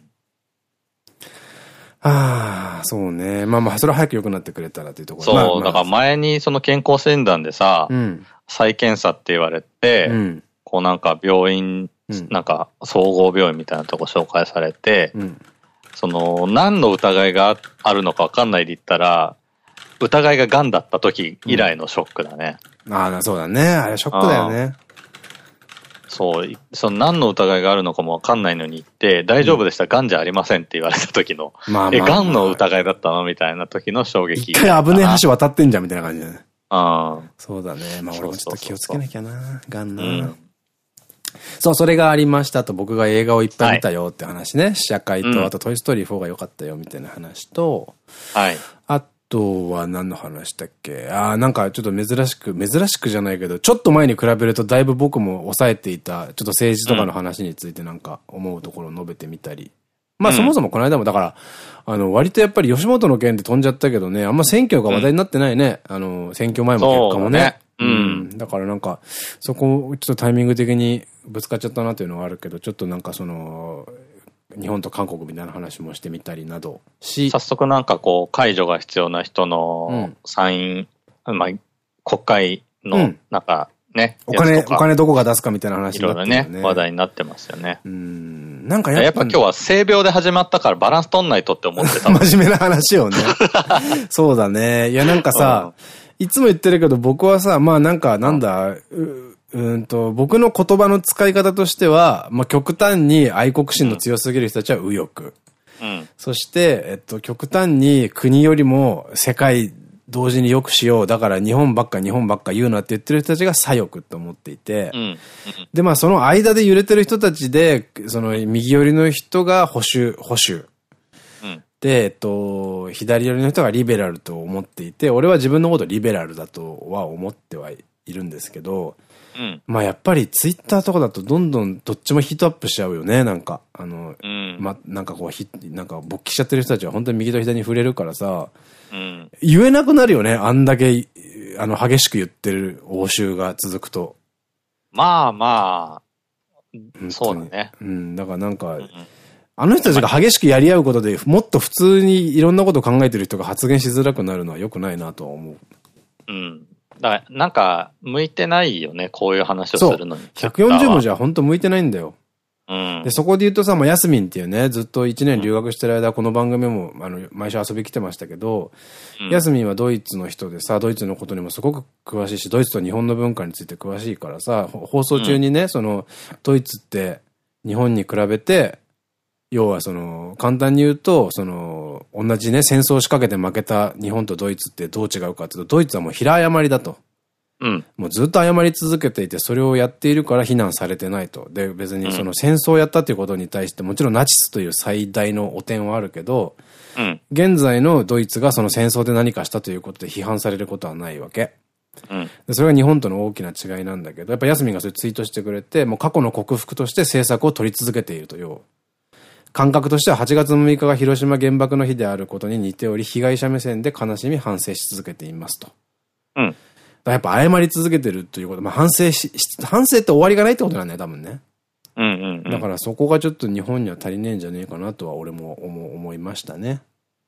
ああ、そうね。まあまあ、それは早く良くなってくれたらというところそう、まあまあ、だから前にその健康診断でさ、うん、再検査って言われて、うん、こうなんか病院、うん、なんか総合病院みたいなとこ紹介されて、その、何の疑いがあるのか分かんないで言ったら、疑いが癌だった時以来のショックだね。うん、ああ、そうだね。あれショックだよね。そう、その何の疑いがあるのかも分かんないのに言って、大丈夫でした、癌、うん、じゃありませんって言われた時の、まあえ、癌の疑いだったのみたいな時の衝撃。一回危ねえ橋渡ってんじゃんみたいな感じだね。ああ。そうだね。まあ俺もちょっと気をつけなきゃな。癌な。うんそう、それがありましたと、僕が映画をいっぱい見たよって話ね。はい、試写会と、あとトイストーリー4が良かったよみたいな話と、はい。あとは何の話だっけ？ああ、なんかちょっと珍しく、珍しくじゃないけど、ちょっと前に比べるとだいぶ僕も抑えていた、ちょっと政治とかの話についてなんか思うところを述べてみたり。まあそもそもこの間もだから、あの、割とやっぱり吉本の件で飛んじゃったけどね、あんま選挙が話題になってないね。うん、あの、選挙前も結果もね。うん。だからなんか、そこ、ちょっとタイミング的にぶつかっちゃったなというのはあるけど、ちょっとなんかその、日本と韓国みたいな話もしてみたりなどし。早速なんかこう、解除が必要な人の参院、うん、まあ、国会の、なんかね、うん、お金、お金どこが出すかみたいな話になってる、ね、いろいろね、話題になってますよね。うん。なんかやっぱ、やっぱ今日は性病で始まったからバランス取んないとって思ってた。真面目な話をね。そうだね。いやなんかさ、いつも言ってるけど僕はさ、まあなんかなんだ、うんと、僕の言葉の使い方としては、まあ、極端に愛国心の強すぎる人たちは右翼。うん、そして、えっと、極端に国よりも世界同時に良くしよう。だから日本ばっか日本ばっか言うなって言ってる人たちが左翼と思っていて。うん、で、まあその間で揺れてる人たちで、その右寄りの人が保守、保守。うん、で、えっと、左寄りの人がリベラルと思っていて、俺は自分のことリベラルだとは思ってはいるんですけど、うん、まあやっぱりツイッターとかだとどんどんどっちもヒートアップしちゃうよね、なんか。あの、うん、ま、なんかこうひ、なんか勃起しちゃってる人たちは本当に右と左に触れるからさ、うん、言えなくなるよね、あんだけ、あの、激しく言ってる応酬が続くと。まあまあ、そうだね。うん、だからなんか、あの人たちが激しくやり合うことで、もっと普通にいろんなことを考えてる人が発言しづらくなるのは良くないなとは思う。うん。だから、なんか、向いてないよね、こういう話をするのに。140文字は本当向いてないんだよ。うん、で、そこで言うとさ、もうヤスミンっていうね、ずっと1年留学してる間、この番組も、あの、毎週遊び来てましたけど、うん、ヤスミンはドイツの人でさ、ドイツのことにもすごく詳しいし、ドイツと日本の文化について詳しいからさ、放送中にね、うん、その、ドイツって日本に比べて、要はその、簡単に言うと、その、同じね、戦争を仕掛けて負けた日本とドイツってどう違うかっていうと、ドイツはもう平誤りだと。うん、もうずっと謝り続けていて、それをやっているから非難されてないと。で、別にその戦争をやったっていうことに対して、もちろんナチスという最大の汚点はあるけど、うん、現在のドイツがその戦争で何かしたということで批判されることはないわけ。うん、でそれが日本との大きな違いなんだけど、やっぱヤスミンがそれツイートしてくれて、もう過去の克服として政策を取り続けているという。感覚としては8月6日が広島原爆の日であることに似ており、被害者目線で悲しみ反省し続けていますと。うん。やっぱ謝り続けてるということ、まあ反省し、反省って終わりがないってことなんだよ、多分ね。うんうんだからそこがちょっと日本には足りねえんじゃねえかなとは俺も思思いましたね。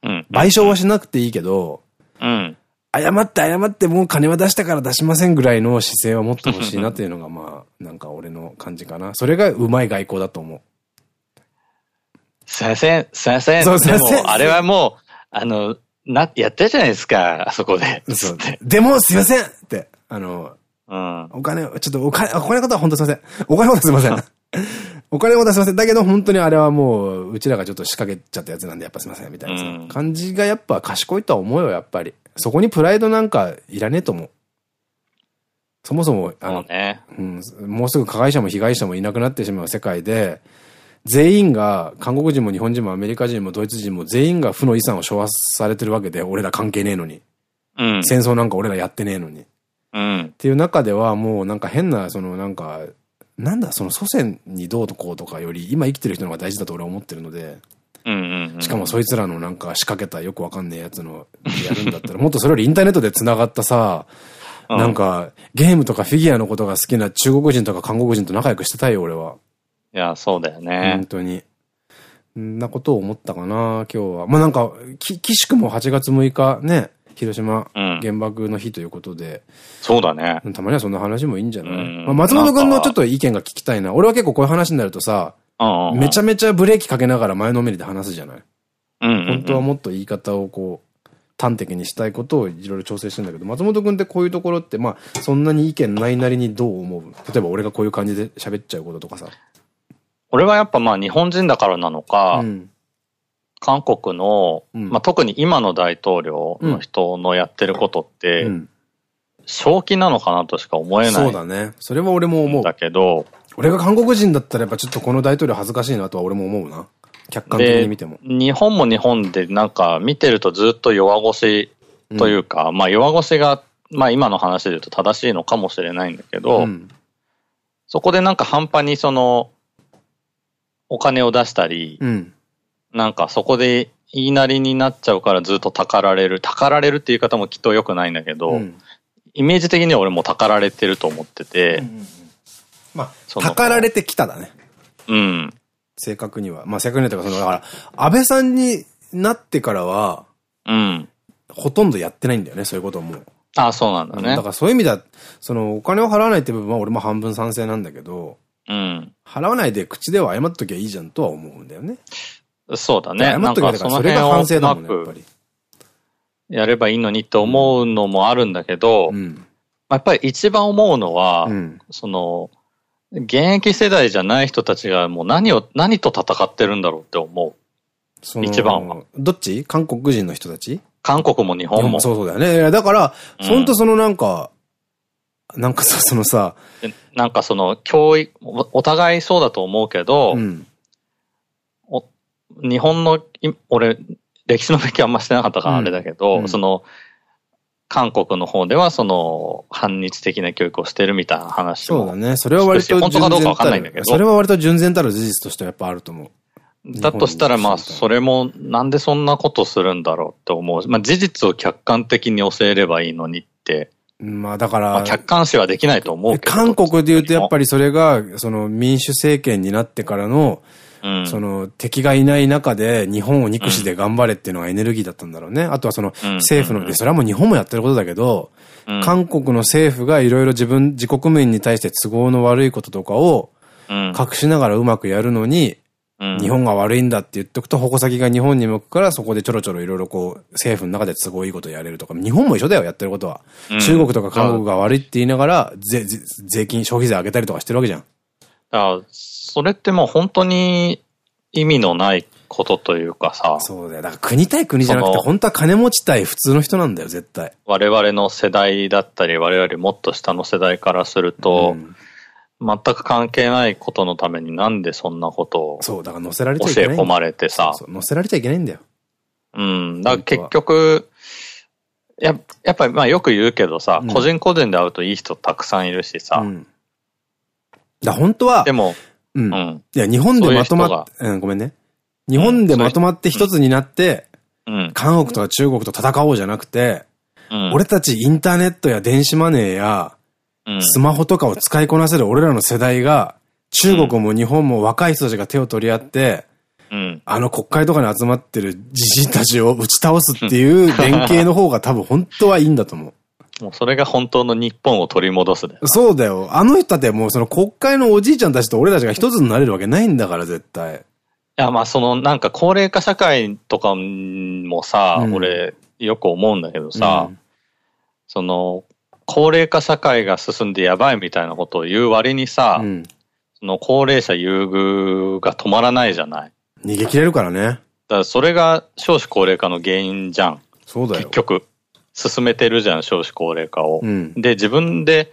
うん。賠償はしなくていいけど、うん。謝って謝ってもう金は出したから出しませんぐらいの姿勢は持ってほしいなっていうのがまあ、なんか俺の感じかな。それがうまい外交だと思う。すいません、すいません。そう、すいません。あれはもう、あの、な、やったじゃないですか、あそこで。そう。でも、すいませんって、あの、うん。お金、ちょっとお金、お金のことは本当すいません。お金のことはすいません。お金のことはすいません。だけど本当にあれはもう、うちらがちょっと仕掛けちゃったやつなんで、やっぱすいません、みたいな感じがやっぱ賢いとは思うよ、やっぱり。そこにプライドなんかいらねえと思う。そもそも、あの、ね、うん、もうすぐ加害者も被害者もいなくなってしまう世界で、全員が、韓国人も日本人もアメリカ人もドイツ人も全員が負の遺産を消和されてるわけで、俺ら関係ねえのに。うん、戦争なんか俺らやってねえのに。うん、っていう中ではもうなんか変な、そのなんか、なんだ、その祖先にどうとこうとかより、今生きてる人の方が大事だと俺は思ってるので、しかもそいつらのなんか仕掛けたよくわかんねえやつのやるんだったら、もっとそれよりインターネットで繋がったさ、なんか、ゲームとかフィギュアのことが好きな中国人とか韓国人と仲良くしてたいよ、俺は。いや、そうだよね。本当に。んなことを思ったかな、今日は。まあなんか、き、岸くも8月6日ね、広島原爆の日ということで。うん、そうだね。たまにはそんな話もいいんじゃない、まあ松本くんのちょっと意見が聞きたいな。俺は結構こういう話になるとさ、めちゃめちゃブレーキかけながら前のめりで話すじゃない？本当はもっと言い方をこう、端的にしたいことをいろいろ調整してんだけど、松本くんってこういうところって、まあ、そんなに意見ないなりにどう思う？例えば俺がこういう感じで喋っちゃうこととかさ。俺はやっぱまあ日本人だからなのか、うん、韓国の、うん、まあ特に今の大統領の人のやってることって、うん、正気なのかなとしか思えない。そうだね。それは俺も思う。だけど、俺が韓国人だったらやっぱちょっとこの大統領恥ずかしいなとは俺も思うな。客観的に見ても。日本も日本でなんか見てるとずっと弱腰というか、まあ弱腰が、まあ今の話で言うと正しいのかもしれないんだけど、そこでなんか半端にその、お金を出したり、うん、なんかそこで言いなりになっちゃうからずっとたかられる。たかられるっていう言い方もきっと良くないんだけど、うん、イメージ的には俺もたかられてると思ってて、まあ、たかられてきただね。うん。正確には。まあ正確にはというか、その、だから、安倍さんになってからは、うん。ほとんどやってないんだよね、そういうことも。ああ、そうなんだね。だからそういう意味では、その、お金を払わないって部分は俺も半分賛成なんだけど、うん。払わないで口では謝っときゃいいじゃんとは思うんだよね。そうだね。謝っときゃいいから、それが反省だもんね、やっぱり。やればいいのにって思うのもあるんだけど、うん、やっぱり一番思うのは、うん、その、現役世代じゃない人たちがもう何を、何と戦ってるんだろうって思う。一番は。どっち？韓国人の人たち？韓国も日本も。そうそうだよね。だから、ほんとそのなんか、なんかさ、そのさ、なんかその、教育、お互いそうだと思うけど、うん、日本の、俺、歴史の勉強あんましてなかったからあれだけど、うん、その、韓国の方ではその反日的な教育をしてるみたいな話もそうだね。それは割と本当かどうかわかんないんだけど。それは割と純然たる事実としてはやっぱあると思う。だとしたらまあそれもなんでそんなことするんだろうって思う。まあ事実を客観的に教えればいいのにってまあだから。客観視はできないと思うけど。韓国で言うとやっぱりそれが、その民主政権になってからの、うん、その敵がいない中で日本を憎しで頑張れっていうのがエネルギーだったんだろうね。あとはその政府の、それはもう日本もやってることだけど、うん、韓国の政府がいろいろ自分、自国民に対して都合の悪いこととかを隠しながらうまくやるのに、日本が悪いんだって言っとくと、矛先が日本に向くから、そこでちょろちょろいろいろこう、政府の中で都合いいことやれるとか、日本も一緒だよ、やってることは。うん、中国とか韓国が悪いって言いながら、税、税金、消費税上げたりとかしてるわけじゃん。あそれってもう本当に意味のないことというかさ。そうだよ。だから国対国じゃなくて、本当は金持ち対普通の人なんだよ、絶対。我々の世代だったり、我々もっと下の世代からすると、うん全く関係ないことのためになんでそんなことをそう、だから載せられちゃいけない。教え込まれてさ。そう載せられちゃいけないんだよ。うん。だから結局、ややっぱりまあよく言うけどさ、うん、個人個人で会うといい人たくさんいるしさ。うん、だ本当は、でも、うん。うん、いや、日本でまとまって、うん、ごめんね。日本でまとまって一つになって、うん、韓国とか中国と戦おうじゃなくて、うん、俺たちインターネットや電子マネーや、スマホとかを使いこなせる俺らの世代が、中国も日本も若い人たちが手を取り合って、うん、あの国会とかに集まってるじじいたちを打ち倒すっていう連携の方が多分本当はいいんだと思う。もうそれが本当の日本を取り戻すだよ。そうだよ。あの人ってもうその国会のおじいちゃんたちと俺たちが一つになれるわけないんだから絶対。いやまあそのなんか高齢化社会とかもさ、うん、俺よく思うんだけどさ、うん、その高齢化社会が進んでやばいみたいなことを言う割にさ、うん、その高齢者優遇が止まらないじゃない。逃げ切れるからね。だからそれが少子高齢化の原因じゃん。そうだよ。結局。進めてるじゃん、少子高齢化を。うん、で、自分で、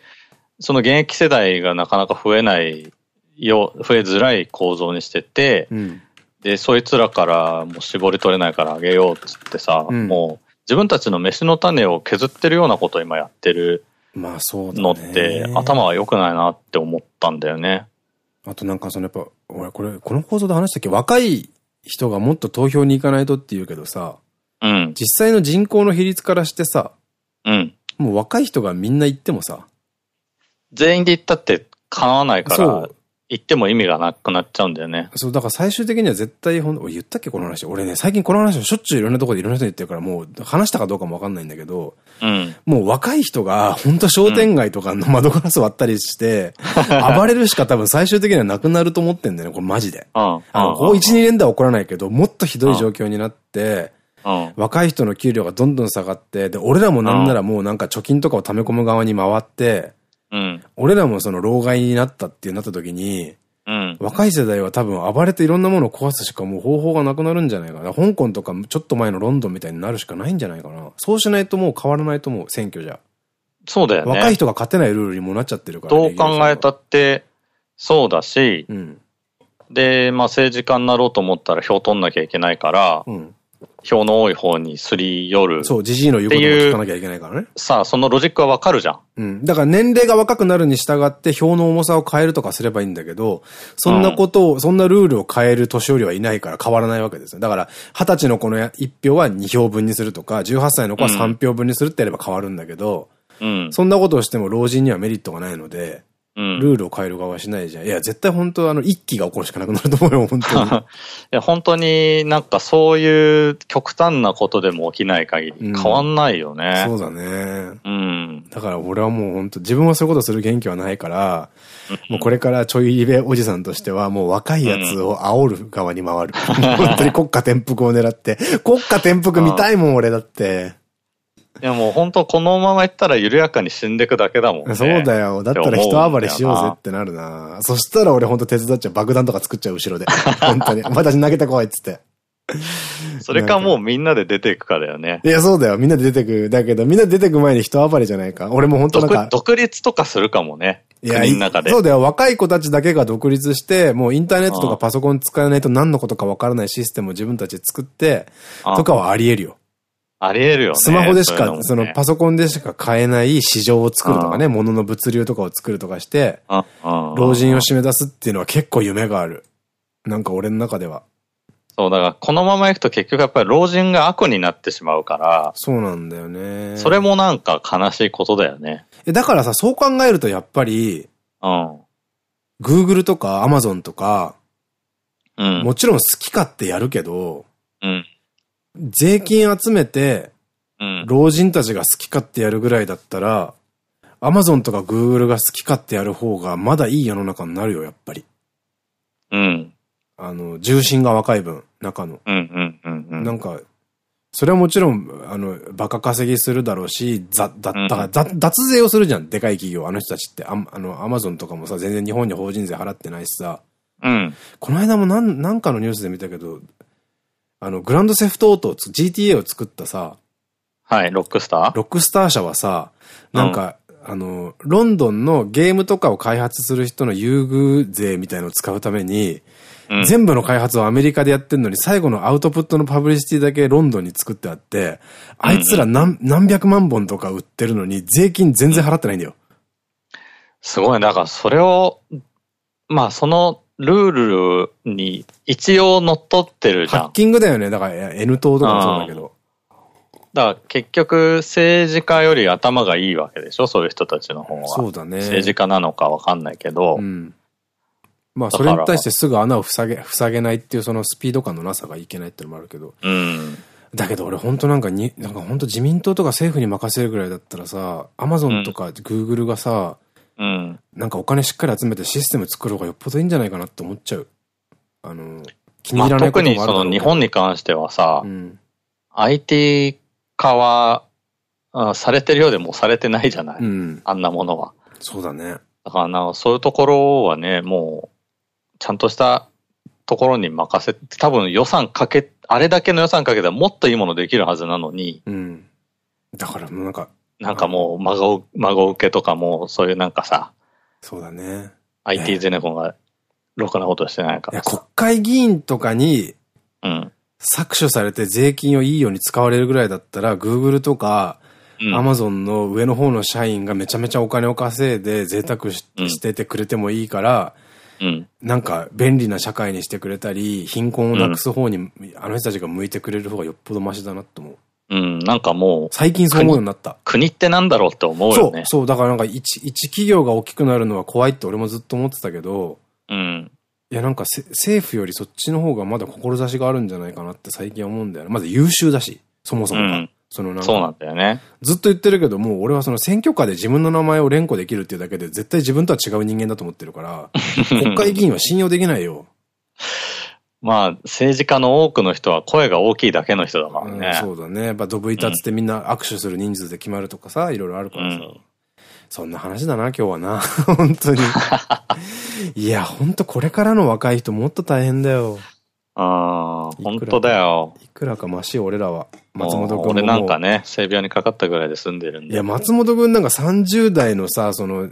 その現役世代がなかなか増えないよ、増えづらい構造にしてて、うん、で、そいつらからもう絞り取れないからあげようっつってさ、うん、もう自分たちの飯の種を削ってるようなことを今やってるのって、頭は良くないなって思ったんだよね。あとなんかそのやっぱ、俺これ、この放送で話したっけ？若い人がもっと投票に行かないとって言うけどさ、うん。実際の人口の比率からしてさ、うん。もう若い人がみんな行ってもさ、全員で行ったって叶わないから、言っても意味がなくなっちゃうんだよね。そう、だから最終的には絶対ほん、俺言ったっけこの話。俺ね、最近この話をしょっちゅういろんなところでいろんな人に言ってるから、もう話したかどうかもわかんないんだけど、うん、もう若い人が、本当商店街とかの窓ガラス割ったりして、うん、暴れるしか多分最終的にはなくなると思ってんだよね、これマジで。うん、あの、ここ1、2年では起こらないけど、もっとひどい状況になって、若い人の給料がどんどん下がって、で、俺らもなんならもうなんか貯金とかを溜め込む側に回って、うん、俺らもその老害になったってなった時に、うん、若い世代は多分暴れていろんなものを壊すしかもう方法がなくなるんじゃないかな。香港とかちょっと前のロンドンみたいになるしかないんじゃないかな。そうしないともう変わらないと思う、選挙じゃ。そうだよね。若い人が勝てないルールにもなっちゃってるから。どう考えたって、そうだし、うん、で、まあ政治家になろうと思ったら票取んなきゃいけないから、うん、票の多い方にすり寄る。そう、じじいの言うことも聞かなきゃいけないからね。さあ、そのロジックはわかるじゃん。うん。だから年齢が若くなるに従って票の重さを変えるとかすればいいんだけど、そんなことを、うん、そんなルールを変える年寄りはいないから変わらないわけですよ。だから、20歳の子の1票は2票分にするとか、18歳の子は3票分にするってやれば変わるんだけど、うん、そんなことをしても老人にはメリットがないので、ルールを変える側はしないじゃん。いや、絶対本当あの、一気が起こるしかなくなると思うよ、本当に。いや、本当になんかそういう極端なことでも起きない限り変わんないよね。うん、そうだね。うん。だから俺はもう本当自分はそういうことする元気はないから、もうこれからちょい入れおじさんとしては、もう若いやつを煽る側に回る。本当に国家転覆を狙って。国家転覆見たいもん、俺だって。いやもう本当このままいったら緩やかに死んでくだけだもんね。そうだよ。だったら人暴れしようぜってなるな。そしたら俺本当手伝っちゃう。爆弾とか作っちゃう後ろで。本当に。私投げてこいっつって。それかもうみんなで出ていくかだよね。いや、そうだよ。みんなで出てく。だけど、みんなで出てく前に人暴れじゃないか。俺も本当なんか。独立とかするかもね。いや、国の中で。そうだよ。若い子たちだけが独立して、もうインターネットとかパソコン使わないと何のことかわからないシステムを自分たちで作って、とかはあり得るよ。あり得るよね。スマホでしか、そのパソコンでしか買えない市場を作るとかね、物の物流とかを作るとかして、老人を締め出すっていうのは結構夢がある。なんか俺の中では。そう、だからこのままいくと結局やっぱり老人が悪になってしまうから。そうなんだよね。それもなんか悲しいことだよね。だからさ、そう考えるとやっぱり、うん。Google とか Amazon とか、うん。もちろん好き勝手やるけど、うん。税金集めて、うん。老人たちが好き勝手やるぐらいだったら、Amazon とか Google が好き勝手やる方がまだいい世の中になるよ、やっぱり。うん。あの、重心が若い分、中の。うんうんうんうん。なんか、それはもちろん、あの、バカ稼ぎするだろうし、ざ、だったら、脱税をするじゃん、でかい企業、あの人たちって。ああの、アマゾンとかもさ、全然日本に法人税払ってないしさ。うん。この間もなん、なんかのニュースで見たけど、あの、グランドセフトオート、GTA を作ったさ、はい、ロックスター？ロックスター社はさ、なんか、うん、あの、ロンドンのゲームとかを開発する人の優遇税みたいのを使うために、全部の開発をアメリカでやってんのに、最後のアウトプットのパブリシティだけロンドンに作ってあって、あいつら何,、何百万本とか売ってるのに、税金全然払ってないんだよ。すごい、だからそれを、まあそのルールに一応乗っ取ってるじゃん。ハッキングだよね。だから N 党とかもそうだけど。だから結局政治家より頭がいいわけでしょ？そういう人たちの方は。そうだね。政治家なのかわかんないけど。うん。まあそれに対してすぐ穴を塞げ、塞げないっていうそのスピード感のなさがいけないってのもあるけど。うん。だけど俺本当なんかに、なんか本当自民党とか政府に任せるぐらいだったらさ、アマゾンとかグーグルがさ、うん。なんかお金しっかり集めてシステム作る方がよっぽどいいんじゃないかなって思っちゃう。あの、気に入らないこともあるまあ、特にその日本に関してはさ、うん、IT 化は、されてるようでもされてないじゃない、うん、あんなものは。そうだね。だからな、そういうところはね、もう、ちゃんとしたところに任せて、多分予算かけ、あれだけの予算かけたらもっといいものできるはずなのに。うん。だからもうなんか。なんかもう、孫、孫受けとかも、そういうなんかさ。そうだね。IT ゼネコンが、ろくなことしてないから国会議員とかに、うん。搾取されて税金をいいように使われるぐらいだったら、Google とか、アマゾンの上の方の社員がめちゃめちゃお金を稼いで贅沢し,、しててくれてもいいから、うん、なんか便利な社会にしてくれたり、貧困をなくす方に、うん、あの人たちが向いてくれる方がよっぽどマシだなと思う。うん、なんかもう。最近そう思うようになった。国ってなんだろうって思うよね。そう、そう、だからなんか一、一企業が大きくなるのは怖いって俺もずっと思ってたけど、うん。いやなんか政府よりそっちの方がまだ志があるんじゃないかなって最近思うんだよね。まず優秀だし、そもそもが。うんそのなんそうなんだよね。ずっと言ってるけど、もう俺はその選挙カーで自分の名前を連呼できるっていうだけで、絶対自分とは違う人間だと思ってるから、国会議員は信用できないよ。まあ、政治家の多くの人は声が大きいだけの人だからね。うん、そうだね。やっぱドブ板つってみんな握手する人数で決まるとかさ、いろいろあるからさ。うん、そんな話だな、今日はな。本当に。いや、本当これからの若い人もっと大変だよ。ああ、本当だよ。いくらかマシ俺らは。松本君俺なんかね、性病にかかったぐらいで住んでるんで。いや、松本君なんか30代のさ、その、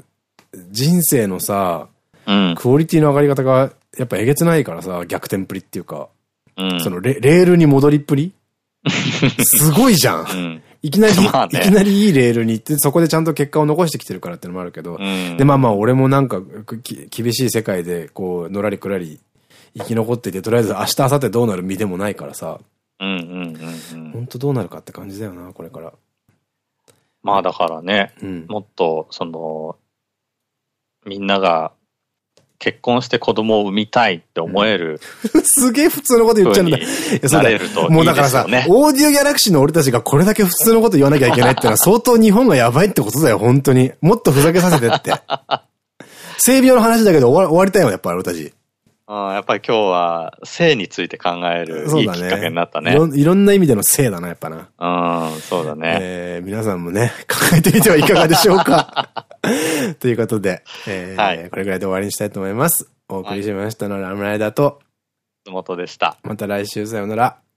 人生のさ、うん、クオリティの上がり方が、やっぱえげつないからさ、逆転っぷりっていうか、うん、そのレ、レールに戻りっぷり？すごいじゃん。うん。いきなり、ね、いきなりいいレールに行って、そこでちゃんと結果を残してきてるからってのもあるけど、うん、で、まあまあ俺もなんか、厳しい世界で、こう、のらりくらり生き残ってて、とりあえず明日、明後日どうなる身でもないからさ。本当どうなるかって感じだよな、これから。まあだからね、うん、もっと、その、みんなが結婚して子供を産みたいって思える、うん、すげえ普通のこと言っちゃうんだ。なれるといい、ね、もうだからさ、オーディオギャラクシーの俺たちがこれだけ普通のこと言わなきゃいけないってのは相当日本がやばいってことだよ、本当に。もっとふざけさせてって。性病の話だけど終わ終わりたいよ、やっぱ俺たち。あやっぱり今日は性について考えるいいきっかけになったね。いろいろんな意味での性だな、やっぱな。うん、そうだね。えー、皆さんもね、考えてみてはいかがでしょうか。ということで、えー、はい、これぐらいで終わりにしたいと思います。お送りしましたのはラムライダーと、松本でした。また来週さようなら。